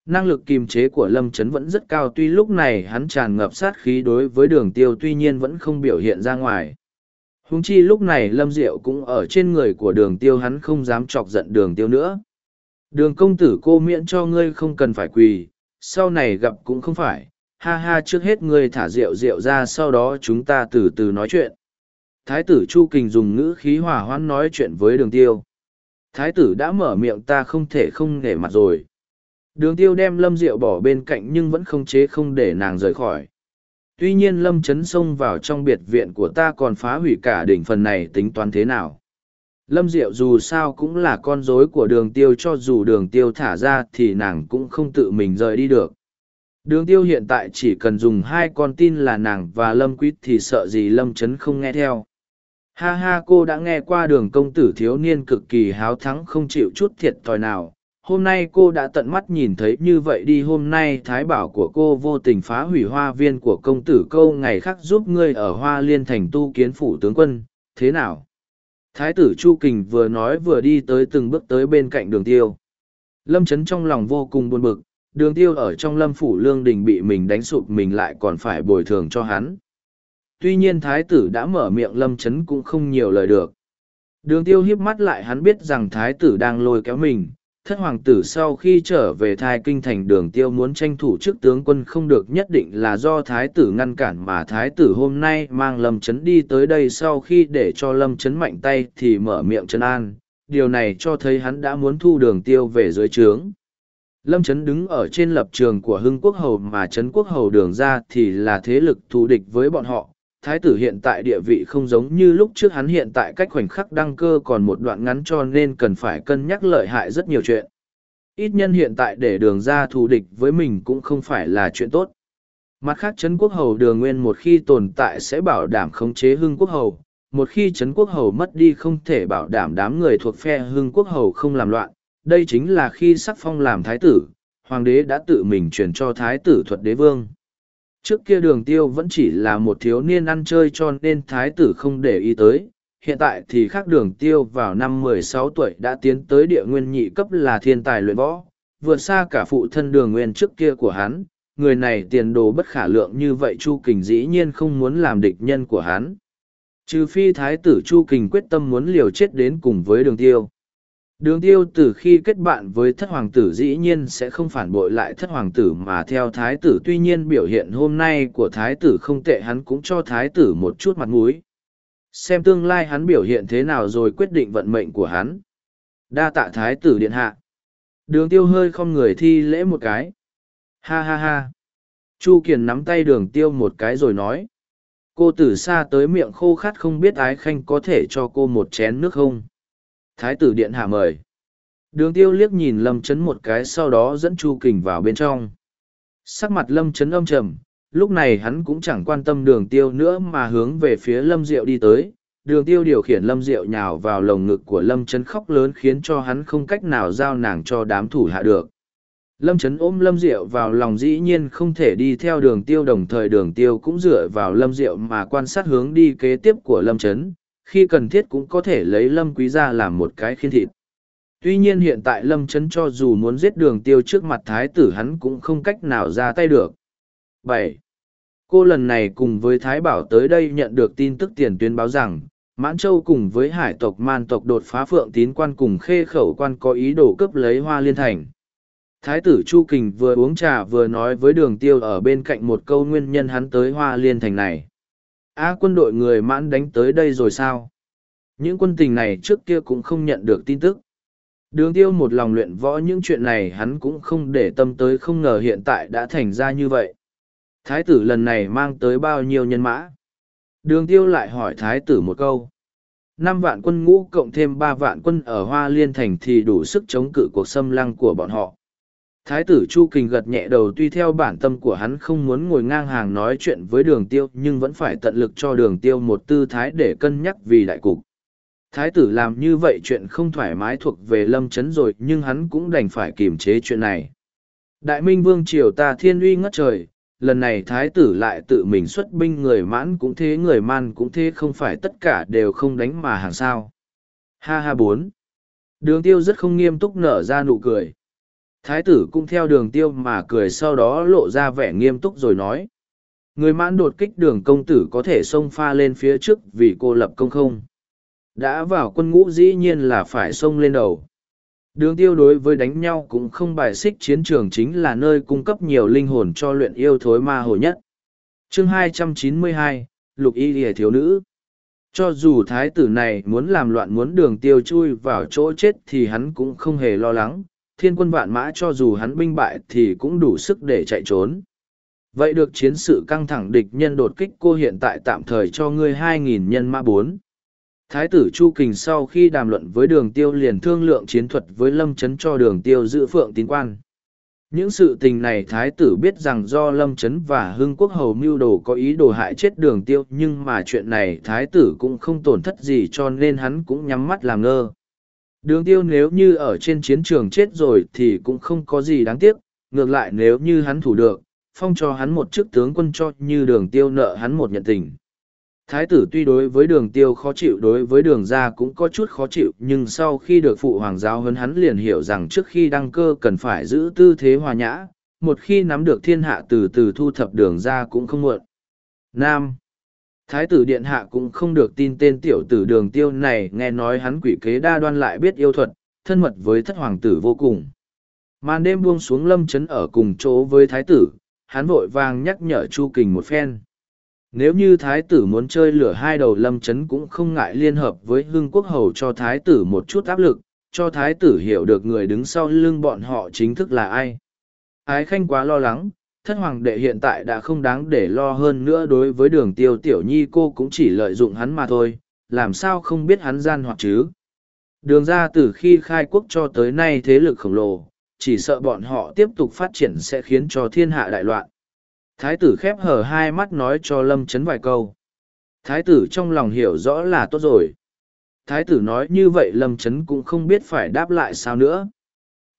Speaker 1: năng lực kiềm chế của lâm trấn vẫn rất cao tuy lúc này hắn tràn ngập sát khí đối với đường tiêu tuy nhiên vẫn không biểu hiện ra ngoài húng chi lúc này lâm diệu cũng ở trên người của đường tiêu hắn không dám chọc giận đường tiêu nữa đường công tử cô miễn cho ngươi không cần phải quỳ sau này gặp cũng không phải, ha ha trước hết ngươi thả rượu rượu ra sau đó chúng ta từ từ nói chuyện. Thái tử Chu Kình dùng ngữ khí hòa hoãn nói chuyện với đường tiêu. Thái tử đã mở miệng ta không thể không nể mặt rồi. Đường tiêu đem lâm rượu bỏ bên cạnh nhưng vẫn không chế không để nàng rời khỏi. Tuy nhiên lâm chấn xông vào trong biệt viện của ta còn phá hủy cả đỉnh phần này tính toán thế nào. Lâm Diệu dù sao cũng là con rối của đường tiêu cho dù đường tiêu thả ra thì nàng cũng không tự mình rời đi được. Đường tiêu hiện tại chỉ cần dùng hai con tin là nàng và Lâm Quýt thì sợ gì Lâm Chấn không nghe theo. Ha ha cô đã nghe qua đường công tử thiếu niên cực kỳ háo thắng không chịu chút thiệt thòi nào. Hôm nay cô đã tận mắt nhìn thấy như vậy đi hôm nay thái bảo của cô vô tình phá hủy hoa viên của công tử câu ngày khác giúp ngươi ở hoa liên thành tu kiến phủ tướng quân, thế nào? Thái tử Chu Kình vừa nói vừa đi tới từng bước tới bên cạnh đường tiêu. Lâm Trấn trong lòng vô cùng buồn bực, đường tiêu ở trong lâm phủ lương đình bị mình đánh sụp mình lại còn phải bồi thường cho hắn. Tuy nhiên thái tử đã mở miệng lâm Trấn cũng không nhiều lời được. Đường tiêu hiếp mắt lại hắn biết rằng thái tử đang lôi kéo mình, thất hoàng tử sau khi trở về thai kinh thành đường tiêu muốn tranh thủ chức tướng quân không được nhất định là do thái tử ngăn cản mà thái tử hôm nay mang lâm chấn đi tới đây sau khi để cho lâm chấn mạnh tay thì mở miệng chân an. Điều này cho thấy hắn đã muốn thu đường tiêu về dưới trướng. Lâm chấn đứng ở trên lập trường của hưng quốc hầu mà trấn quốc hầu đường ra thì là thế lực thù địch với bọn họ thái tử hiện tại địa vị không giống như lúc trước hắn hiện tại cách khoảnh khắc đăng cơ còn một đoạn ngắn cho nên cần phải cân nhắc lợi hại rất nhiều chuyện. Ít nhân hiện tại để đường ra thù địch với mình cũng không phải là chuyện tốt. Mặt khác Trấn Quốc Hầu đường nguyên một khi tồn tại sẽ bảo đảm khống chế hưng quốc hầu, một khi Trấn Quốc Hầu mất đi không thể bảo đảm đám người thuộc phe hưng quốc hầu không làm loạn. Đây chính là khi sắc phong làm thái tử, hoàng đế đã tự mình truyền cho thái tử thuật đế vương. Trước kia đường tiêu vẫn chỉ là một thiếu niên ăn chơi cho nên thái tử không để ý tới. Hiện tại thì khác đường tiêu vào năm 16 tuổi đã tiến tới địa nguyên nhị cấp là thiên tài luyện võ, vượt xa cả phụ thân đường nguyên trước kia của hắn. Người này tiền đồ bất khả lượng như vậy Chu Kình dĩ nhiên không muốn làm địch nhân của hắn. Trừ phi thái tử Chu Kình quyết tâm muốn liều chết đến cùng với đường tiêu. Đường tiêu từ khi kết bạn với thất hoàng tử dĩ nhiên sẽ không phản bội lại thất hoàng tử mà theo thái tử tuy nhiên biểu hiện hôm nay của thái tử không tệ, hắn cũng cho thái tử một chút mặt mũi. Xem tương lai hắn biểu hiện thế nào rồi quyết định vận mệnh của hắn. Đa tạ thái tử điện hạ. Đường tiêu hơi không người thi lễ một cái. Ha ha ha. Chu Kiền nắm tay đường tiêu một cái rồi nói. Cô từ xa tới miệng khô khát không biết ái khanh có thể cho cô một chén nước không? Thái tử điện hạ mời. Đường tiêu liếc nhìn lâm chấn một cái sau đó dẫn Chu Kình vào bên trong. Sắc mặt lâm chấn âm trầm, lúc này hắn cũng chẳng quan tâm đường tiêu nữa mà hướng về phía lâm diệu đi tới. Đường tiêu điều khiển lâm diệu nhào vào lồng ngực của lâm chấn khóc lớn khiến cho hắn không cách nào giao nàng cho đám thủ hạ được. Lâm chấn ôm lâm diệu vào lòng dĩ nhiên không thể đi theo đường tiêu đồng thời đường tiêu cũng dựa vào lâm diệu mà quan sát hướng đi kế tiếp của lâm chấn, khi cần thiết cũng có thể lấy lâm quý ra làm một cái khiên thịt. Tuy nhiên hiện tại lâm chấn cho dù muốn giết đường tiêu trước mặt thái tử hắn cũng không cách nào ra tay được. bảy Cô lần này cùng với Thái Bảo tới đây nhận được tin tức tiền tuyên báo rằng, Mãn Châu cùng với hải tộc man tộc đột phá phượng tín quan cùng khê khẩu quan có ý đồ cướp lấy hoa liên thành. Thái tử Chu Kình vừa uống trà vừa nói với đường tiêu ở bên cạnh một câu nguyên nhân hắn tới hoa liên thành này. A quân đội người mãn đánh tới đây rồi sao? Những quân tình này trước kia cũng không nhận được tin tức. Đường tiêu một lòng luyện võ những chuyện này hắn cũng không để tâm tới, không ngờ hiện tại đã thành ra như vậy. Thái tử lần này mang tới bao nhiêu nhân mã? Đường tiêu lại hỏi thái tử một câu. Năm vạn quân ngũ cộng thêm ba vạn quân ở Hoa Liên Thành thì đủ sức chống cự cuộc xâm lăng của bọn họ. Thái tử Chu Kình gật nhẹ đầu tuy theo bản tâm của hắn không muốn ngồi ngang hàng nói chuyện với đường tiêu nhưng vẫn phải tận lực cho đường tiêu một tư thái để cân nhắc vì đại cục. Thái tử làm như vậy chuyện không thoải mái thuộc về lâm chấn rồi nhưng hắn cũng đành phải kiềm chế chuyện này. Đại minh vương triều ta thiên uy ngất trời, lần này thái tử lại tự mình xuất binh người mãn cũng thế người man cũng thế không phải tất cả đều không đánh mà hàng sao. Ha ha bốn. Đường tiêu rất không nghiêm túc nở ra nụ cười. Thái tử cũng theo đường tiêu mà cười sau đó lộ ra vẻ nghiêm túc rồi nói. Người mãn đột kích đường công tử có thể xông pha lên phía trước vì cô lập công không. Đã vào quân ngũ dĩ nhiên là phải xông lên đầu. Đường tiêu đối với đánh nhau cũng không bài xích chiến trường chính là nơi cung cấp nhiều linh hồn cho luyện yêu thối ma hồ nhất. chương 292, Lục Y Lìa Thiếu Nữ Cho dù thái tử này muốn làm loạn muốn đường tiêu chui vào chỗ chết thì hắn cũng không hề lo lắng, thiên quân vạn mã cho dù hắn binh bại thì cũng đủ sức để chạy trốn. Vậy được chiến sự căng thẳng địch nhân đột kích cô hiện tại tạm thời cho ngươi 2.000 nhân mã 4. Thái tử Chu Kình sau khi đàm luận với đường tiêu liền thương lượng chiến thuật với Lâm Chấn cho đường tiêu giữ phượng tín quan. Những sự tình này Thái tử biết rằng do Lâm Chấn và Hưng Quốc Hầu mưu đồ có ý đồ hại chết đường tiêu nhưng mà chuyện này Thái tử cũng không tổn thất gì cho nên hắn cũng nhắm mắt làm ngơ. Đường tiêu nếu như ở trên chiến trường chết rồi thì cũng không có gì đáng tiếc, ngược lại nếu như hắn thủ được, phong cho hắn một chức tướng quân cho như đường tiêu nợ hắn một nhận tình. Thái tử tuy đối với đường tiêu khó chịu đối với đường ra cũng có chút khó chịu nhưng sau khi được phụ hoàng giáo hơn hắn liền hiểu rằng trước khi đăng cơ cần phải giữ tư thế hòa nhã, một khi nắm được thiên hạ từ từ thu thập đường ra cũng không muộn. Nam Thái tử điện hạ cũng không được tin tên tiểu tử đường tiêu này nghe nói hắn quỷ kế đa đoan lại biết yêu thuật, thân mật với thất hoàng tử vô cùng. Màn đêm buông xuống lâm chấn ở cùng chỗ với thái tử, hắn vội vàng nhắc nhở Chu Kình một phen. Nếu như thái tử muốn chơi lửa hai đầu lâm chấn cũng không ngại liên hợp với hưng quốc hầu cho thái tử một chút áp lực, cho thái tử hiểu được người đứng sau lưng bọn họ chính thức là ai. Ái khanh quá lo lắng, thất hoàng đệ hiện tại đã không đáng để lo hơn nữa đối với đường tiêu tiểu nhi cô cũng chỉ lợi dụng hắn mà thôi, làm sao không biết hắn gian hoặc chứ. Đường ra từ khi khai quốc cho tới nay thế lực khổng lồ, chỉ sợ bọn họ tiếp tục phát triển sẽ khiến cho thiên hạ đại loạn. Thái tử khép hờ hai mắt nói cho Lâm Trấn vài câu. Thái tử trong lòng hiểu rõ là tốt rồi. Thái tử nói như vậy Lâm Trấn cũng không biết phải đáp lại sao nữa.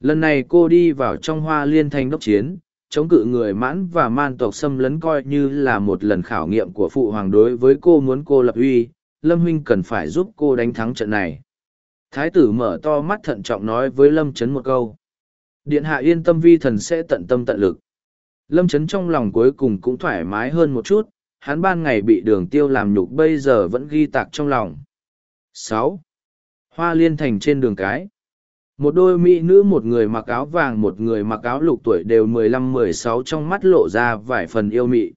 Speaker 1: Lần này cô đi vào trong hoa liên thanh đốc chiến, chống cự người mãn và man tộc xâm lấn coi như là một lần khảo nghiệm của phụ hoàng đối với cô muốn cô lập uy, Lâm Huynh cần phải giúp cô đánh thắng trận này. Thái tử mở to mắt thận trọng nói với Lâm Trấn một câu. Điện hạ yên tâm vi thần sẽ tận tâm tận lực. Lâm Trấn trong lòng cuối cùng cũng thoải mái hơn một chút, hắn ban ngày bị đường tiêu làm nhục bây giờ vẫn ghi tạc trong lòng. sáu Hoa liên thành trên đường cái. Một đôi mỹ nữ một người mặc áo vàng một người mặc áo lục tuổi đều mười lăm mười sáu trong mắt lộ ra vài phần yêu mị.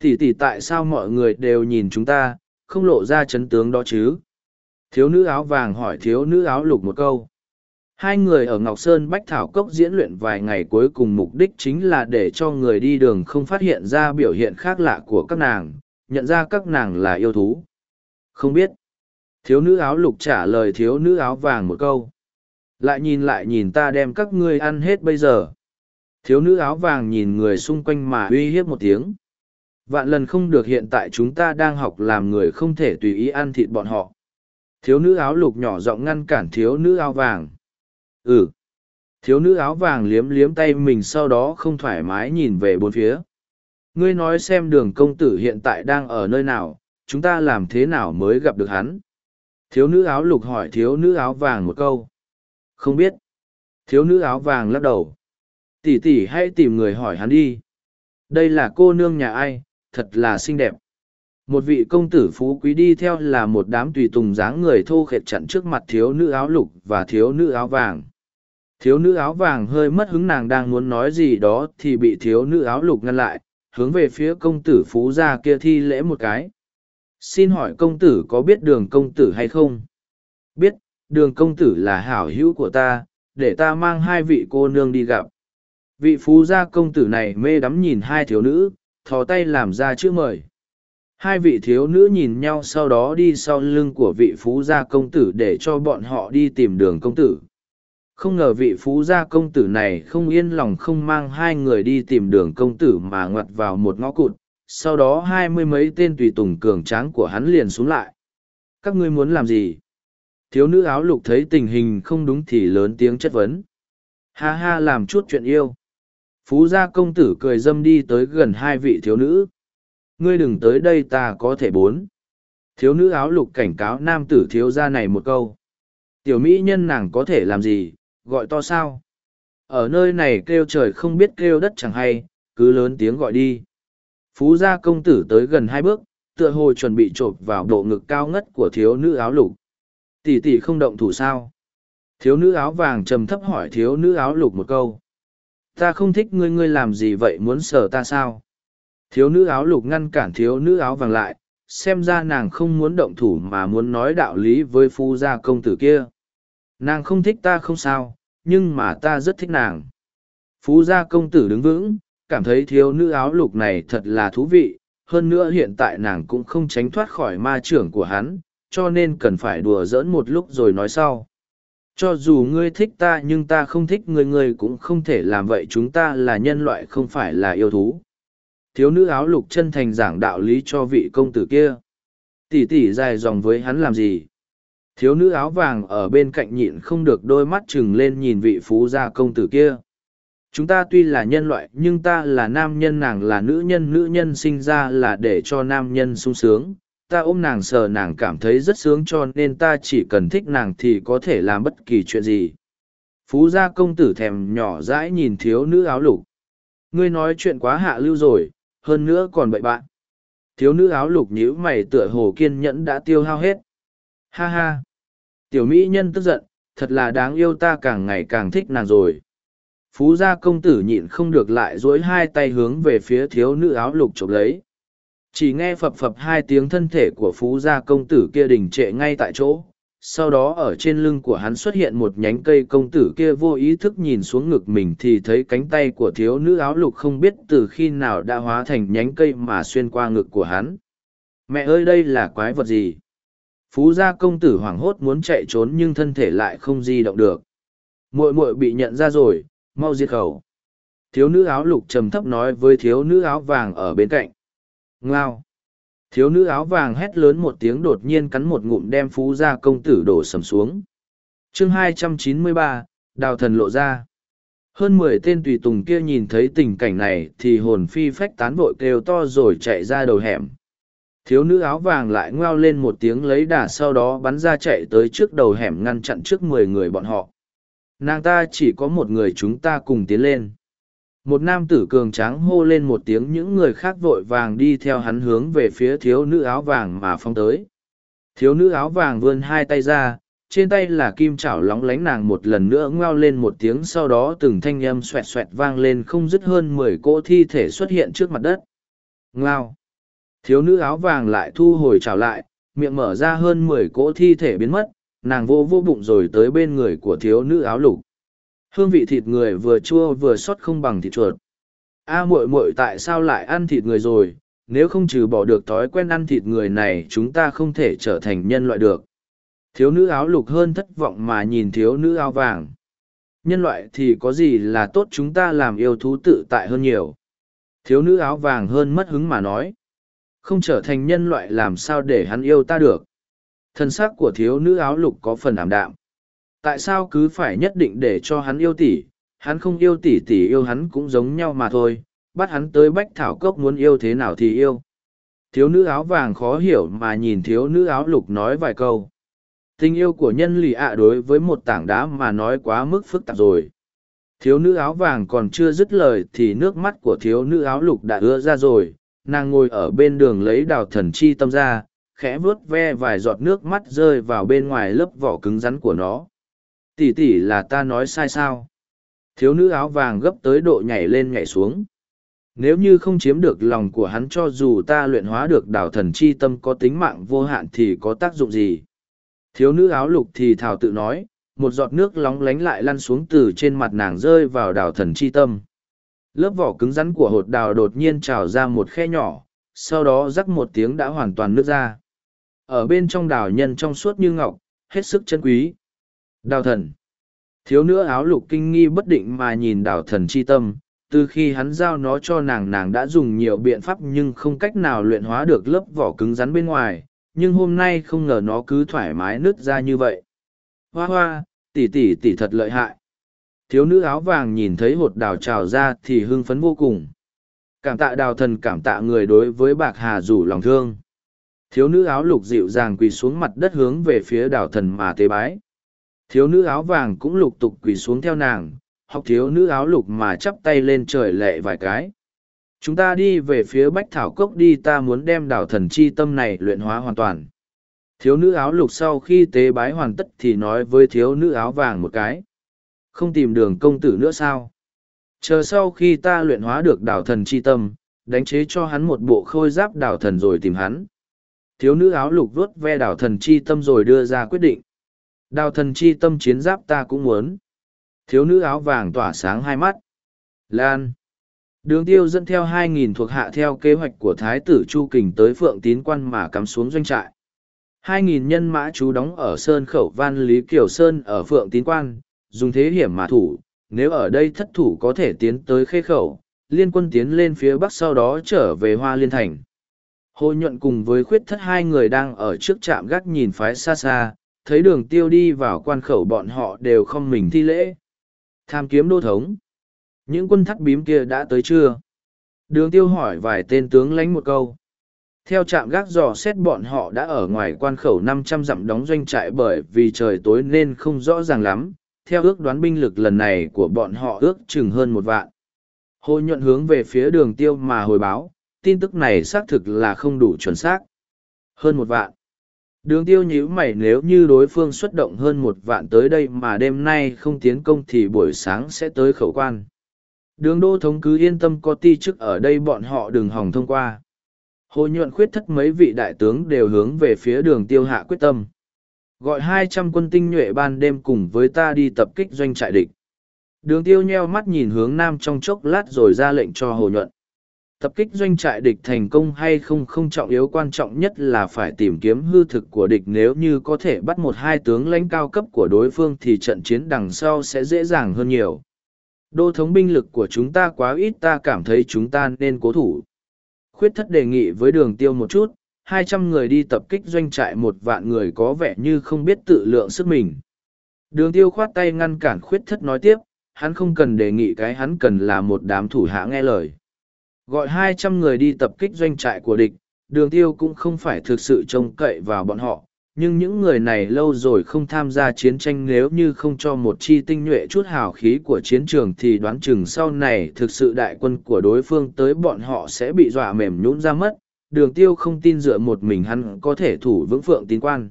Speaker 1: Tỷ tỷ tại sao mọi người đều nhìn chúng ta, không lộ ra chấn tướng đó chứ? Thiếu nữ áo vàng hỏi thiếu nữ áo lục một câu. Hai người ở Ngọc Sơn Bách Thảo Cốc diễn luyện vài ngày cuối cùng mục đích chính là để cho người đi đường không phát hiện ra biểu hiện khác lạ của các nàng, nhận ra các nàng là yêu thú. Không biết. Thiếu nữ áo lục trả lời thiếu nữ áo vàng một câu. Lại nhìn lại nhìn ta đem các ngươi ăn hết bây giờ. Thiếu nữ áo vàng nhìn người xung quanh mà uy hiếp một tiếng. Vạn lần không được hiện tại chúng ta đang học làm người không thể tùy ý ăn thịt bọn họ. Thiếu nữ áo lục nhỏ giọng ngăn cản thiếu nữ áo vàng ừ thiếu nữ áo vàng liếm liếm tay mình sau đó không thoải mái nhìn về bốn phía ngươi nói xem đường công tử hiện tại đang ở nơi nào, chúng ta làm thế nào mới gặp được hắn thiếu nữ áo lục hỏi thiếu nữ áo vàng một câu không biết. Thiếu nữ áo vàng lắc đầu. Tỷ tỷ hãy tìm người hỏi hắn đi. Đây là cô nương nhà ai? Thật là xinh đẹp. Một vị công tử phú quý đi theo là một đám tùy tùng dáng người thô khệt chặn trước mặt thiếu nữ áo lục và thiếu nữ áo vàng. Thiếu nữ áo vàng hơi mất hứng nàng đang muốn nói gì đó thì bị thiếu nữ áo lục ngăn lại, hướng về phía công tử phú gia kia thi lễ một cái. Xin hỏi công tử có biết đường công tử hay không? Biết, đường công tử là hảo hữu của ta, để ta mang hai vị cô nương đi gặp. Vị phú gia công tử này mê đắm nhìn hai thiếu nữ, thò tay làm ra chữ mời. Hai vị thiếu nữ nhìn nhau sau đó đi sau lưng của vị phú gia công tử để cho bọn họ đi tìm đường công tử. Không ngờ vị phú gia công tử này không yên lòng không mang hai người đi tìm đường công tử mà ngoặt vào một ngõ cụt, sau đó hai mươi mấy tên tùy tùng cường tráng của hắn liền xuống lại. Các ngươi muốn làm gì? Thiếu nữ áo lục thấy tình hình không đúng thì lớn tiếng chất vấn. Ha ha làm chút chuyện yêu. Phú gia công tử cười dâm đi tới gần hai vị thiếu nữ. Ngươi đừng tới đây ta có thể bốn. Thiếu nữ áo lục cảnh cáo nam tử thiếu gia này một câu. Tiểu mỹ nhân nàng có thể làm gì, gọi to sao ở nơi này kêu trời không biết kêu đất chẳng hay cứ lớn tiếng gọi đi phú gia công tử tới gần hai bước tựa hồ chuẩn bị chộp vào độ ngực cao ngất của thiếu nữ áo lục tỷ tỷ không động thủ sao Thiếu nữ áo vàng trầm thấp hỏi thiếu nữ áo lục một câu. Ta không thích ngươi ngươi làm gì vậy muốn sờ ta sao? Thiếu nữ áo lục ngăn cản thiếu nữ áo vàng lại, xem ra nàng không muốn động thủ mà muốn nói đạo lý với phu gia công tử kia. Nàng không thích ta không sao, nhưng mà ta rất thích nàng. Phú gia công tử đứng vững, cảm thấy thiếu nữ áo lục này thật là thú vị, hơn nữa hiện tại nàng cũng không tránh thoát khỏi ma trưởng của hắn, cho nên cần phải đùa giỡn một lúc rồi nói sau. Cho dù ngươi thích ta nhưng ta không thích ngươi ngươi cũng không thể làm vậy, chúng ta là nhân loại không phải là yêu thú. Thiếu nữ áo lục chân thành giảng đạo lý cho vị công tử kia. Tỷ tỷ dài dòng với hắn làm gì? Thiếu nữ áo vàng ở bên cạnh nhịn không được đôi mắt chừng lên nhìn vị phú gia công tử kia. Chúng ta tuy là nhân loại, nhưng ta là nam nhân, nàng là nữ nhân nữ nhân sinh ra là để cho nam nhân sung sướng. Ta ôm nàng sờ nàng cảm thấy rất sướng cho nên ta chỉ cần thích nàng thì có thể làm bất kỳ chuyện gì. Phú gia công tử thèm nhỏ dãi nhìn thiếu nữ áo lục. Ngươi nói chuyện quá hạ lưu rồi, hơn nữa còn bậy bạn. Thiếu nữ áo lục nhíu mày tựa hồ kiên nhẫn đã tiêu hao hết. Ha ha! Tiểu mỹ nhân tức giận, thật là đáng yêu ta càng ngày càng thích nàng rồi. Phú gia công tử nhịn không được lại dối hai tay hướng về phía thiếu nữ áo lục chụp lấy. Chỉ nghe phập phập hai tiếng thân thể của phú gia công tử kia đình trệ ngay tại chỗ. Sau đó ở trên lưng của hắn xuất hiện một nhánh cây công tử kia vô ý thức nhìn xuống ngực mình thì thấy cánh tay của thiếu nữ áo lục không biết từ khi nào đã hóa thành nhánh cây mà xuyên qua ngực của hắn. Mẹ ơi đây là quái vật gì? Phú gia công tử hoảng hốt muốn chạy trốn nhưng thân thể lại không di động được. Muội muội bị nhận ra rồi, mau diệt khẩu. Thiếu nữ áo lục trầm thấp nói với thiếu nữ áo vàng ở bên cạnh. Ngao. Thiếu nữ áo vàng hét lớn một tiếng đột nhiên cắn một ngụm đem phú gia công tử đổ sầm xuống. chương 293, đào thần lộ ra. Hơn mười tên tùy tùng kia nhìn thấy tình cảnh này thì hồn phi phách tán vội kêu to rồi chạy ra đầu hẻm. Thiếu nữ áo vàng lại ngoao lên một tiếng lấy đà sau đó bắn ra chạy tới trước đầu hẻm ngăn chặn trước mười người bọn họ. Nàng ta chỉ có một người chúng ta cùng tiến lên. Một nam tử cường tráng hô lên một tiếng những người khác vội vàng đi theo hắn hướng về phía thiếu nữ áo vàng mà phong tới. Thiếu nữ áo vàng vươn hai tay ra, trên tay là kim chảo lóng lánh nàng một lần nữa ngoao lên một tiếng sau đó từng thanh âm xoẹt xoẹt vang lên không dứt hơn mười cỗ thi thể xuất hiện trước mặt đất. Ngao! Thiếu nữ áo vàng lại thu hồi trào lại, miệng mở ra hơn mười cỗ thi thể biến mất, nàng vô vô bụng rồi tới bên người của thiếu nữ áo lục. Hương vị thịt người vừa chua vừa xót không bằng thịt chuột. A muội muội tại sao lại ăn thịt người rồi, nếu không trừ bỏ được thói quen ăn thịt người này chúng ta không thể trở thành nhân loại được. Thiếu nữ áo lục hơn thất vọng mà nhìn thiếu nữ áo vàng. Nhân loại thì có gì là tốt chúng ta làm yêu thú tự tại hơn nhiều. Thiếu nữ áo vàng hơn mất hứng mà nói không trở thành nhân loại làm sao để hắn yêu ta được thân xác của thiếu nữ áo lục có phần ảm đạm tại sao cứ phải nhất định để cho hắn yêu tỷ hắn không yêu tỷ tỷ yêu hắn cũng giống nhau mà thôi. Bắt hắn tới bách thảo cốc muốn yêu thế nào thì yêu. Thiếu nữ áo vàng khó hiểu mà nhìn thiếu nữ áo lục nói vài câu. Tình yêu của nhân lì ạ đối với một tảng đá mà nói quá mức phức tạp rồi. Thiếu nữ áo vàng còn chưa dứt lời thì nước mắt của thiếu nữ áo lục đã ứa ra rồi. Nàng ngồi ở bên đường lấy đào thần chi tâm ra, khẽ vuốt ve vài giọt nước mắt rơi vào bên ngoài lớp vỏ cứng rắn của nó tỉ tỉ là ta nói sai sao? Thiếu nữ áo vàng gấp tới độ nhảy lên nhảy xuống. Nếu như không chiếm được lòng của hắn cho dù ta luyện hóa được Đảo thần chi tâm có tính mạng vô hạn thì có tác dụng gì? Thiếu nữ áo lục thì thảo tự nói, một giọt nước lóng lánh lại lăn xuống từ trên mặt nàng rơi vào Đảo thần chi tâm. Lớp vỏ cứng rắn của hột đào đột nhiên trào ra một khe nhỏ, sau đó rắc một tiếng đã hoàn toàn nước ra. Ở bên trong đào nhân trong suốt như ngọc, hết sức chân quý đào thần. Thiếu nữ áo lục kinh nghi bất định mà nhìn đào thần chi tâm, từ khi hắn giao nó cho nàng nàng đã dùng nhiều biện pháp nhưng không cách nào luyện hóa được lớp vỏ cứng rắn bên ngoài, nhưng hôm nay không ngờ nó cứ thoải mái nứt ra như vậy. Hoa hoa tỉ tỉ tỉ thật lợi hại. Thiếu nữ áo vàng nhìn thấy hột đào trào ra thì hưng phấn vô cùng. Cảm tạ đào thần, cảm tạ người đối với bạc hà rủ lòng thương. Thiếu nữ áo lục dịu dàng quỳ xuống mặt đất hướng về phía đào thần mà tế bái thiếu nữ áo vàng cũng lục tục quỳ xuống theo nàng học thiếu nữ áo lục mà chắp tay lên trời lệ vài cái chúng ta đi về phía bách thảo cốc đi ta muốn đem đảo thần chi tâm này luyện hóa hoàn toàn Thiếu nữ áo lục sau khi tế bái hoàn tất thì nói với thiếu nữ áo vàng một cái. Không tìm đường công tử nữa sao? Chờ sau khi ta luyện hóa được đảo thần chi tâm, đánh chế cho hắn một bộ khôi giáp đảo thần rồi tìm hắn. Thiếu nữ áo lục vuốt ve đảo thần chi tâm rồi đưa ra quyết định. Đào thần chi tâm chiến giáp ta cũng muốn. Thiếu nữ áo vàng tỏa sáng hai mắt. Lan. Đường tiêu dẫn theo 2.000 thuộc hạ theo kế hoạch của Thái tử Chu Kình tới Phượng Tín Quan mà cắm xuống doanh trại. 2.000 nhân mã chú đóng ở Sơn Khẩu Văn Lý Kiều Sơn ở Phượng Tín Quan, dùng thế hiểm mà thủ, nếu ở đây thất thủ có thể tiến tới khê khẩu, liên quân tiến lên phía bắc sau đó trở về Hoa Liên Thành. Hồ nhuận cùng với khuyết thất hai người đang ở trước trạm gác nhìn phái xa xa, thấy đường tiêu đi vào quan khẩu bọn họ đều không mình thi lễ. Tham kiếm đô thống. Những quân thắt bím kia đã tới chưa? Đường tiêu hỏi vài tên tướng lánh một câu. Theo trạm gác dò xét bọn họ đã ở ngoài quan khẩu năm trăm dặm đóng doanh trại bởi vì trời tối nên không rõ ràng lắm. Theo ước đoán binh lực lần này của bọn họ ước chừng hơn một vạn. Hồ nhuận hướng về phía đường tiêu mà hồi báo, tin tức này xác thực là không đủ chuẩn xác. Hơn một vạn. Đường tiêu nhíu mày nếu như đối phương xuất động hơn một vạn tới đây mà đêm nay không tiến công thì buổi sáng sẽ tới khẩu quan. Đường đô thống cứ yên tâm có ti chức ở đây bọn họ đừng hòng thông qua. Hồ nhuận khuyết thất mấy vị đại tướng đều hướng về phía đường tiêu hạ quyết tâm. Gọi hai trăm quân tinh nhuệ ban đêm cùng với ta đi tập kích doanh trại địch. Đường tiêu nheo mắt nhìn hướng nam trong chốc lát rồi ra lệnh cho hồ nhuận. Tập kích doanh trại địch thành công hay không không trọng yếu quan trọng nhất là phải tìm kiếm hư thực của địch nếu như có thể bắt một hai tướng lãnh cao cấp của đối phương thì trận chiến đằng sau sẽ dễ dàng hơn nhiều. Đô thống binh lực của chúng ta quá ít ta cảm thấy chúng ta nên cố thủ. Khuyết thất đề nghị với đường tiêu một chút, hai trăm người đi tập kích doanh trại một vạn người có vẻ như không biết tự lượng sức mình. Đường tiêu khoát tay ngăn cản khuyết thất nói tiếp, hắn không cần đề nghị cái hắn cần là một đám thủ hạ nghe lời. Gọi hai trăm người đi tập kích doanh trại của địch, đường tiêu cũng không phải thực sự trông cậy vào bọn họ, nhưng những người này lâu rồi không tham gia chiến tranh nếu như không cho một chi tinh nhuệ chút hào khí của chiến trường thì đoán chừng sau này thực sự đại quân của đối phương tới bọn họ sẽ bị dọa mềm nhũn ra mất. Đường tiêu không tin dựa một mình hắn có thể thủ vững phượng tín quan.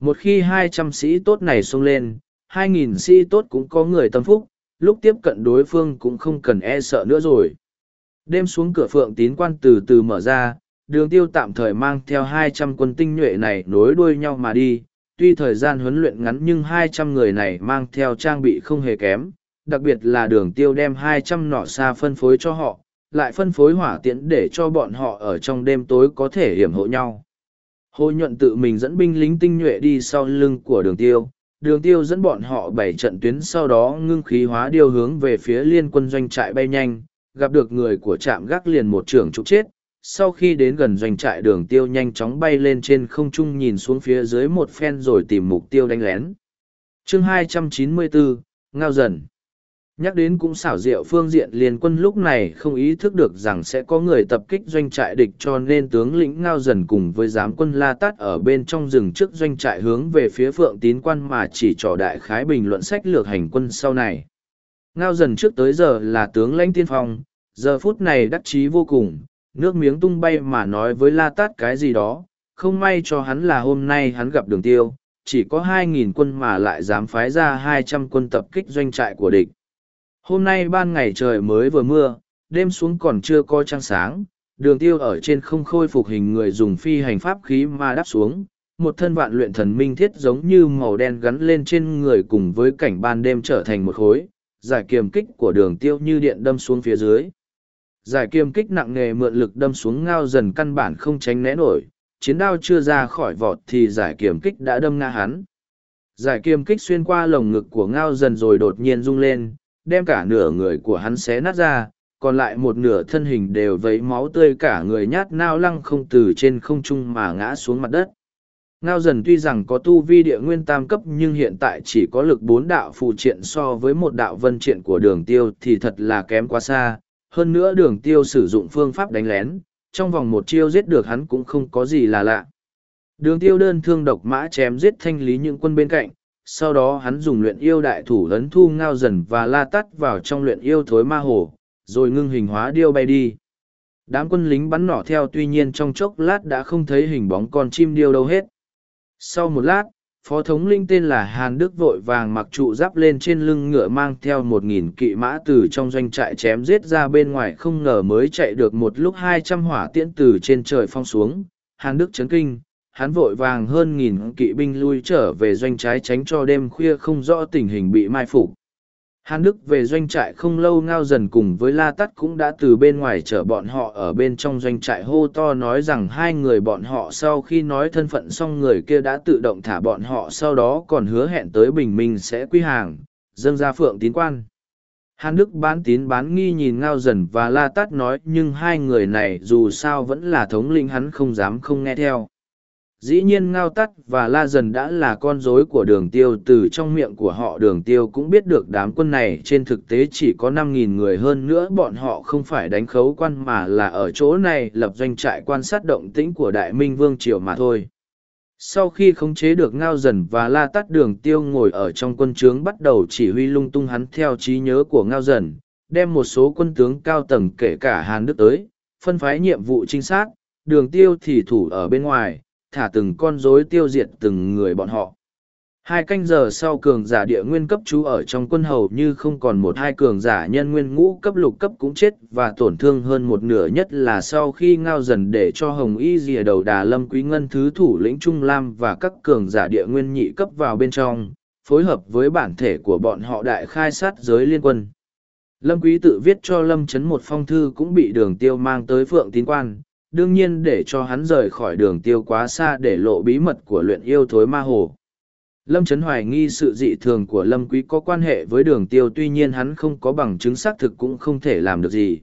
Speaker 1: Một khi hai trăm sĩ tốt này xông lên, hai nghìn sĩ tốt cũng có người tâm phúc, lúc tiếp cận đối phương cũng không cần e sợ nữa rồi. Đêm xuống cửa phượng tín quan từ từ mở ra, đường tiêu tạm thời mang theo hai trăm quân tinh nhuệ này nối đuôi nhau mà đi. Tuy thời gian huấn luyện ngắn nhưng hai trăm người này mang theo trang bị không hề kém, đặc biệt là đường tiêu đem hai trăm nỏ xa phân phối cho họ, lại phân phối hỏa tiễn để cho bọn họ ở trong đêm tối có thể hiểm hộ nhau. Hồ nhuận tự mình dẫn binh lính tinh nhuệ đi sau lưng của đường tiêu, đường tiêu dẫn bọn họ bảy trận tuyến sau đó ngưng khí hóa điều hướng về phía liên quân doanh trại bay nhanh, gặp được người của trạm gác liền một trưởng trục chết. Sau khi đến gần doanh trại đường tiêu nhanh chóng bay lên trên không trung nhìn xuống phía dưới một phen rồi tìm mục tiêu đánh lén. chương 294, Ngao dần. Nhắc đến cũng xảo diệu phương diện liên quân lúc này không ý thức được rằng sẽ có người tập kích doanh trại địch cho nên tướng lĩnh Ngao dần cùng với giám quân La Tát ở bên trong rừng trước doanh trại hướng về phía phượng tín quan mà chỉ trò đại khái bình luận sách lược hành quân sau này. Ngao dần trước tới giờ là tướng lãnh tiên phong, giờ phút này đắc chí vô cùng, nước miếng tung bay mà nói với La Tát cái gì đó, không may cho hắn là hôm nay hắn gặp đường tiêu, chỉ có hai nghìn quân mà lại dám phái ra hai trăm quân tập kích doanh trại của địch. Hôm nay ban ngày trời mới vừa mưa, đêm xuống còn chưa có trăng sáng, đường tiêu ở trên không khôi phục hình người dùng phi hành pháp khí mà đáp xuống, một thân vạn luyện thần minh thiết giống như màu đen gắn lên trên người cùng với cảnh ban đêm trở thành một khối, giải kiềm kích của đường tiêu như điện đâm xuống phía dưới. Giải kiềm kích nặng nề mượn lực đâm xuống ngao dần căn bản không tránh né nổi, chiến đao chưa ra khỏi vọt thì giải kiềm kích đã đâm ngã hắn. Giải kiềm kích xuyên qua lồng ngực của ngao dần rồi đột nhiên rung lên, đem cả nửa người của hắn xé nát ra, còn lại một nửa thân hình đều vấy máu tươi cả người nhát nao lăng không từ trên không trung mà ngã xuống mặt đất. Ngao dần tuy rằng có tu vi địa nguyên tam cấp nhưng hiện tại chỉ có lực bốn đạo phụ triện so với một đạo vân triện của đường tiêu thì thật là kém quá xa. Hơn nữa đường tiêu sử dụng phương pháp đánh lén, trong vòng một chiêu giết được hắn cũng không có gì là lạ. Đường tiêu đơn thương độc mã chém giết thanh lý những quân bên cạnh, sau đó hắn dùng luyện yêu đại thủ lấn thu ngao dần và la tắt vào trong luyện yêu thối ma hồ, rồi ngưng hình hóa điêu bay đi. Đám quân lính bắn nỏ theo tuy nhiên trong chốc lát đã không thấy hình bóng con chim điêu đâu hết. Sau một lát, phó thống linh tên là Hàn Đức vội vàng mặc trụ giáp lên trên lưng ngựa mang theo một nghìn kỵ mã từ trong doanh trại chém giết ra bên ngoài không ngờ mới chạy được một lúc hai trăm hỏa tiễn từ trên trời phong xuống. Hàn Đức chấn kinh, hắn vội vàng hơn nghìn kỵ binh lui trở về doanh trái tránh cho đêm khuya không rõ tình hình bị mai phục hàn đức về doanh trại không lâu ngao dần cùng với la tắt cũng đã từ bên ngoài chở bọn họ ở bên trong doanh trại hô to nói rằng hai người bọn họ sau khi nói thân phận xong người kia đã tự động thả bọn họ sau đó còn hứa hẹn tới bình minh sẽ quy hàng, dâng ra phượng tín quan. Hàn đức bán tín bán nghi nhìn ngao dần và la tắt nói nhưng hai người này dù sao vẫn là thống lĩnh hắn không dám không nghe theo dĩ nhiên ngao tắt và la dần đã là con rối của đường tiêu, từ trong miệng của họ đường tiêu cũng biết được đám quân này trên thực tế chỉ có năm nghìn người hơn nữa, bọn họ không phải đánh khấu quan mà là ở chỗ này lập doanh trại quan sát động tĩnh của đại minh vương triều mà thôi. Sau khi khống chế được ngao dần và la tắt, đường tiêu ngồi ở trong quân trướng bắt đầu chỉ huy lung tung hắn theo trí nhớ của ngao dần, đem một số quân tướng cao tầng kể cả hàn đức tới, phân phái nhiệm vụ trinh sát, đường tiêu thì thủ ở bên ngoài thả từng con rối tiêu diệt từng người bọn họ. Hai canh giờ sau cường giả địa nguyên cấp chú ở trong quân hầu như không còn một hai cường giả nhân nguyên ngũ cấp lục cấp cũng chết và tổn thương hơn một nửa nhất là sau khi ngao dần để cho hồng y dìa đầu đà lâm quý ngân thứ thủ lĩnh trung lam và các cường giả địa nguyên nhị cấp vào bên trong, phối hợp với bản thể của bọn họ đại khai sát giới liên quân. Lâm quý tự viết cho lâm chấn một phong thư cũng bị đường tiêu mang tới phượng tín quan, đương nhiên để cho hắn rời khỏi đường tiêu quá xa để lộ bí mật của luyện yêu thối ma hồ. Lâm Trấn hoài nghi sự dị thường của Lâm Quý có quan hệ với đường tiêu tuy nhiên hắn không có bằng chứng xác thực cũng không thể làm được gì.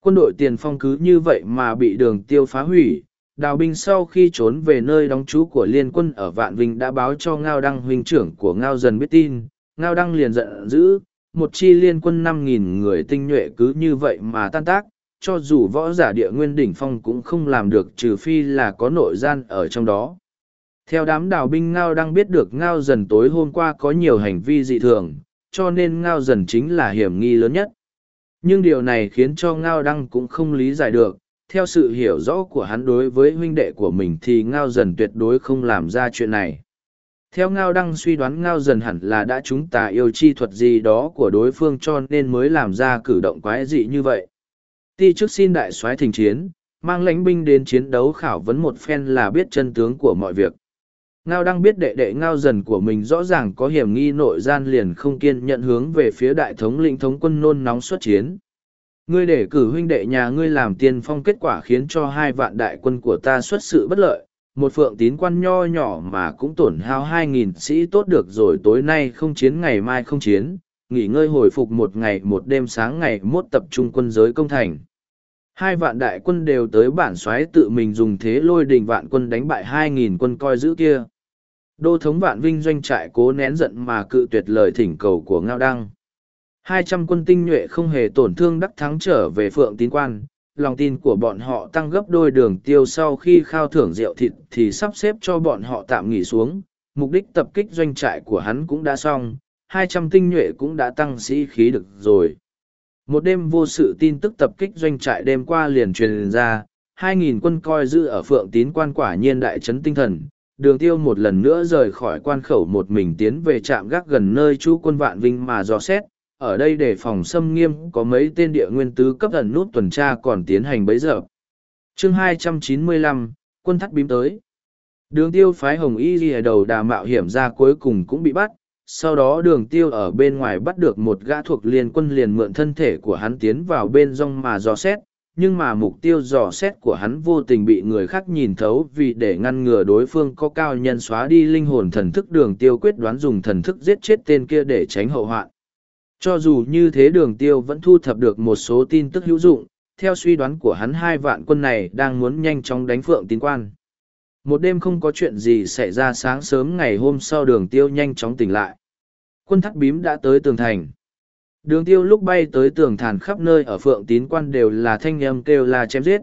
Speaker 1: Quân đội tiền phong cứ như vậy mà bị đường tiêu phá hủy, đào binh sau khi trốn về nơi đóng trú của liên quân ở Vạn Vinh đã báo cho Ngao Đăng huynh trưởng của Ngao dần biết tin, Ngao Đăng liền giận dữ, một chi liên quân năm nghìn người tinh nhuệ cứ như vậy mà tan tác, cho dù võ giả địa nguyên đỉnh phong cũng không làm được trừ phi là có nội gian ở trong đó. Theo đám đào binh Ngao đang biết được Ngao dần tối hôm qua có nhiều hành vi dị thường, cho nên Ngao dần chính là hiểm nghi lớn nhất. Nhưng điều này khiến cho Ngao Đăng cũng không lý giải được, theo sự hiểu rõ của hắn đối với huynh đệ của mình thì Ngao dần tuyệt đối không làm ra chuyện này. Theo Ngao Đăng suy đoán Ngao dần hẳn là đã chúng ta yêu chi thuật gì đó của đối phương cho nên mới làm ra cử động quái dị như vậy ti trước xin đại soái thình chiến, mang lãnh binh đến chiến đấu khảo vấn một phen là biết chân tướng của mọi việc. Ngao đang biết đệ đệ ngao dần của mình rõ ràng có hiểm nghi nội gian liền không kiên nhận hướng về phía đại thống lĩnh thống quân nôn nóng xuất chiến. Ngươi để cử huynh đệ nhà ngươi làm tiên phong kết quả khiến cho hai vạn đại quân của ta xuất sự bất lợi. Một phượng tín quan nho nhỏ mà cũng tổn hao hai nghìn sĩ tốt được rồi tối nay không chiến ngày mai không chiến. Nghỉ ngơi hồi phục một ngày, một đêm sáng ngày mốt tập trung quân giới công thành. Hai vạn đại quân đều tới bản xoáy tự mình dùng thế lôi đình vạn quân đánh bại hai nghìn quân coi giữ kia. Đô thống vạn vinh doanh trại cố nén giận mà cự tuyệt lời thỉnh cầu của Ngao Đăng. Hai trăm quân tinh nhuệ không hề tổn thương đắc thắng trở về phượng tín quan, lòng tin của bọn họ tăng gấp đôi đường tiêu sau khi khao thưởng rượu thịt thì sắp xếp cho bọn họ tạm nghỉ xuống. Mục đích tập kích doanh trại của hắn cũng đã xong, hai trăm tinh nhuệ cũng đã tăng sĩ khí được rồi. Một đêm vô sự tin tức tập kích doanh trại đêm qua liền truyền ra, hai nghìn quân coi giữ ở phượng tín quan quả nhiên đại trấn tinh thần. Đường tiêu một lần nữa rời khỏi quan khẩu một mình tiến về trạm gác gần nơi chú quân vạn vinh mà dò xét, ở đây để phòng xâm nghiêm có mấy tên địa nguyên tứ cấp ẩn nút tuần tra còn tiến hành bấy giờ. chương 295, quân thắt bím tới. Đường tiêu phái hồng y ghi đầu đà mạo hiểm ra cuối cùng cũng bị bắt, sau đó đường tiêu ở bên ngoài bắt được một gã thuộc liên quân liền mượn thân thể của hắn tiến vào bên rong mà dò xét, nhưng mà mục tiêu dò xét của hắn vô tình bị người khác nhìn thấu vì để ngăn ngừa đối phương có cao nhân xóa đi linh hồn thần thức đường tiêu quyết đoán dùng thần thức giết chết tên kia để tránh hậu hoạn. Cho dù như thế đường tiêu vẫn thu thập được một số tin tức hữu dụng, theo suy đoán của hắn hai vạn quân này đang muốn nhanh chóng đánh phượng tín quan. Một đêm không có chuyện gì xảy ra sáng sớm ngày hôm sau đường tiêu nhanh chóng tỉnh lại quân thắt bím đã tới tường thành. Đường tiêu lúc bay tới tường thành khắp nơi ở phượng tín quan đều là thanh âm kêu là chém giết.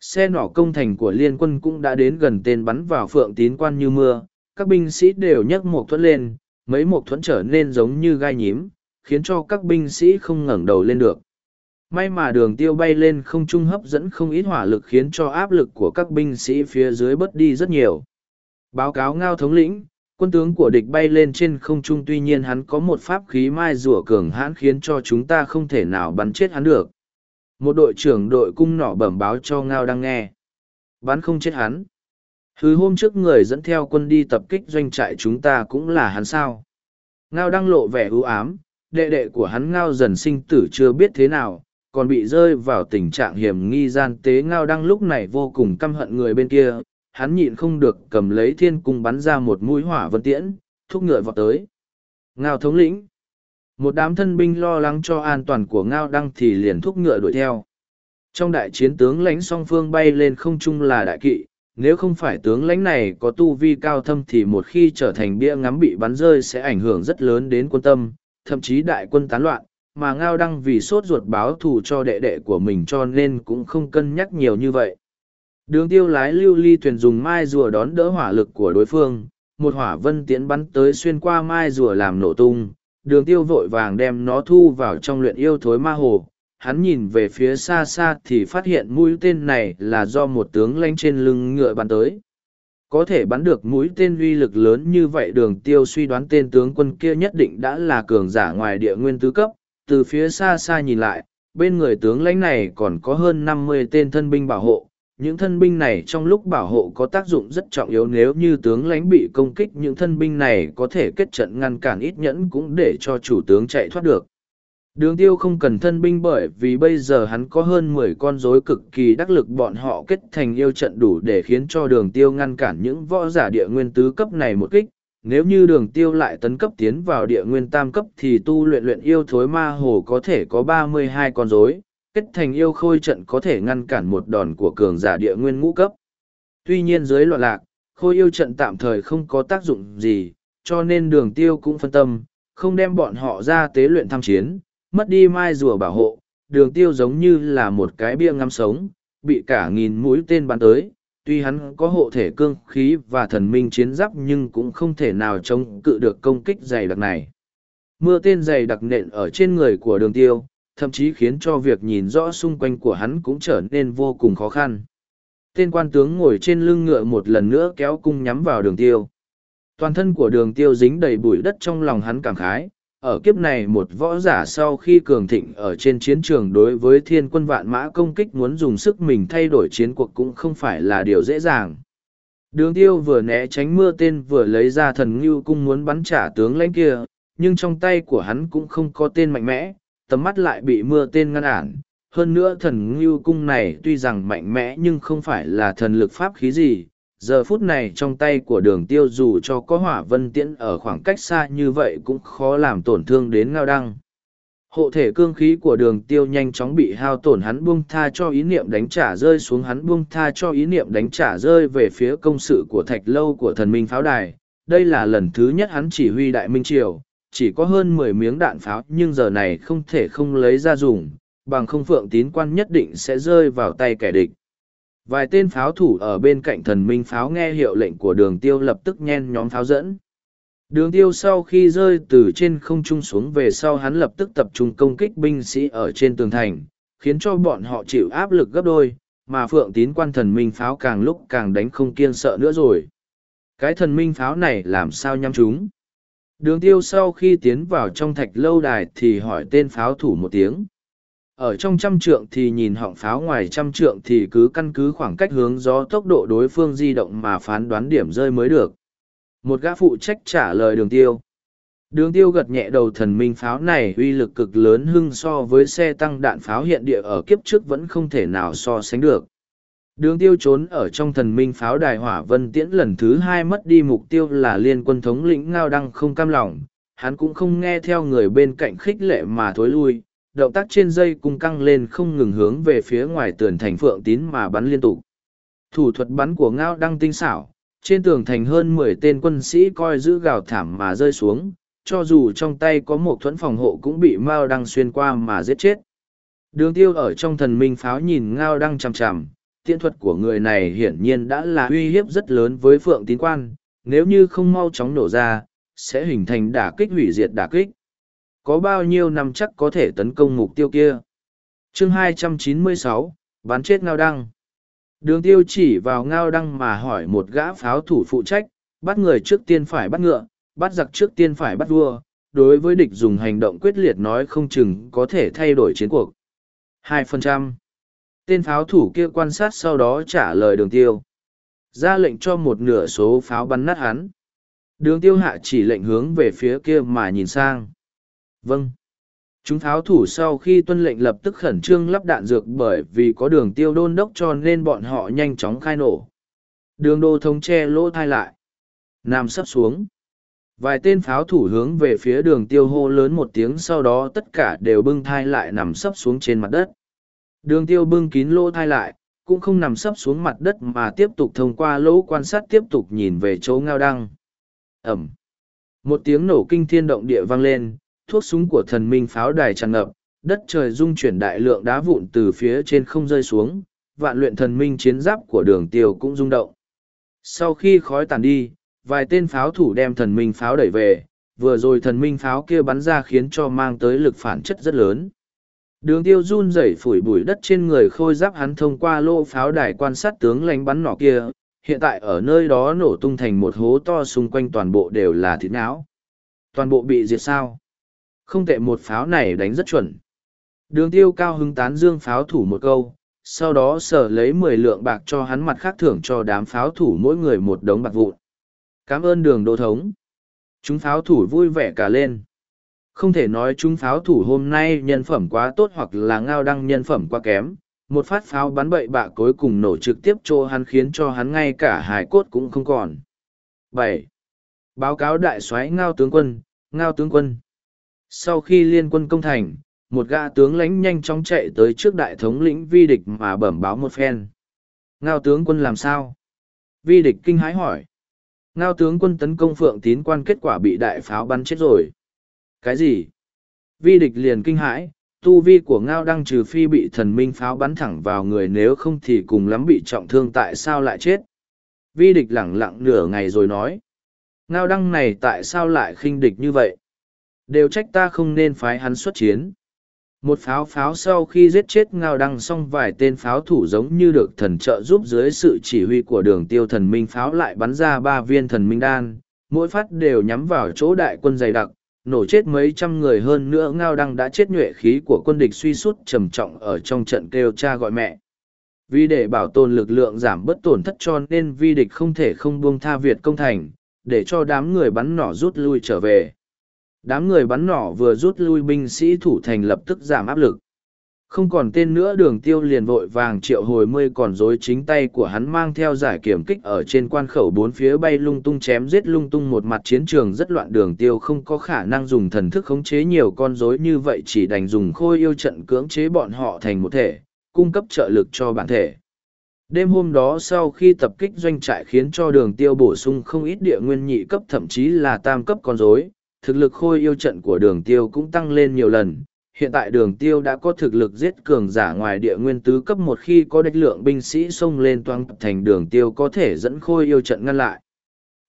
Speaker 1: Xe nỏ công thành của liên quân cũng đã đến gần tên bắn vào phượng tín quan như mưa, các binh sĩ đều nhấc một thuẫn lên, mấy một thuẫn trở nên giống như gai nhím, khiến cho các binh sĩ không ngẩng đầu lên được. May mà đường tiêu bay lên không trung hấp dẫn không ít hỏa lực khiến cho áp lực của các binh sĩ phía dưới bớt đi rất nhiều. Báo cáo ngao thống lĩnh, quân tướng của địch bay lên trên không trung tuy nhiên hắn có một pháp khí mai rùa cường hãn khiến cho chúng ta không thể nào bắn chết hắn được. Một đội trưởng đội cung nỏ bẩm báo cho ngao đang nghe. Bắn không chết hắn. Hứ hôm trước người dẫn theo quân đi tập kích doanh trại chúng ta cũng là hắn sao. Ngao đang lộ vẻ ưu ám, đệ đệ của hắn ngao dần sinh tử chưa biết thế nào, còn bị rơi vào tình trạng hiểm nghi gian tế ngao đang lúc này vô cùng căm hận người bên kia, hắn nhịn không được cầm lấy thiên cung bắn ra một mũi hỏa vân tiễn, thúc ngựa vọt tới. Ngao thống lĩnh. Một đám thân binh lo lắng cho an toàn của Ngao Đăng thì liền thúc ngựa đuổi theo. Trong đại chiến tướng lãnh song phương bay lên không trung là đại kỵ, nếu không phải tướng lãnh này có tu vi cao thâm thì một khi trở thành bia ngắm bị bắn rơi sẽ ảnh hưởng rất lớn đến quân tâm, thậm chí đại quân tán loạn, mà Ngao Đăng vì sốt ruột báo thù cho đệ đệ của mình cho nên cũng không cân nhắc nhiều như vậy. Đường tiêu lái lưu ly thuyền dùng mai rùa đón đỡ hỏa lực của đối phương, một hỏa vân tiến bắn tới xuyên qua mai rùa làm nổ tung, đường tiêu vội vàng đem nó thu vào trong luyện yêu thối ma hồ. Hắn nhìn về phía xa xa thì phát hiện mũi tên này là do một tướng lanh trên lưng ngựa bắn tới. Có thể bắn được mũi tên uy lực lớn như vậy đường tiêu suy đoán tên tướng quân kia nhất định đã là cường giả ngoài địa nguyên tứ cấp. Từ phía xa xa nhìn lại, bên người tướng lãnh này còn có hơn năm mươi tên thân binh bảo hộ, những thân binh này trong lúc bảo hộ có tác dụng rất trọng yếu nếu như tướng lãnh bị công kích, những thân binh này có thể kết trận ngăn cản ít nhẫn cũng để cho chủ tướng chạy thoát được. Đường tiêu không cần thân binh bởi vì bây giờ hắn có hơn mười con rối cực kỳ đắc lực, bọn họ kết thành yêu trận đủ để khiến cho đường tiêu ngăn cản những võ giả địa nguyên tứ cấp này một kích. Nếu như đường tiêu lại tấn cấp tiến vào địa nguyên tam cấp thì tu luyện luyện yêu thối ma hồ có thể có ba mươi hai con rối kết thành yêu khôi trận có thể ngăn cản một đòn của cường giả địa nguyên ngũ cấp. Tuy nhiên dưới loạn lạc, khôi yêu trận tạm thời không có tác dụng gì, cho nên đường tiêu cũng phân tâm, không đem bọn họ ra tế luyện tham chiến, mất đi mai rùa bảo hộ, đường tiêu giống như là một cái bia ngắm sống, bị cả nghìn mũi tên bắn tới. Tuy hắn có hộ thể cương khí và thần minh chiến giáp nhưng cũng không thể nào chống cự được công kích dày đặc này. Mưa tên dày đặc nện ở trên người của đường tiêu, thậm chí khiến cho việc nhìn rõ xung quanh của hắn cũng trở nên vô cùng khó khăn. Tên quan tướng ngồi trên lưng ngựa một lần nữa kéo cung nhắm vào đường tiêu. Toàn thân của đường tiêu dính đầy bụi đất trong lòng hắn cảm khái. Ở kiếp này một võ giả sau khi cường thịnh ở trên chiến trường đối với thiên quân vạn mã công kích muốn dùng sức mình thay đổi chiến cuộc cũng không phải là điều dễ dàng. Đường tiêu vừa né tránh mưa tên vừa lấy ra thần ngưu cung muốn bắn trả tướng lãnh kia, nhưng trong tay của hắn cũng không có tên mạnh mẽ, tầm mắt lại bị mưa tên ngăn ản. Hơn nữa thần ngưu cung này tuy rằng mạnh mẽ nhưng không phải là thần lực pháp khí gì. Giờ phút này trong tay của đường tiêu dù cho có hỏa vân tiễn ở khoảng cách xa như vậy cũng khó làm tổn thương đến ngao đăng. Hộ thể cương khí của đường tiêu nhanh chóng bị hao tổn hắn buông tha cho ý niệm đánh trả rơi xuống hắn buông tha cho ý niệm đánh trả rơi về phía công sự của thạch lâu của thần minh pháo đài. Đây là lần thứ nhất hắn chỉ huy đại minh triều, chỉ có hơn mười miếng đạn pháo nhưng giờ này không thể không lấy ra dùng, bằng không phượng tín quan nhất định sẽ rơi vào tay kẻ địch. Vài tên pháo thủ ở bên cạnh thần minh pháo nghe hiệu lệnh của đường tiêu lập tức nhen nhóm pháo dẫn. Đường tiêu sau khi rơi từ trên không trung xuống về sau hắn lập tức tập trung công kích binh sĩ ở trên tường thành, khiến cho bọn họ chịu áp lực gấp đôi, mà phượng tín quan thần minh pháo càng lúc càng đánh không kiên sợ nữa rồi. Cái thần minh pháo này làm sao nhắm chúng? Đường tiêu sau khi tiến vào trong thạch lâu đài thì hỏi tên pháo thủ một tiếng. Ở trong trăm trượng thì nhìn họng pháo ngoài trăm trượng thì cứ căn cứ khoảng cách hướng gió tốc độ đối phương di động mà phán đoán điểm rơi mới được. Một gã phụ trách trả lời đường tiêu. Đường tiêu gật nhẹ đầu thần minh pháo này uy lực cực lớn hưng so với xe tăng đạn pháo hiện địa ở kiếp trước vẫn không thể nào so sánh được. Đường tiêu trốn ở trong thần minh pháo đài hỏa vân tiễn lần thứ hai mất đi mục tiêu là liên quân thống lĩnh ngao đăng không cam lòng, hắn cũng không nghe theo người bên cạnh khích lệ mà thối lui, động tác trên dây cung căng lên không ngừng hướng về phía ngoài tường thành phượng tín mà bắn liên tục. Thủ thuật bắn của ngao đăng tinh xảo, trên tường thành hơn mười tên quân sĩ coi giữ gào thảm mà rơi xuống, cho dù trong tay có một thuẫn phòng hộ cũng bị Mao đăng xuyên qua mà giết chết. Đường tiêu ở trong thần minh pháo nhìn ngao đăng chằm chằm, tiện thuật của người này hiển nhiên đã là uy hiếp rất lớn với phượng tín quan, nếu như không mau chóng nổ ra, sẽ hình thành đả kích hủy diệt đả kích. Có bao nhiêu năm chắc có thể tấn công mục tiêu kia? chương 296, bán chết ngao đăng. Đường tiêu chỉ vào ngao đăng mà hỏi một gã pháo thủ phụ trách, Bắt người trước tiên phải bắt ngựa, bắt giặc trước tiên phải bắt vua, đối với địch dùng hành động quyết liệt nói không chừng có thể thay đổi chiến cuộc. 2%. Tên pháo thủ kia quan sát sau đó trả lời đường tiêu. Ra lệnh cho một nửa số pháo bắn nát hắn. Đường tiêu hạ chỉ lệnh hướng về phía kia mà nhìn sang. Vâng. Chúng pháo thủ sau khi tuân lệnh lập tức khẩn trương lắp đạn dược bởi vì có đường tiêu đôn đốc cho nên bọn họ nhanh chóng khai nổ. Đường đô thông che lỗ thai lại. Nam sắp xuống. Vài tên pháo thủ hướng về phía đường tiêu hô lớn một tiếng sau đó tất cả đều bưng thai lại nằm sấp xuống trên mặt đất. Đường tiêu bưng kín lỗ thai lại, cũng không nằm sấp xuống mặt đất mà tiếp tục thông qua lỗ quan sát tiếp tục nhìn về chỗ ngao đăng. Ẩm. Một tiếng nổ kinh thiên động địa vang lên, thuốc súng của thần minh pháo đài tràn ngập, đất trời rung chuyển đại lượng đá vụn từ phía trên không rơi xuống, vạn luyện thần minh chiến giáp của đường tiêu cũng rung động. Sau khi khói tàn đi, vài tên pháo thủ đem thần minh pháo đẩy về, vừa rồi thần minh pháo kia bắn ra khiến cho mang tới lực phản chất rất lớn. Đường tiêu run rẩy phủi bụi đất trên người khôi giáp hắn thông qua lô pháo đài quan sát tướng lánh bắn nỏ kia, hiện tại ở nơi đó nổ tung thành một hố to xung quanh toàn bộ đều là thịt não. Toàn bộ bị diệt sao? Không tệ một pháo này đánh rất chuẩn. Đường tiêu cao hứng tán dương pháo thủ một câu, sau đó sở lấy mười lượng bạc cho hắn mặt khác thưởng cho đám pháo thủ mỗi người một đống bạc vụn. Cảm ơn đường đô thống. Chúng pháo thủ vui vẻ cả lên. Không thể nói chúng pháo thủ hôm nay nhân phẩm quá tốt hoặc là ngao đăng nhân phẩm quá kém. Một phát pháo bắn bậy bạ cuối cùng nổ trực tiếp cho hắn khiến cho hắn ngay cả hài cốt cũng không còn. bảy Báo cáo đại soái ngao tướng quân, ngao tướng quân. Sau khi liên quân công thành, một gã tướng lãnh nhanh chóng chạy tới trước đại thống lĩnh vi địch mà bẩm báo một phen. Ngao tướng quân làm sao? Vi địch kinh hái hỏi. Ngao tướng quân tấn công phượng tín quan kết quả bị đại pháo bắn chết rồi. Cái gì? Vi địch liền kinh hãi, tu vi của Ngao đăng trừ phi bị thần minh pháo bắn thẳng vào người nếu không thì cùng lắm bị trọng thương tại sao lại chết. Vi địch lẳng lặng nửa ngày rồi nói. Ngao đăng này tại sao lại khinh địch như vậy? Đều trách ta không nên phái hắn xuất chiến. Một pháo pháo sau khi giết chết ngao đăng xong vài tên pháo thủ giống như được thần trợ giúp dưới sự chỉ huy của đường tiêu thần minh pháo lại bắn ra ba viên thần minh đan, mỗi phát đều nhắm vào chỗ đại quân dày đặc, nổ chết mấy trăm người hơn nữa ngao đăng đã chết nhuệ khí của quân địch suy sút trầm trọng ở trong trận kêu cha gọi mẹ. Vì để bảo tồn lực lượng giảm bất tổn thất cho nên vi địch không thể không buông tha Việt công thành, để cho đám người bắn nỏ rút lui trở về. Đám người bắn nỏ vừa rút lui binh sĩ thủ thành lập tức giảm áp lực. Không còn tên nữa đường tiêu liền vội vàng triệu hồi mươi còn dối chính tay của hắn mang theo giải kiểm kích ở trên quan khẩu bốn phía bay lung tung chém giết lung tung một mặt chiến trường rất loạn đường tiêu không có khả năng dùng thần thức khống chế nhiều con rối như vậy chỉ đành dùng khôi yêu trận cưỡng chế bọn họ thành một thể, cung cấp trợ lực cho bản thể. Đêm hôm đó sau khi tập kích doanh trại khiến cho đường tiêu bổ sung không ít địa nguyên nhị cấp thậm chí là tam cấp con rối thực lực khôi yêu trận của đường tiêu cũng tăng lên nhiều lần. Hiện tại đường tiêu đã có thực lực giết cường giả ngoài địa nguyên tứ cấp một khi có đích lượng binh sĩ xông lên toang thành đường tiêu có thể dẫn khôi yêu trận ngăn lại.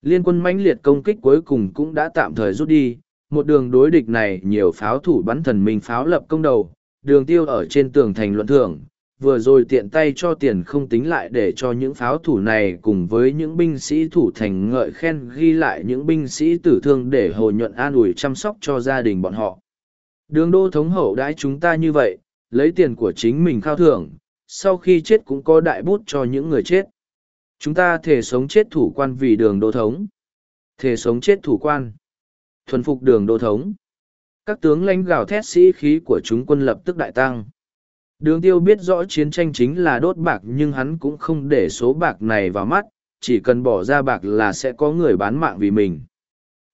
Speaker 1: Liên quân mãnh liệt công kích cuối cùng cũng đã tạm thời rút đi, một đường đối địch này nhiều pháo thủ bắn thần minh pháo lập công đầu, đường tiêu ở trên tường thành luận thưởng, vừa rồi tiện tay cho tiền không tính lại để cho những pháo thủ này cùng với những binh sĩ thủ thành ngợi khen ghi lại những binh sĩ tử thương để hồi nhuận an ủi chăm sóc cho gia đình bọn họ. Đường đô thống hậu đãi chúng ta như vậy, lấy tiền của chính mình khao thưởng, sau khi chết cũng có đại bút cho những người chết. Chúng ta thể sống chết thủ quan vì đường đô thống. Thể sống chết thủ quan. Thuần phục đường đô thống. Các tướng lãnh gào thét sĩ khí của chúng quân lập tức đại tăng. Đường tiêu biết rõ chiến tranh chính là đốt bạc nhưng hắn cũng không để số bạc này vào mắt, chỉ cần bỏ ra bạc là sẽ có người bán mạng vì mình.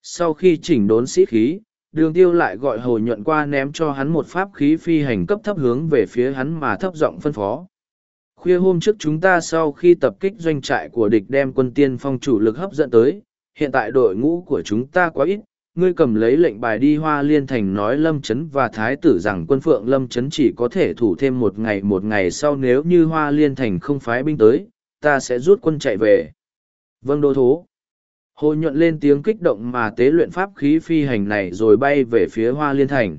Speaker 1: Sau khi chỉnh đốn sĩ khí, đường tiêu lại gọi hồ nhuận qua ném cho hắn một pháp khí phi hành cấp thấp hướng về phía hắn mà thấp giọng phân phó. Khuya hôm trước chúng ta sau khi tập kích doanh trại của địch đem quân tiên phong chủ lực hấp dẫn tới, hiện tại đội ngũ của chúng ta quá ít, ngươi cầm lấy lệnh bài đi hoa liên thành nói lâm chấn và thái tử rằng quân phượng lâm chấn chỉ có thể thủ thêm một ngày một ngày sau nếu như hoa liên thành không phái binh tới ta sẽ rút quân chạy về vâng đô thố hồ nhuận lên tiếng kích động mà tế luyện pháp khí phi hành này rồi bay về phía hoa liên thành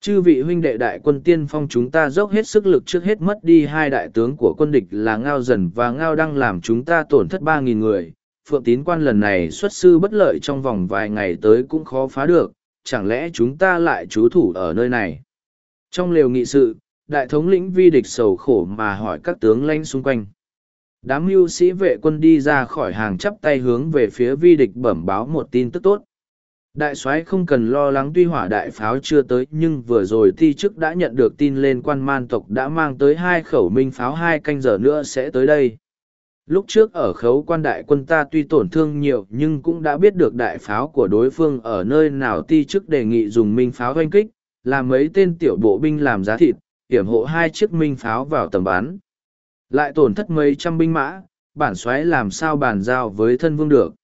Speaker 1: chư vị huynh đệ đại quân tiên phong chúng ta dốc hết sức lực trước hết mất đi hai đại tướng của quân địch là ngao dần và ngao đăng làm chúng ta tổn thất ba nghìn người phượng tín quan lần này xuất sư bất lợi trong vòng vài ngày tới cũng khó phá được, chẳng lẽ chúng ta lại trú thủ ở nơi này. Trong liều nghị sự, đại thống lĩnh vi địch sầu khổ mà hỏi các tướng lãnh xung quanh. Đám mưu sĩ vệ quân đi ra khỏi hàng chắp tay hướng về phía vi địch bẩm báo một tin tức tốt. Đại soái không cần lo lắng tuy hỏa đại pháo chưa tới nhưng vừa rồi thi chức đã nhận được tin lên quan man tộc đã mang tới hai khẩu minh pháo hai canh giờ nữa sẽ tới đây. Lúc trước ở khấu quan đại quân ta tuy tổn thương nhiều nhưng cũng đã biết được đại pháo của đối phương ở nơi nào ti chức đề nghị dùng minh pháo oanh kích, làm mấy tên tiểu bộ binh làm giá thịt, hiểm hộ hai chiếc minh pháo vào tầm bắn. Lại tổn thất mấy trăm binh mã, bản xoáy làm sao bàn giao với thân vương được.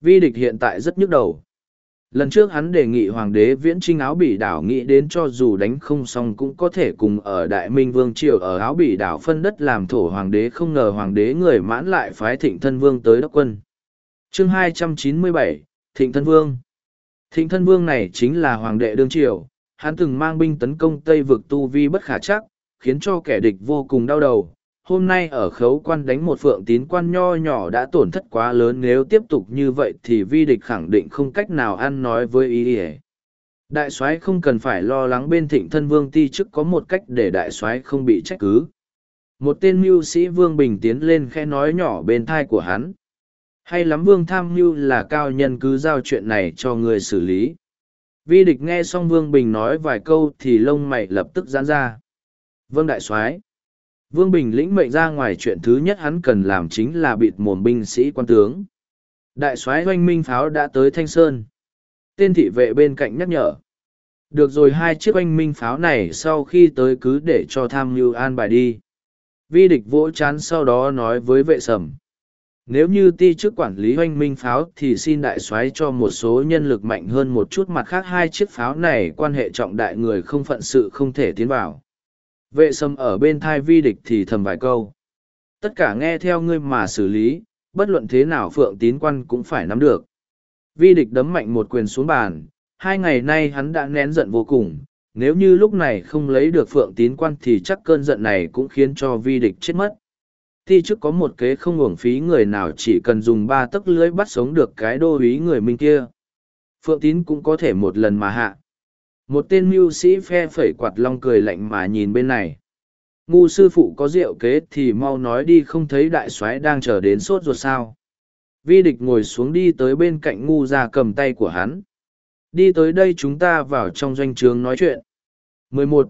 Speaker 1: Vi địch hiện tại rất nhức đầu. Lần trước hắn đề nghị hoàng đế viễn trinh áo bỉ đảo nghĩ đến cho dù đánh không xong cũng có thể cùng ở Đại Minh Vương Triều ở áo bỉ đảo phân đất làm thổ hoàng đế không ngờ hoàng đế người mãn lại phái thịnh thân vương tới đốc quân. chương 297, Thịnh thân vương Thịnh thân vương này chính là hoàng đệ đương triều, hắn từng mang binh tấn công Tây vực tu vi bất khả chắc, khiến cho kẻ địch vô cùng đau đầu. Hôm nay ở khấu quan đánh một phượng tín quan nho nhỏ đã tổn thất quá lớn, nếu tiếp tục như vậy thì vi địch khẳng định không cách nào ăn nói với ý ỉa. Đại soái không cần phải lo lắng bên thịnh thân vương ti chức có một cách để đại soái không bị trách cứ. Một tên mưu sĩ vương bình tiến lên khe nói nhỏ bên thai của hắn. Hay lắm vương tham mưu là cao nhân cứ giao chuyện này cho người xử lý. Vi địch nghe xong Vương Bình nói vài câu thì lông mày lập tức giãn ra. Vương Đại soái. Vương Bình lĩnh mệnh ra ngoài chuyện thứ nhất hắn cần làm chính là bịt mồm binh sĩ quan tướng. Đại soái hoanh minh pháo đã tới Thanh Sơn. Tên thị vệ bên cạnh nhắc nhở. Được rồi hai chiếc oanh minh pháo này sau khi tới cứ để cho tham mưu an bài đi. Vi địch vỗ chán sau đó nói với vệ sầm. Nếu như ti chức quản lý hoanh minh pháo thì xin đại soái cho một số nhân lực mạnh hơn một chút mặt khác hai chiếc pháo này quan hệ trọng đại người không phận sự không thể tiến vào. Vệ sâm ở bên thai vi địch thì thầm vài câu. Tất cả nghe theo ngươi mà xử lý, bất luận thế nào phượng tín quan cũng phải nắm được. Vi địch đấm mạnh một quyền xuống bàn, hai ngày nay hắn đã nén giận vô cùng, nếu như lúc này không lấy được phượng tín quan thì chắc cơn giận này cũng khiến cho vi địch chết mất thi chức có một kế không uổng phí người nào chỉ cần dùng ba tấc lưới bắt sống được cái đô úy người minh kia phượng tín cũng có thể một lần mà hạ một tên mưu sĩ phe phẩy quạt long cười lạnh mà nhìn bên này. Ngu sư phụ có rượu kế thì mau nói đi không thấy đại soái đang chờ đến sốt ruột sao. Vi địch ngồi xuống đi tới bên cạnh ngu ra cầm tay của hắn. Đi tới đây chúng ta vào trong doanh trường nói chuyện. 11.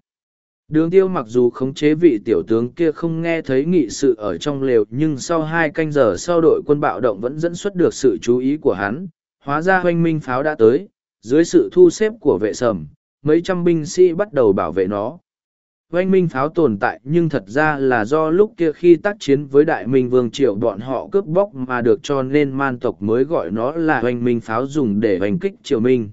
Speaker 1: Đường tiêu mặc dù khống chế vị tiểu tướng kia không nghe thấy nghị sự ở trong lều nhưng sau hai canh giờ sau đội quân bạo động vẫn dẫn xuất được sự chú ý của hắn. Hóa ra hoanh minh pháo đã tới, dưới sự thu xếp của vệ sầm, mấy trăm binh sĩ bắt đầu bảo vệ nó. Oanh minh pháo tồn tại nhưng thật ra là do lúc kia khi tác chiến với đại minh vương triệu bọn họ cướp bóc mà được cho nên man tộc mới gọi nó là oanh minh pháo dùng để hoành kích triều minh.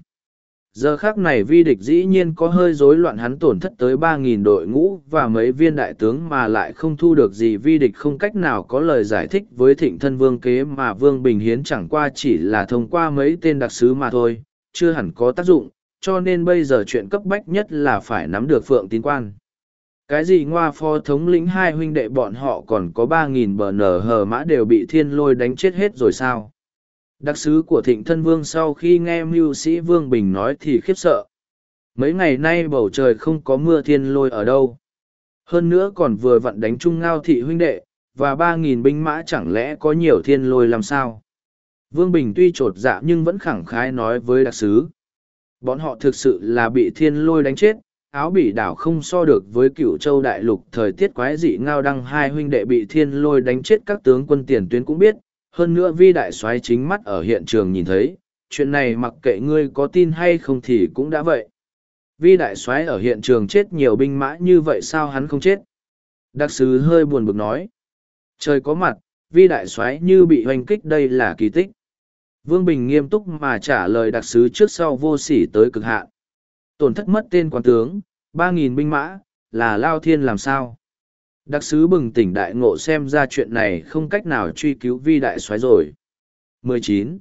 Speaker 1: Giờ khác này vi địch dĩ nhiên có hơi rối loạn hắn tổn thất tới ba nghìn đội ngũ và mấy viên đại tướng mà lại không thu được gì. Vi địch không cách nào có lời giải thích với thịnh thân vương kế mà vương bình hiến chẳng qua chỉ là thông qua mấy tên đặc sứ mà thôi, chưa hẳn có tác dụng cho nên bây giờ chuyện cấp bách nhất là phải nắm được phượng tín quan cái gì ngoa phó thống lĩnh hai huynh đệ bọn họ còn có ba nghìn bờ nở hờ mã đều bị thiên lôi đánh chết hết rồi sao Đặc sứ của thịnh thân vương sau khi nghe mưu sĩ Vương Bình nói thì khiếp sợ. Mấy ngày nay bầu trời không có mưa thiên lôi ở đâu. Hơn nữa còn vừa vặn đánh trung ngao thị huynh đệ, và ba nghìn binh mã chẳng lẽ có nhiều thiên lôi làm sao. Vương Bình tuy trột dạ nhưng vẫn khẳng khái nói với đặc sứ. Bọn họ thực sự là bị thiên lôi đánh chết, áo bỉ đảo không so được với cựu châu đại lục thời tiết quái dị ngao đăng hai huynh đệ bị thiên lôi đánh chết các tướng quân tiền tuyến cũng biết, hơn nữa vi đại soái chính mắt ở hiện trường nhìn thấy chuyện này mặc kệ ngươi có tin hay không thì cũng đã vậy. Vi đại soái ở hiện trường chết nhiều binh mã như vậy sao hắn không chết? Đặc sứ hơi buồn bực nói. Trời có mặt vi đại soái như bị hoành kích đây là kỳ tích vương bình nghiêm túc mà trả lời đặc sứ trước sau vô sỉ tới cực hạn tổn thất mất tên quan tướng, ba nghìn binh mã, là lao thiên làm sao Đặc sứ bừng tỉnh đại ngộ xem ra chuyện này không cách nào truy cứu vi đại soái rồi. 19.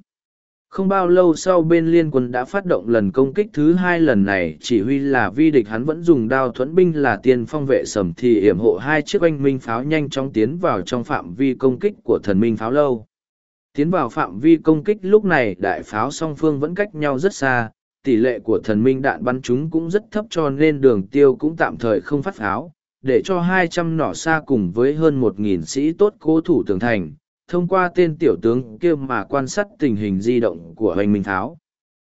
Speaker 1: Không bao lâu sau bên liên quân đã phát động lần công kích thứ hai lần này, chỉ huy là vi địch hắn vẫn dùng đao thuẫn binh là tiên phong vệ sầm thì hiểm hộ hai chiếc oanh minh pháo nhanh chóng tiến vào trong phạm vi công kích của thần minh pháo lâu tiến vào phạm vi công kích lúc này đại pháo song phương vẫn cách nhau rất xa, tỷ lệ của thần minh đạn bắn chúng cũng rất thấp cho nên đường tiêu cũng tạm thời không phát pháo, để cho 200 nỏ xa cùng với hơn 1.000 sĩ tốt cố thủ tường thành, thông qua tên tiểu tướng kia mà quan sát tình hình di động của oanh minh pháo.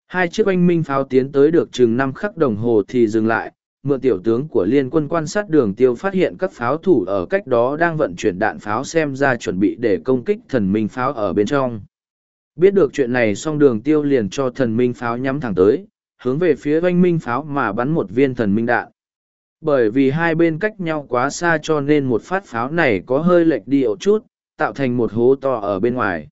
Speaker 1: Hai chiếc oanh minh pháo tiến tới được chừng năm khắc đồng hồ thì dừng lại mượn tiểu tướng của liên quân quan sát đường tiêu phát hiện các pháo thủ ở cách đó đang vận chuyển đạn pháo xem ra chuẩn bị để công kích thần minh pháo ở bên trong. Biết được chuyện này xong đường tiêu liền cho thần minh pháo nhắm thẳng tới, hướng về phía oanh minh pháo mà bắn một viên thần minh đạn. Bởi vì hai bên cách nhau quá xa cho nên một phát pháo này có hơi lệch đi ổ chút, tạo thành một hố to ở bên ngoài.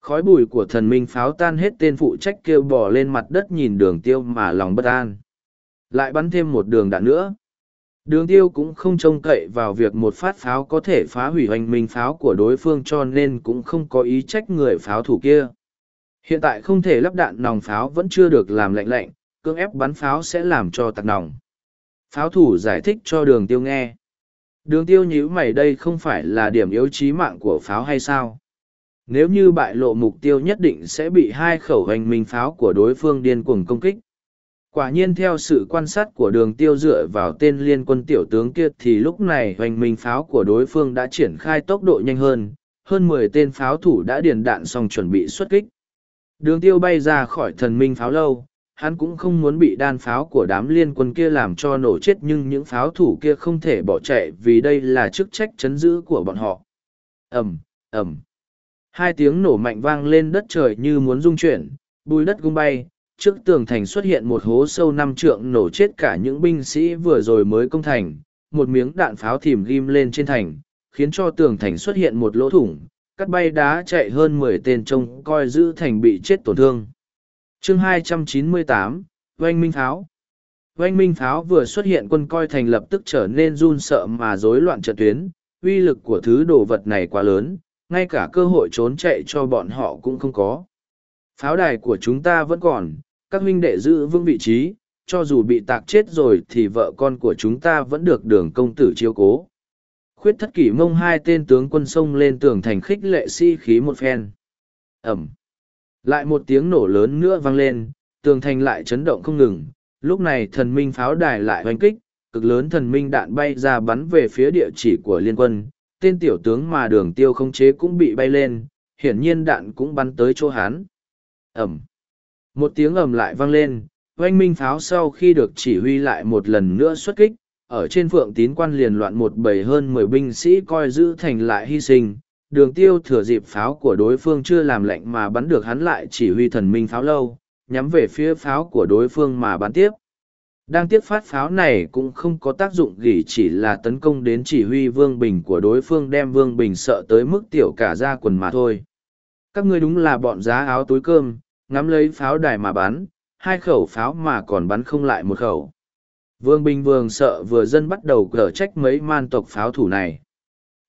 Speaker 1: Khói bụi của thần minh pháo tan hết tên phụ trách kêu bỏ lên mặt đất nhìn đường tiêu mà lòng bất an lại bắn thêm một đường đạn nữa. Đường tiêu cũng không trông cậy vào việc một phát pháo có thể phá hủy hoành minh pháo của đối phương cho nên cũng không có ý trách người pháo thủ kia. Hiện tại không thể lắp đạn nòng pháo vẫn chưa được làm lệnh lệnh, cưỡng ép bắn pháo sẽ làm cho tặc nòng. Pháo thủ giải thích cho đường tiêu nghe. Đường tiêu nhíu mày đây không phải là điểm yếu chí mạng của pháo hay sao? Nếu như bại lộ mục tiêu nhất định sẽ bị hai khẩu hành minh pháo của đối phương điên cuồng công kích. Quả nhiên theo sự quan sát của đường tiêu dựa vào tên liên quân tiểu tướng kia thì lúc này hoành minh pháo của đối phương đã triển khai tốc độ nhanh hơn, hơn mười tên pháo thủ đã điền đạn xong chuẩn bị xuất kích. Đường tiêu bay ra khỏi thần minh pháo lâu, hắn cũng không muốn bị đan pháo của đám liên quân kia làm cho nổ chết nhưng những pháo thủ kia không thể bỏ chạy vì đây là chức trách chấn giữ của bọn họ. Ẩm, Ẩm. Hai tiếng nổ mạnh vang lên đất trời như muốn rung chuyển, bùi đất gung bay, trước tường thành xuất hiện một hố sâu năm trượng nổ chết cả những binh sĩ vừa rồi mới công thành, một miếng đạn pháo thìm ghim lên trên thành, khiến cho tường thành xuất hiện một lỗ thủng, cắt bay đá chạy hơn mười tên trông coi giữ thành bị chết tổn thương. chương 298, Oanh Minh Pháo Oanh Minh Pháo vừa xuất hiện quân coi thành lập tức trở nên run sợ mà rối loạn trận tuyến, uy lực của thứ đồ vật này quá lớn, ngay cả cơ hội trốn chạy cho bọn họ cũng không có. Pháo đài của chúng ta vẫn còn, các huynh đệ giữ vững vị trí, cho dù bị tạc chết rồi thì vợ con của chúng ta vẫn được đường công tử chiếu cố. Khuyết thất kỷ mông hai tên tướng quân sông lên tường thành khích lệ si khí một phen. Ẩm. Lại một tiếng nổ lớn nữa vang lên, tường thành lại chấn động không ngừng. Lúc này thần minh pháo đài lại hoành kích, cực lớn thần minh đạn bay ra bắn về phía địa chỉ của liên quân. Tên tiểu tướng mà đường tiêu không chế cũng bị bay lên, hiển nhiên đạn cũng bắn tới chỗ hán. Ẩm. Một tiếng ầm lại vang lên, oanh minh pháo sau khi được chỉ huy lại một lần nữa xuất kích, ở trên phượng tín quan liền loạn một bầy hơn mười binh sĩ coi giữ thành lại hy sinh. Đường tiêu thừa dịp pháo của đối phương chưa làm lệnh mà bắn được hắn lại chỉ huy thần minh pháo lâu, nhắm về phía pháo của đối phương mà bắn tiếp. Đang tiếp phát pháo này cũng không có tác dụng gì chỉ là tấn công đến chỉ huy Vương Bình của đối phương đem Vương Bình sợ tới mức tiểu cả ra quần mà thôi. Các ngươi đúng là bọn giá áo túi cơm, ngắm lấy pháo đài mà bắn, hai khẩu pháo mà còn bắn không lại một khẩu. Vương Bình Vương sợ vừa dân bắt đầu cở trách mấy man tộc pháo thủ này.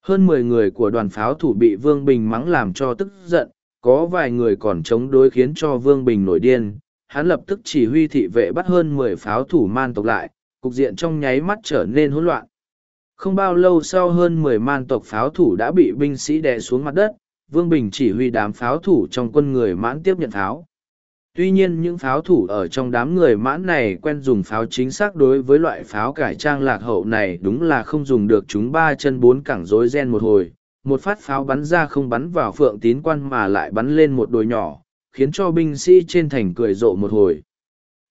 Speaker 1: Hơn mười người của đoàn pháo thủ bị Vương Bình mắng làm cho tức giận, có vài người còn chống đối khiến cho Vương Bình nổi điên. Hắn lập tức chỉ huy thị vệ bắt hơn mười pháo thủ man tộc lại, cục diện trong nháy mắt trở nên hỗn loạn. Không bao lâu sau hơn mười man tộc pháo thủ đã bị binh sĩ đè xuống mặt đất, Vương Bình chỉ huy đám pháo thủ trong quân người mãn tiếp nhận pháo. Tuy nhiên những pháo thủ ở trong đám người mãn này quen dùng pháo chính xác đối với loại pháo cải trang lạc hậu này đúng là không dùng được chúng ba chân bốn cẳng rối ren một hồi. Một phát pháo bắn ra không bắn vào phượng tín quan mà lại bắn lên một đồi nhỏ, khiến cho binh sĩ trên thành cười rộ một hồi.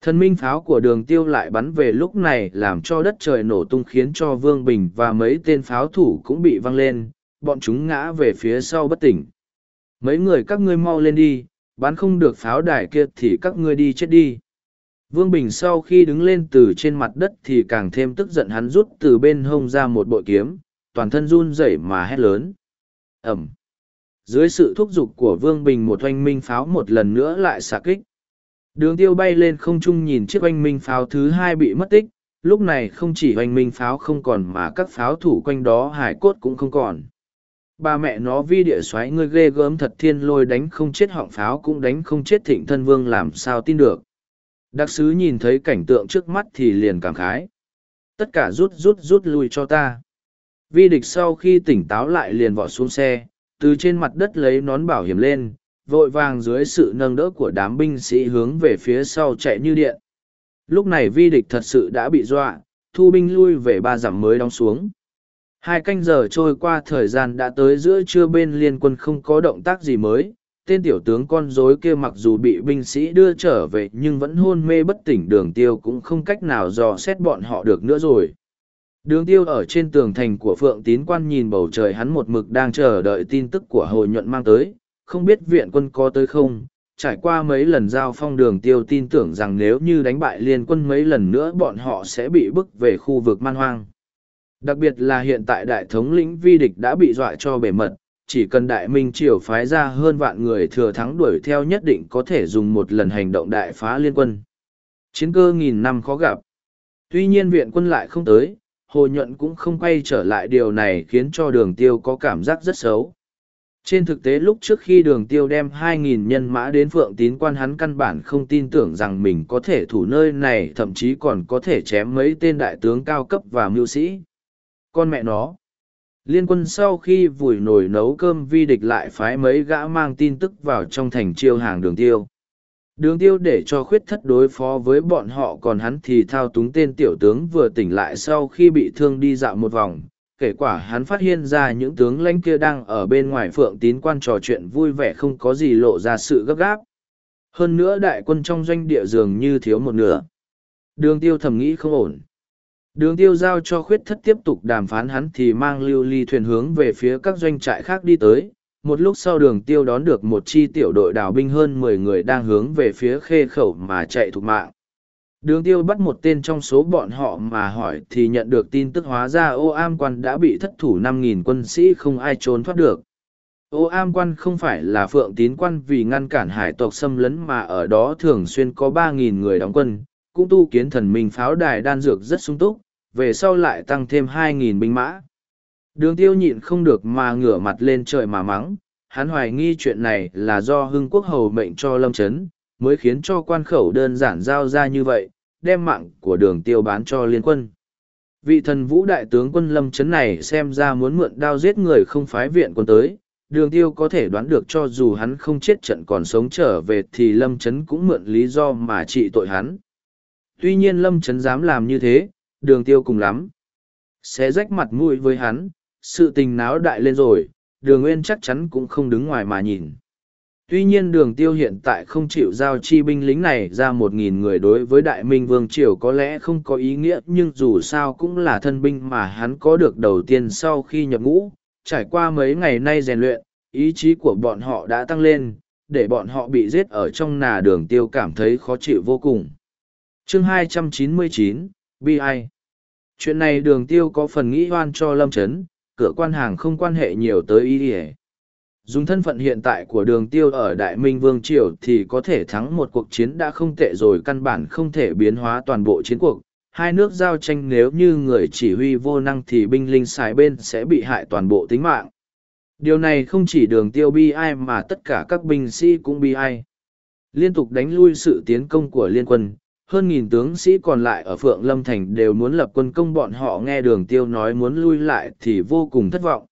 Speaker 1: Thần minh pháo của đường tiêu lại bắn về lúc này làm cho đất trời nổ tung khiến cho Vương Bình và mấy tên pháo thủ cũng bị văng lên, bọn chúng ngã về phía sau bất tỉnh. Mấy người các ngươi mau lên đi, bắn không được pháo đài kia thì các ngươi đi chết đi. Vương Bình sau khi đứng lên từ trên mặt đất thì càng thêm tức giận hắn rút từ bên hông ra một bội kiếm, toàn thân run rẩy mà hét lớn. Ẩm. Dưới sự thúc giục của Vương Bình một oanh minh pháo một lần nữa lại xạ kích. Đường tiêu bay lên không trung nhìn chiếc oanh minh pháo thứ hai bị mất tích, lúc này không chỉ oanh minh pháo không còn mà các pháo thủ quanh đó hải cốt cũng không còn ba mẹ nó vi địa xoáy ngươi ghê gớm thật thiên lôi đánh không chết họng pháo cũng đánh không chết thịnh thân vương làm sao tin được đặc sứ nhìn thấy cảnh tượng trước mắt thì liền cảm khái tất cả rút rút rút lui cho ta vi địch sau khi tỉnh táo lại liền vọt xuống xe từ trên mặt đất lấy nón bảo hiểm lên, vội vàng dưới sự nâng đỡ của đám binh sĩ hướng về phía sau chạy như điện. Lúc này vi địch thật sự đã bị dọa, thu binh lui về ba dặm mới đóng xuống. Hai canh giờ trôi qua thời gian đã tới giữa trưa bên liên quân không có động tác gì mới, tên tiểu tướng con rối kia mặc dù bị binh sĩ đưa trở về nhưng vẫn hôn mê bất tỉnh đường tiêu cũng không cách nào dò xét bọn họ được nữa rồi. Đường tiêu ở trên tường thành của Phượng Tín Quan nhìn bầu trời hắn một mực đang chờ đợi tin tức của hồi nhuận mang tới, không biết viện quân có tới không. Trải qua mấy lần giao phong đường tiêu tin tưởng rằng nếu như đánh bại liên quân mấy lần nữa bọn họ sẽ bị bức về khu vực man hoang. Đặc biệt là hiện tại đại thống lĩnh vi địch đã bị dọa cho bể mật, chỉ cần đại minh triều phái ra hơn vạn người thừa thắng đuổi theo nhất định có thể dùng một lần hành động đại phá liên quân. Chiến cơ nghìn năm khó gặp. Tuy nhiên viện quân lại không tới, hồ nhuận cũng không quay trở lại điều này khiến cho đường tiêu có cảm giác rất xấu. Trên thực tế lúc trước khi đường tiêu đem 2.000 nhân mã đến phượng tín quan hắn căn bản không tin tưởng rằng mình có thể thủ nơi này thậm chí còn có thể chém mấy tên đại tướng cao cấp và mưu sĩ. Con mẹ nó. Liên quân sau khi vùi nồi nấu cơm vi địch lại phái mấy gã mang tin tức vào trong thành chiêu hàng đường tiêu. Đường tiêu để cho khuyết thất đối phó với bọn họ còn hắn thì thao túng tên tiểu tướng vừa tỉnh lại sau khi bị thương đi dạo một vòng. Kể quả hắn phát hiện ra những tướng lãnh kia đang ở bên ngoài phượng tín quan trò chuyện vui vẻ không có gì lộ ra sự gấp gáp. Hơn nữa đại quân trong doanh địa dường như thiếu một nửa. Đường tiêu thầm nghĩ không ổn. Đường tiêu giao cho khuyết thất tiếp tục đàm phán hắn thì mang lưu ly thuyền hướng về phía các doanh trại khác đi tới. Một lúc sau đường tiêu đón được một chi tiểu đội đào binh hơn mười người đang hướng về phía khê khẩu mà chạy thục mạng. Đường tiêu bắt một tên trong số bọn họ mà hỏi thì nhận được tin tức hóa ra ô am quan đã bị thất thủ năm nghìn quân sĩ không ai trốn thoát được. Ô am quan không phải là phượng tín quan vì ngăn cản hải tộc xâm lấn mà ở đó thường xuyên có ba nghìn người đóng quân, cũng tu kiến thần minh pháo đài đan dược rất sung túc, về sau lại tăng thêm hai nghìn binh mã. Đường tiêu nhịn không được mà ngửa mặt lên trời mà mắng, hắn hoài nghi chuyện này là do hưng quốc hầu mệnh cho lâm chấn, mới khiến cho quan khẩu đơn giản giao ra như vậy, đem mạng của đường tiêu bán cho liên quân. Vị thần vũ đại tướng quân lâm chấn này xem ra muốn mượn đao giết người không phái viện quân tới, đường tiêu có thể đoán được cho dù hắn không chết trận còn sống trở về thì lâm chấn cũng mượn lý do mà trị tội hắn. Tuy nhiên lâm chấn dám làm như thế, đường tiêu cùng lắm. Sẽ rách mặt mũi với hắn, sự tình náo đại lên rồi, đường nguyên chắc chắn cũng không đứng ngoài mà nhìn. Tuy nhiên đường tiêu hiện tại không chịu giao chi binh lính này ra một nghìn người đối với đại minh vương triều có lẽ không có ý nghĩa nhưng dù sao cũng là thân binh mà hắn có được đầu tiên sau khi nhập ngũ, trải qua mấy ngày nay rèn luyện, ý chí của bọn họ đã tăng lên, để bọn họ bị giết ở trong nà đường tiêu cảm thấy khó chịu vô cùng. Chương 299, Bi Chuyện này đường tiêu có phần nghĩ hoan cho Lâm Trấn, cửa quan hàng không quan hệ nhiều tới ý đi Dùng thân phận hiện tại của đường tiêu ở Đại Minh Vương Triều thì có thể thắng một cuộc chiến đã không tệ rồi căn bản không thể biến hóa toàn bộ chiến cuộc. Hai nước giao tranh nếu như người chỉ huy vô năng thì binh linh xài bên sẽ bị hại toàn bộ tính mạng. Điều này không chỉ đường tiêu bi ai mà tất cả các binh sĩ cũng bi ai. Liên tục đánh lui sự tiến công của liên quân, hơn nghìn tướng sĩ còn lại ở Phượng Lâm Thành đều muốn lập quân công bọn họ nghe đường tiêu nói muốn lui lại thì vô cùng thất vọng.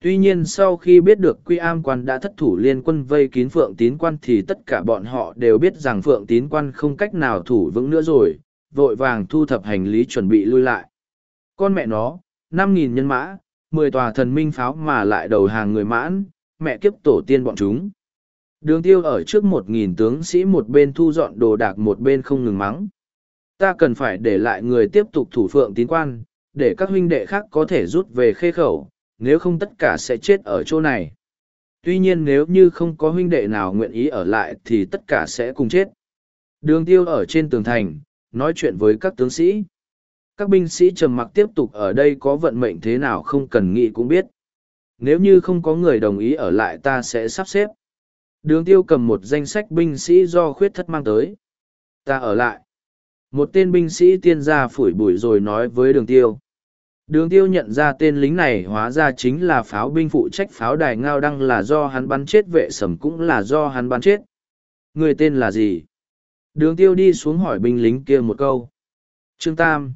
Speaker 1: Tuy nhiên sau khi biết được Quy Am quan đã thất thủ liên quân vây kín Phượng Tín quan thì tất cả bọn họ đều biết rằng Phượng Tín quan không cách nào thủ vững nữa rồi, vội vàng thu thập hành lý chuẩn bị lui lại. Con mẹ nó, năm nghìn nhân mã, mười tòa thần minh pháo mà lại đầu hàng người mãn, mẹ kiếp tổ tiên bọn chúng. Đường tiêu ở trước một nghìn tướng sĩ một bên thu dọn đồ đạc một bên không ngừng mắng. Ta cần phải để lại người tiếp tục thủ phượng tín quan, để các huynh đệ khác có thể rút về khê khẩu, nếu không tất cả sẽ chết ở chỗ này. Tuy nhiên nếu như không có huynh đệ nào nguyện ý ở lại thì tất cả sẽ cùng chết. Đường tiêu ở trên tường thành, nói chuyện với các tướng sĩ. Các binh sĩ trầm mặc tiếp tục ở đây có vận mệnh thế nào không cần nghĩ cũng biết. Nếu như không có người đồng ý ở lại ta sẽ sắp xếp. Đường tiêu cầm một danh sách binh sĩ do khuyết thất mang tới. Ta ở lại. Một tên binh sĩ tiên gia phủi bụi rồi nói với đường tiêu. Đường tiêu nhận ra tên lính này hóa ra chính là pháo binh phụ trách pháo đài ngao đăng là do hắn bắn chết, vệ sầm cũng là do hắn bắn chết. Người tên là gì? Đường tiêu đi xuống hỏi binh lính kia một câu. Trương Tam.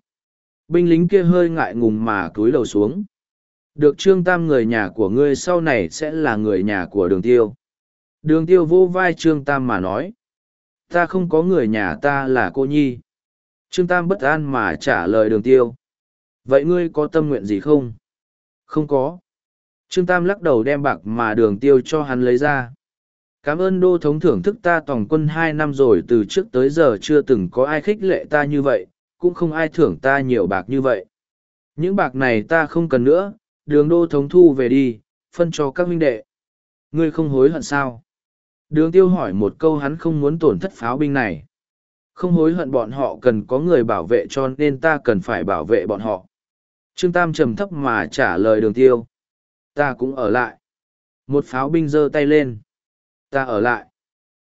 Speaker 1: Binh lính kia hơi ngại ngùng mà cúi đầu xuống. Được Trương Tam người nhà của ngươi sau này sẽ là người nhà của đường tiêu. Đường tiêu vô vai Trương Tam mà nói. Ta không có người nhà ta là cô Nhi. Trương Tam bất an mà trả lời đường tiêu. Vậy ngươi có tâm nguyện gì không? Không có. Trương Tam lắc đầu đem bạc mà đường tiêu cho hắn lấy ra. Cảm ơn đô thống thưởng thức ta tổng quân hai năm rồi từ trước tới giờ chưa từng có ai khích lệ ta như vậy, cũng không ai thưởng ta nhiều bạc như vậy. Những bạc này ta không cần nữa, đường đô thống thu về đi, phân cho các huynh đệ. Ngươi không hối hận sao? Đường tiêu hỏi một câu hắn không muốn tổn thất pháo binh này. Không hối hận bọn họ cần có người bảo vệ cho nên ta cần phải bảo vệ bọn họ. Trương Tam trầm thấp mà trả lời đường tiêu. Ta cũng ở lại. Một pháo binh giơ tay lên. Ta ở lại.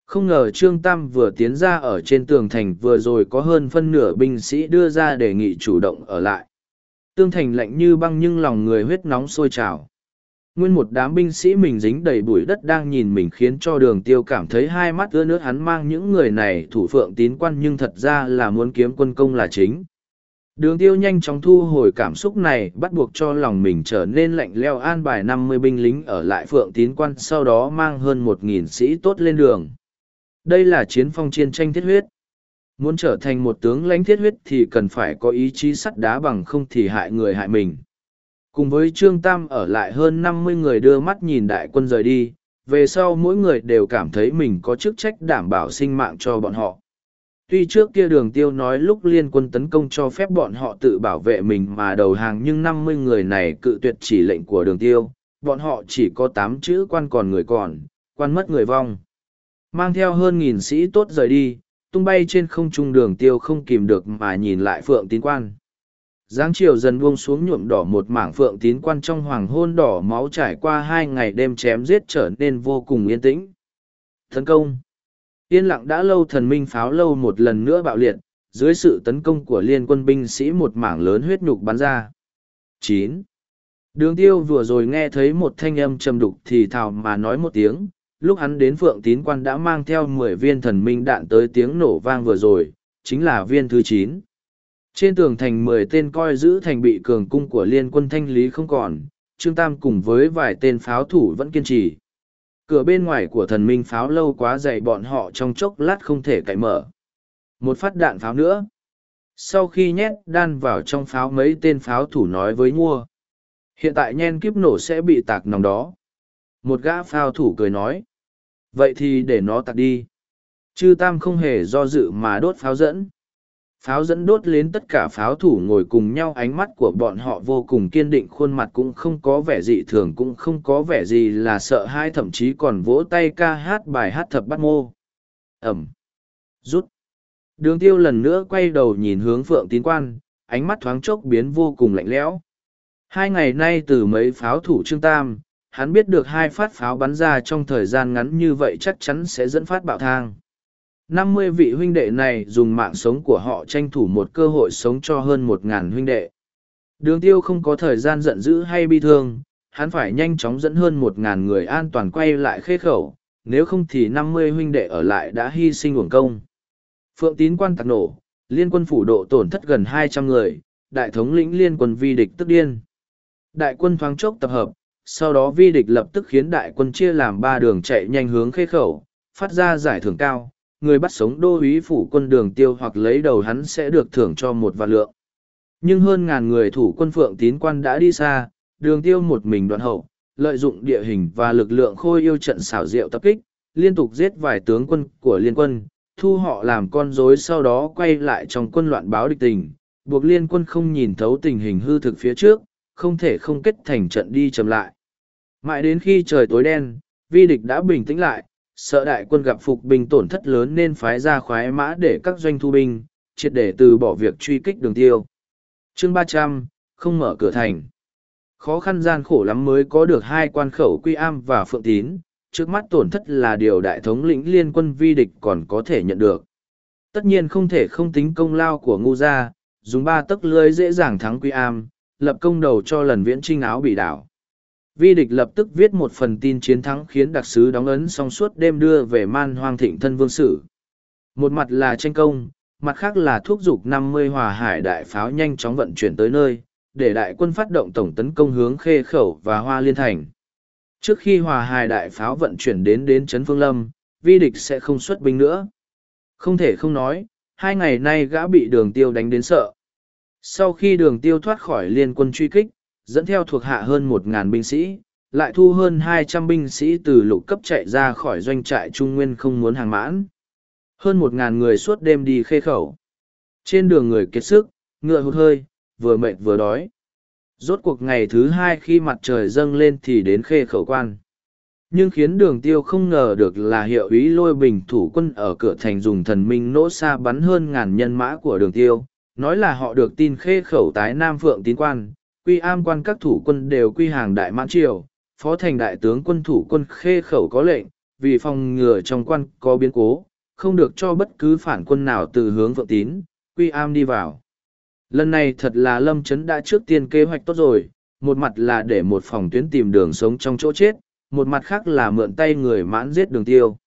Speaker 1: Không ngờ Trương Tam vừa tiến ra ở trên tường thành vừa rồi có hơn phân nửa binh sĩ đưa ra đề nghị chủ động ở lại. Tương thành lạnh như băng nhưng lòng người huyết nóng sôi trào. Nguyên một đám binh sĩ mình dính đầy bụi đất đang nhìn mình khiến cho đường tiêu cảm thấy hai mắt ưa nước hắn mang những người này thủ phượng tín quan nhưng thật ra là muốn kiếm quân công là chính. Đường tiêu nhanh chóng thu hồi cảm xúc này, bắt buộc cho lòng mình trở nên lạnh leo, an bài năm mươi binh lính ở lại phượng tín quan, sau đó mang hơn một nghìn sĩ tốt lên đường. Đây là chiến phong chiến tranh thiết huyết. Muốn trở thành một tướng lãnh thiết huyết thì cần phải có ý chí sắt đá bằng không thì hại người hại mình. Cùng với Trương Tam ở lại hơn năm mươi người đưa mắt nhìn đại quân rời đi, về sau mỗi người đều cảm thấy mình có chức trách đảm bảo sinh mạng cho bọn họ. Tuy trước kia đường tiêu nói lúc liên quân tấn công cho phép bọn họ tự bảo vệ mình mà đầu hàng nhưng năm mươi người này cự tuyệt chỉ lệnh của đường tiêu, bọn họ chỉ có tám chữ quan còn người còn, quan mất người vong. Mang theo hơn nghìn sĩ tốt rời đi, tung bay trên không trung đường tiêu không kìm được mà nhìn lại phượng tín quan. Giáng chiều dần buông xuống nhuộm đỏ một mảng phượng tín quan trong hoàng hôn đỏ máu trải qua hai ngày đêm chém giết trở nên vô cùng yên tĩnh. Tấn công Yên lặng đã lâu thần minh pháo lâu một lần nữa bạo liệt, dưới sự tấn công của liên quân binh sĩ một mảng lớn huyết nhục bắn ra. chín Đường tiêu vừa rồi nghe thấy một thanh âm trầm đục thì thào mà nói một tiếng, lúc hắn đến phượng tín quan đã mang theo mười viên thần minh đạn tới tiếng nổ vang vừa rồi, chính là viên thứ chín. Trên tường thành mười tên coi giữ thành bị cường cung của liên quân thanh lý không còn, Trương Tam cùng với vài tên pháo thủ vẫn kiên trì. Cửa bên ngoài của thần minh pháo lâu quá dày bọn họ trong chốc lát không thể cậy mở. Một phát đạn pháo nữa. Sau khi nhét đan vào trong pháo mấy tên pháo thủ nói với mua. Hiện tại nhen kiếp nổ sẽ bị tạc nòng đó. Một gã pháo thủ cười nói. Vậy thì để nó tạc đi. Chư Tam không hề do dự mà đốt pháo dẫn pháo dẫn đốt lên tất cả pháo thủ ngồi cùng nhau, ánh mắt của bọn họ vô cùng kiên định, khuôn mặt cũng không có vẻ gì thường, cũng không có vẻ gì là sợ hai thậm chí còn vỗ tay ca hát bài hát thập bắt mô. Ẩm. Rút. Đường tiêu lần nữa quay đầu nhìn hướng phượng tín quan, ánh mắt thoáng chốc biến vô cùng lạnh lẽo. Hai ngày nay từ mấy pháo thủ trương tam, hắn biết được hai phát pháo bắn ra trong thời gian ngắn như vậy chắc chắn sẽ dẫn phát bạo thang năm mươi vị huynh đệ này dùng mạng sống của họ tranh thủ một cơ hội sống cho hơn một ngàn huynh đệ. Đường tiêu không có thời gian giận dữ hay bi thương, hắn phải nhanh chóng dẫn hơn một ngàn người an toàn quay lại khê khẩu, nếu không thì năm mươi huynh đệ ở lại đã hy sinh uổng công. Phượng tín quan tạc nổ, liên quân phủ độ tổn thất gần hai trăm người, đại thống lĩnh liên quân vi địch tức điên. Đại quân thoáng chốc tập hợp, sau đó vi địch lập tức khiến đại quân chia làm ba đường chạy nhanh hướng khê khẩu, phát ra giải thưởng cao, người bắt sống đô úy phủ quân đường tiêu hoặc lấy đầu hắn sẽ được thưởng cho một vạn lượng. Nhưng hơn ngàn người thủ quân phượng tín quan đã đi xa, đường tiêu một mình đoạn hậu, lợi dụng địa hình và lực lượng khôi yêu trận xảo diệu tập kích, liên tục giết vài tướng quân của liên quân, thu họ làm con rối sau đó quay lại trong quân loạn báo địch tình, buộc liên quân không nhìn thấu tình hình hư thực phía trước, không thể không kết thành trận đi chậm lại. Mãi đến khi trời tối đen, vi địch đã bình tĩnh lại, sợ đại quân gặp phục binh tổn thất lớn nên phái ra khoái mã để các doanh thu binh, triệt để từ bỏ việc truy kích đường tiêu. chương ba trăm không mở cửa thành. Khó khăn gian khổ lắm mới có được hai quan khẩu Quy Am và Phượng Tín, trước mắt tổn thất là điều đại thống lĩnh liên quân vi địch còn có thể nhận được. Tất nhiên không thể không tính công lao của ngu gia, dùng ba tấc lưới dễ dàng thắng Quy Am, lập công đầu cho lần viễn trinh áo bị đảo. Vi địch lập tức viết một phần tin chiến thắng khiến đặc sứ đóng ấn xong suốt đêm đưa về man hoang thịnh thân vương sử. Một mặt là tranh công, mặt khác là thúc giục năm mươi hòa hải đại pháo nhanh chóng vận chuyển tới nơi, để đại quân phát động tổng tấn công hướng khê khẩu và hoa liên thành. Trước khi hòa hải đại pháo vận chuyển đến đến Trấn Phương Lâm, vi địch sẽ không xuất binh nữa. Không thể không nói, hai ngày nay gã bị đường tiêu đánh đến sợ. Sau khi đường tiêu thoát khỏi liên quân truy kích, dẫn theo thuộc hạ hơn một ngàn binh sĩ, lại thu hơn hai trăm binh sĩ từ lục cấp chạy ra khỏi doanh trại Trung Nguyên không muốn hàng mãn. Hơn một ngàn người suốt đêm đi khê khẩu. Trên đường người kiệt sức, ngựa hụt hơi, vừa mệt vừa đói. Rốt cuộc ngày thứ hai khi mặt trời dâng lên thì đến khê khẩu quan. Nhưng khiến đường tiêu không ngờ được là hiệu ý lôi bình thủ quân ở cửa thành dùng thần minh nỗ xa bắn hơn ngàn nhân mã của đường tiêu. Nói là họ được tin khê khẩu tái Nam Phượng tín quan, quy am quan các thủ quân đều quy hàng đại mãn triều, phó thành đại tướng quân thủ quân khê khẩu có lệnh, vì phòng ngừa trong quan có biến cố, không được cho bất cứ phản quân nào từ hướng vượng tín, quy am đi vào. Lần này thật là Lâm Trấn đã trước tiên kế hoạch tốt rồi, một mặt là để một phòng tuyến tìm đường sống trong chỗ chết, một mặt khác là mượn tay người mãn giết đường tiêu.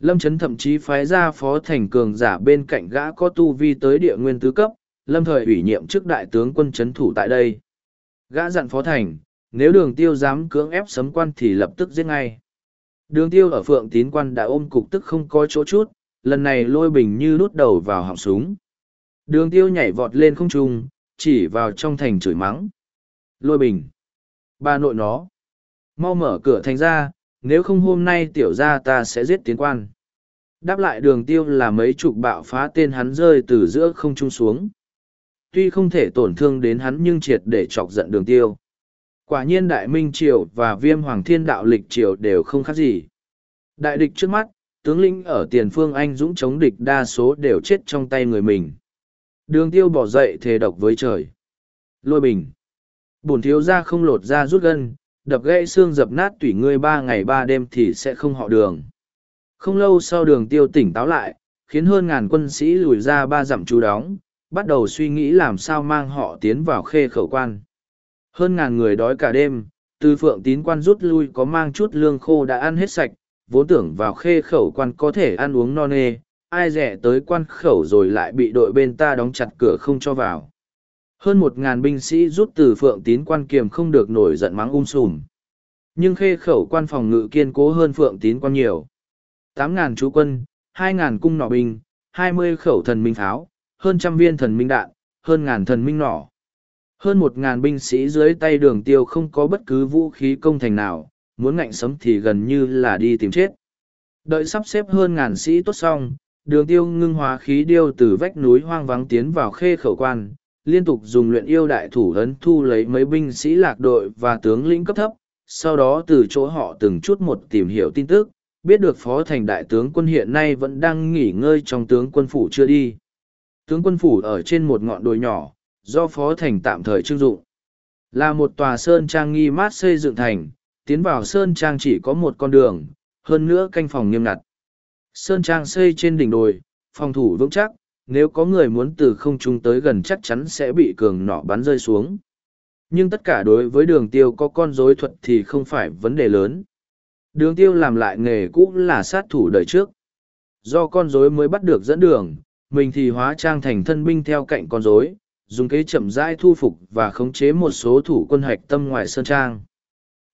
Speaker 1: Lâm Trấn thậm chí phái ra phó thành cường giả bên cạnh gã có tu vi tới địa nguyên tứ cấp, lâm thời ủy nhiệm trước đại tướng quân trấn thủ tại đây. Gã dặn phó thành, nếu đường tiêu dám cưỡng ép sấm quan thì lập tức giết ngay. Đường tiêu ở phượng tín quan đã ôm cục tức không có chỗ chút, lần này lôi bình như đút đầu vào họng súng. Đường tiêu nhảy vọt lên không trung, chỉ vào trong thành chửi mắng. Lôi bình. Ba nội nó. Mau mở cửa thành ra, nếu không hôm nay tiểu ra ta sẽ giết tiến quan. Đáp lại đường tiêu là mấy chục bạo phá tên hắn rơi từ giữa không trung xuống. Tuy không thể tổn thương đến hắn nhưng triệt để chọc giận đường tiêu. Quả nhiên Đại Minh Triều và Viêm Hoàng Thiên Đạo Lịch Triều đều không khác gì. Đại địch trước mắt, tướng lĩnh ở tiền phương anh dũng chống địch đa số đều chết trong tay người mình. Đường tiêu bỏ dậy thề độc với trời. Lôi bình. Bổn thiếu ra không lột ra rút gân, đập gãy xương dập nát tủy ngươi ba ngày ba đêm thì sẽ không họ đường. Không lâu sau đường tiêu tỉnh táo lại, khiến hơn ngàn quân sĩ lùi ra ba dặm chú đóng, bắt đầu suy nghĩ làm sao mang họ tiến vào khê khẩu quan. Hơn ngàn người đói cả đêm, từ phượng tín quan rút lui có mang chút lương khô đã ăn hết sạch, vốn tưởng vào khê khẩu quan có thể ăn uống no nê, ai rẻ tới quan khẩu rồi lại bị đội bên ta đóng chặt cửa không cho vào. Hơn một ngàn binh sĩ rút từ phượng tín quan kiềm không được nổi giận mắng um sùm. Nhưng khê khẩu quan phòng ngự kiên cố hơn phượng tín quan nhiều. Tám ngàn chú quân, hai ngàn cung nỏ binh, hai mươi khẩu thần minh pháo, hơn trăm viên thần minh đạn, hơn ngàn thần minh nỏ. Hơn một ngàn binh sĩ dưới tay đường tiêu không có bất cứ vũ khí công thành nào, muốn ngạnh sấm thì gần như là đi tìm chết. Đợi sắp xếp hơn ngàn sĩ tốt xong, đường tiêu ngưng hóa khí điêu từ vách núi hoang vắng tiến vào khê khẩu quan, liên tục dùng luyện yêu đại thủ ấn thu lấy mấy binh sĩ lạc đội và tướng lĩnh cấp thấp, sau đó từ chỗ họ từng chút một tìm hiểu tin tức, biết được phó thành đại tướng quân hiện nay vẫn đang nghỉ ngơi trong tướng quân phủ chưa đi. Tướng quân phủ ở trên một ngọn đồi nhỏ, do phó thành tạm thời trưng dụng. Là một tòa sơn trang nghi mát xây dựng thành, tiến vào sơn trang chỉ có một con đường, hơn nữa canh phòng nghiêm ngặt. Sơn trang xây trên đỉnh đồi, phòng thủ vững chắc, nếu có người muốn từ không trung tới gần chắc chắn sẽ bị cường nỏ bắn rơi xuống. Nhưng tất cả đối với đường tiêu có con rối thuật thì không phải vấn đề lớn. Đường tiêu làm lại nghề cũ là sát thủ đời trước. Do con rối mới bắt được dẫn đường, mình thì hóa trang thành thân binh theo cạnh con rối, dùng kế chậm rãi thu phục và khống chế một số thủ quân hạch tâm ngoài sơn trang.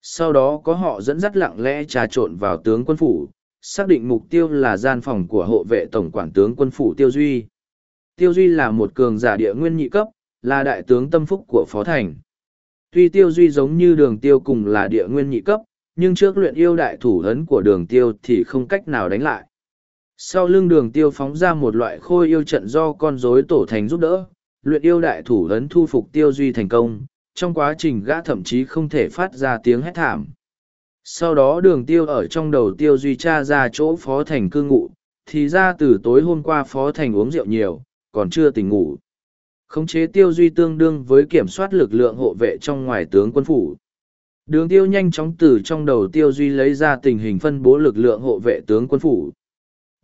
Speaker 1: Sau đó có họ dẫn dắt lặng lẽ trà trộn vào tướng quân phủ, xác định mục tiêu là gian phòng của hộ vệ tổng quản tướng quân phủ Tiêu Duy. Tiêu Duy là một cường giả địa nguyên nhị cấp, là đại tướng tâm phúc của Phó Thành. Tuy Tiêu Duy giống như đường tiêu cùng là địa nguyên nhị cấp, nhưng trước luyện yêu đại thủ hấn của đường tiêu thì không cách nào đánh lại. Sau lưng đường tiêu phóng ra một loại khôi yêu trận do con rối tổ thành giúp đỡ, luyện yêu đại thủ ấn thu phục Tiêu Duy thành công, trong quá trình gã thậm chí không thể phát ra tiếng hét thảm. Sau đó đường tiêu ở trong đầu tiêu duy tra ra chỗ phó thành cư ngụ, thì ra từ tối hôm qua phó thành uống rượu nhiều, còn chưa tỉnh ngủ. Khống chế tiêu duy tương đương với kiểm soát lực lượng hộ vệ trong ngoài tướng quân phủ. Đường tiêu nhanh chóng từ trong đầu tiêu duy lấy ra tình hình phân bố lực lượng hộ vệ tướng quân phủ.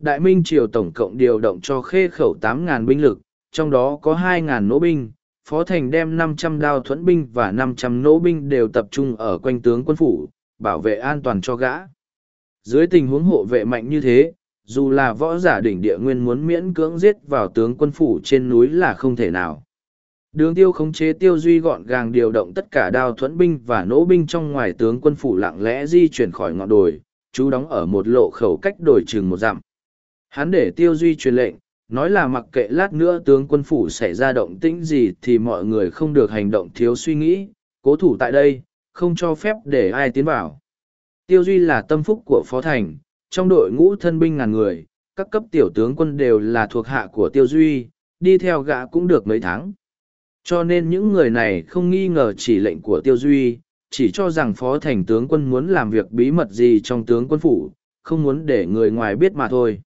Speaker 1: Đại Minh Triều tổng cộng điều động cho khê khẩu 8.000 binh lực, trong đó có 2.000 nỗ binh, Phó Thành đem 500 đao thuẫn binh và 500 nỗ binh đều tập trung ở quanh tướng quân phủ, bảo vệ an toàn cho gã. Dưới tình huống hộ vệ mạnh như thế, dù là võ giả đỉnh địa nguyên muốn miễn cưỡng giết vào tướng quân phủ trên núi là không thể nào. Đường tiêu khống chế tiêu duy gọn gàng điều động tất cả đao thuẫn binh và nỗ binh trong ngoài tướng quân phủ lặng lẽ di chuyển khỏi ngọn đồi, chú đóng ở một lộ khẩu cách đổi chừng một dặm. Hắn để tiêu duy truyền lệnh, nói là mặc kệ lát nữa tướng quân phủ xảy ra động tĩnh gì thì mọi người không được hành động thiếu suy nghĩ, cố thủ tại đây, không cho phép để ai tiến vào. Tiêu duy là tâm phúc của phó thành, trong đội ngũ thân binh ngàn người, các cấp tiểu tướng quân đều là thuộc hạ của tiêu duy, đi theo gã cũng được mấy tháng. Cho nên những người này không nghi ngờ chỉ lệnh của tiêu duy, chỉ cho rằng phó thành tướng quân muốn làm việc bí mật gì trong tướng quân phủ, không muốn để người ngoài biết mà thôi.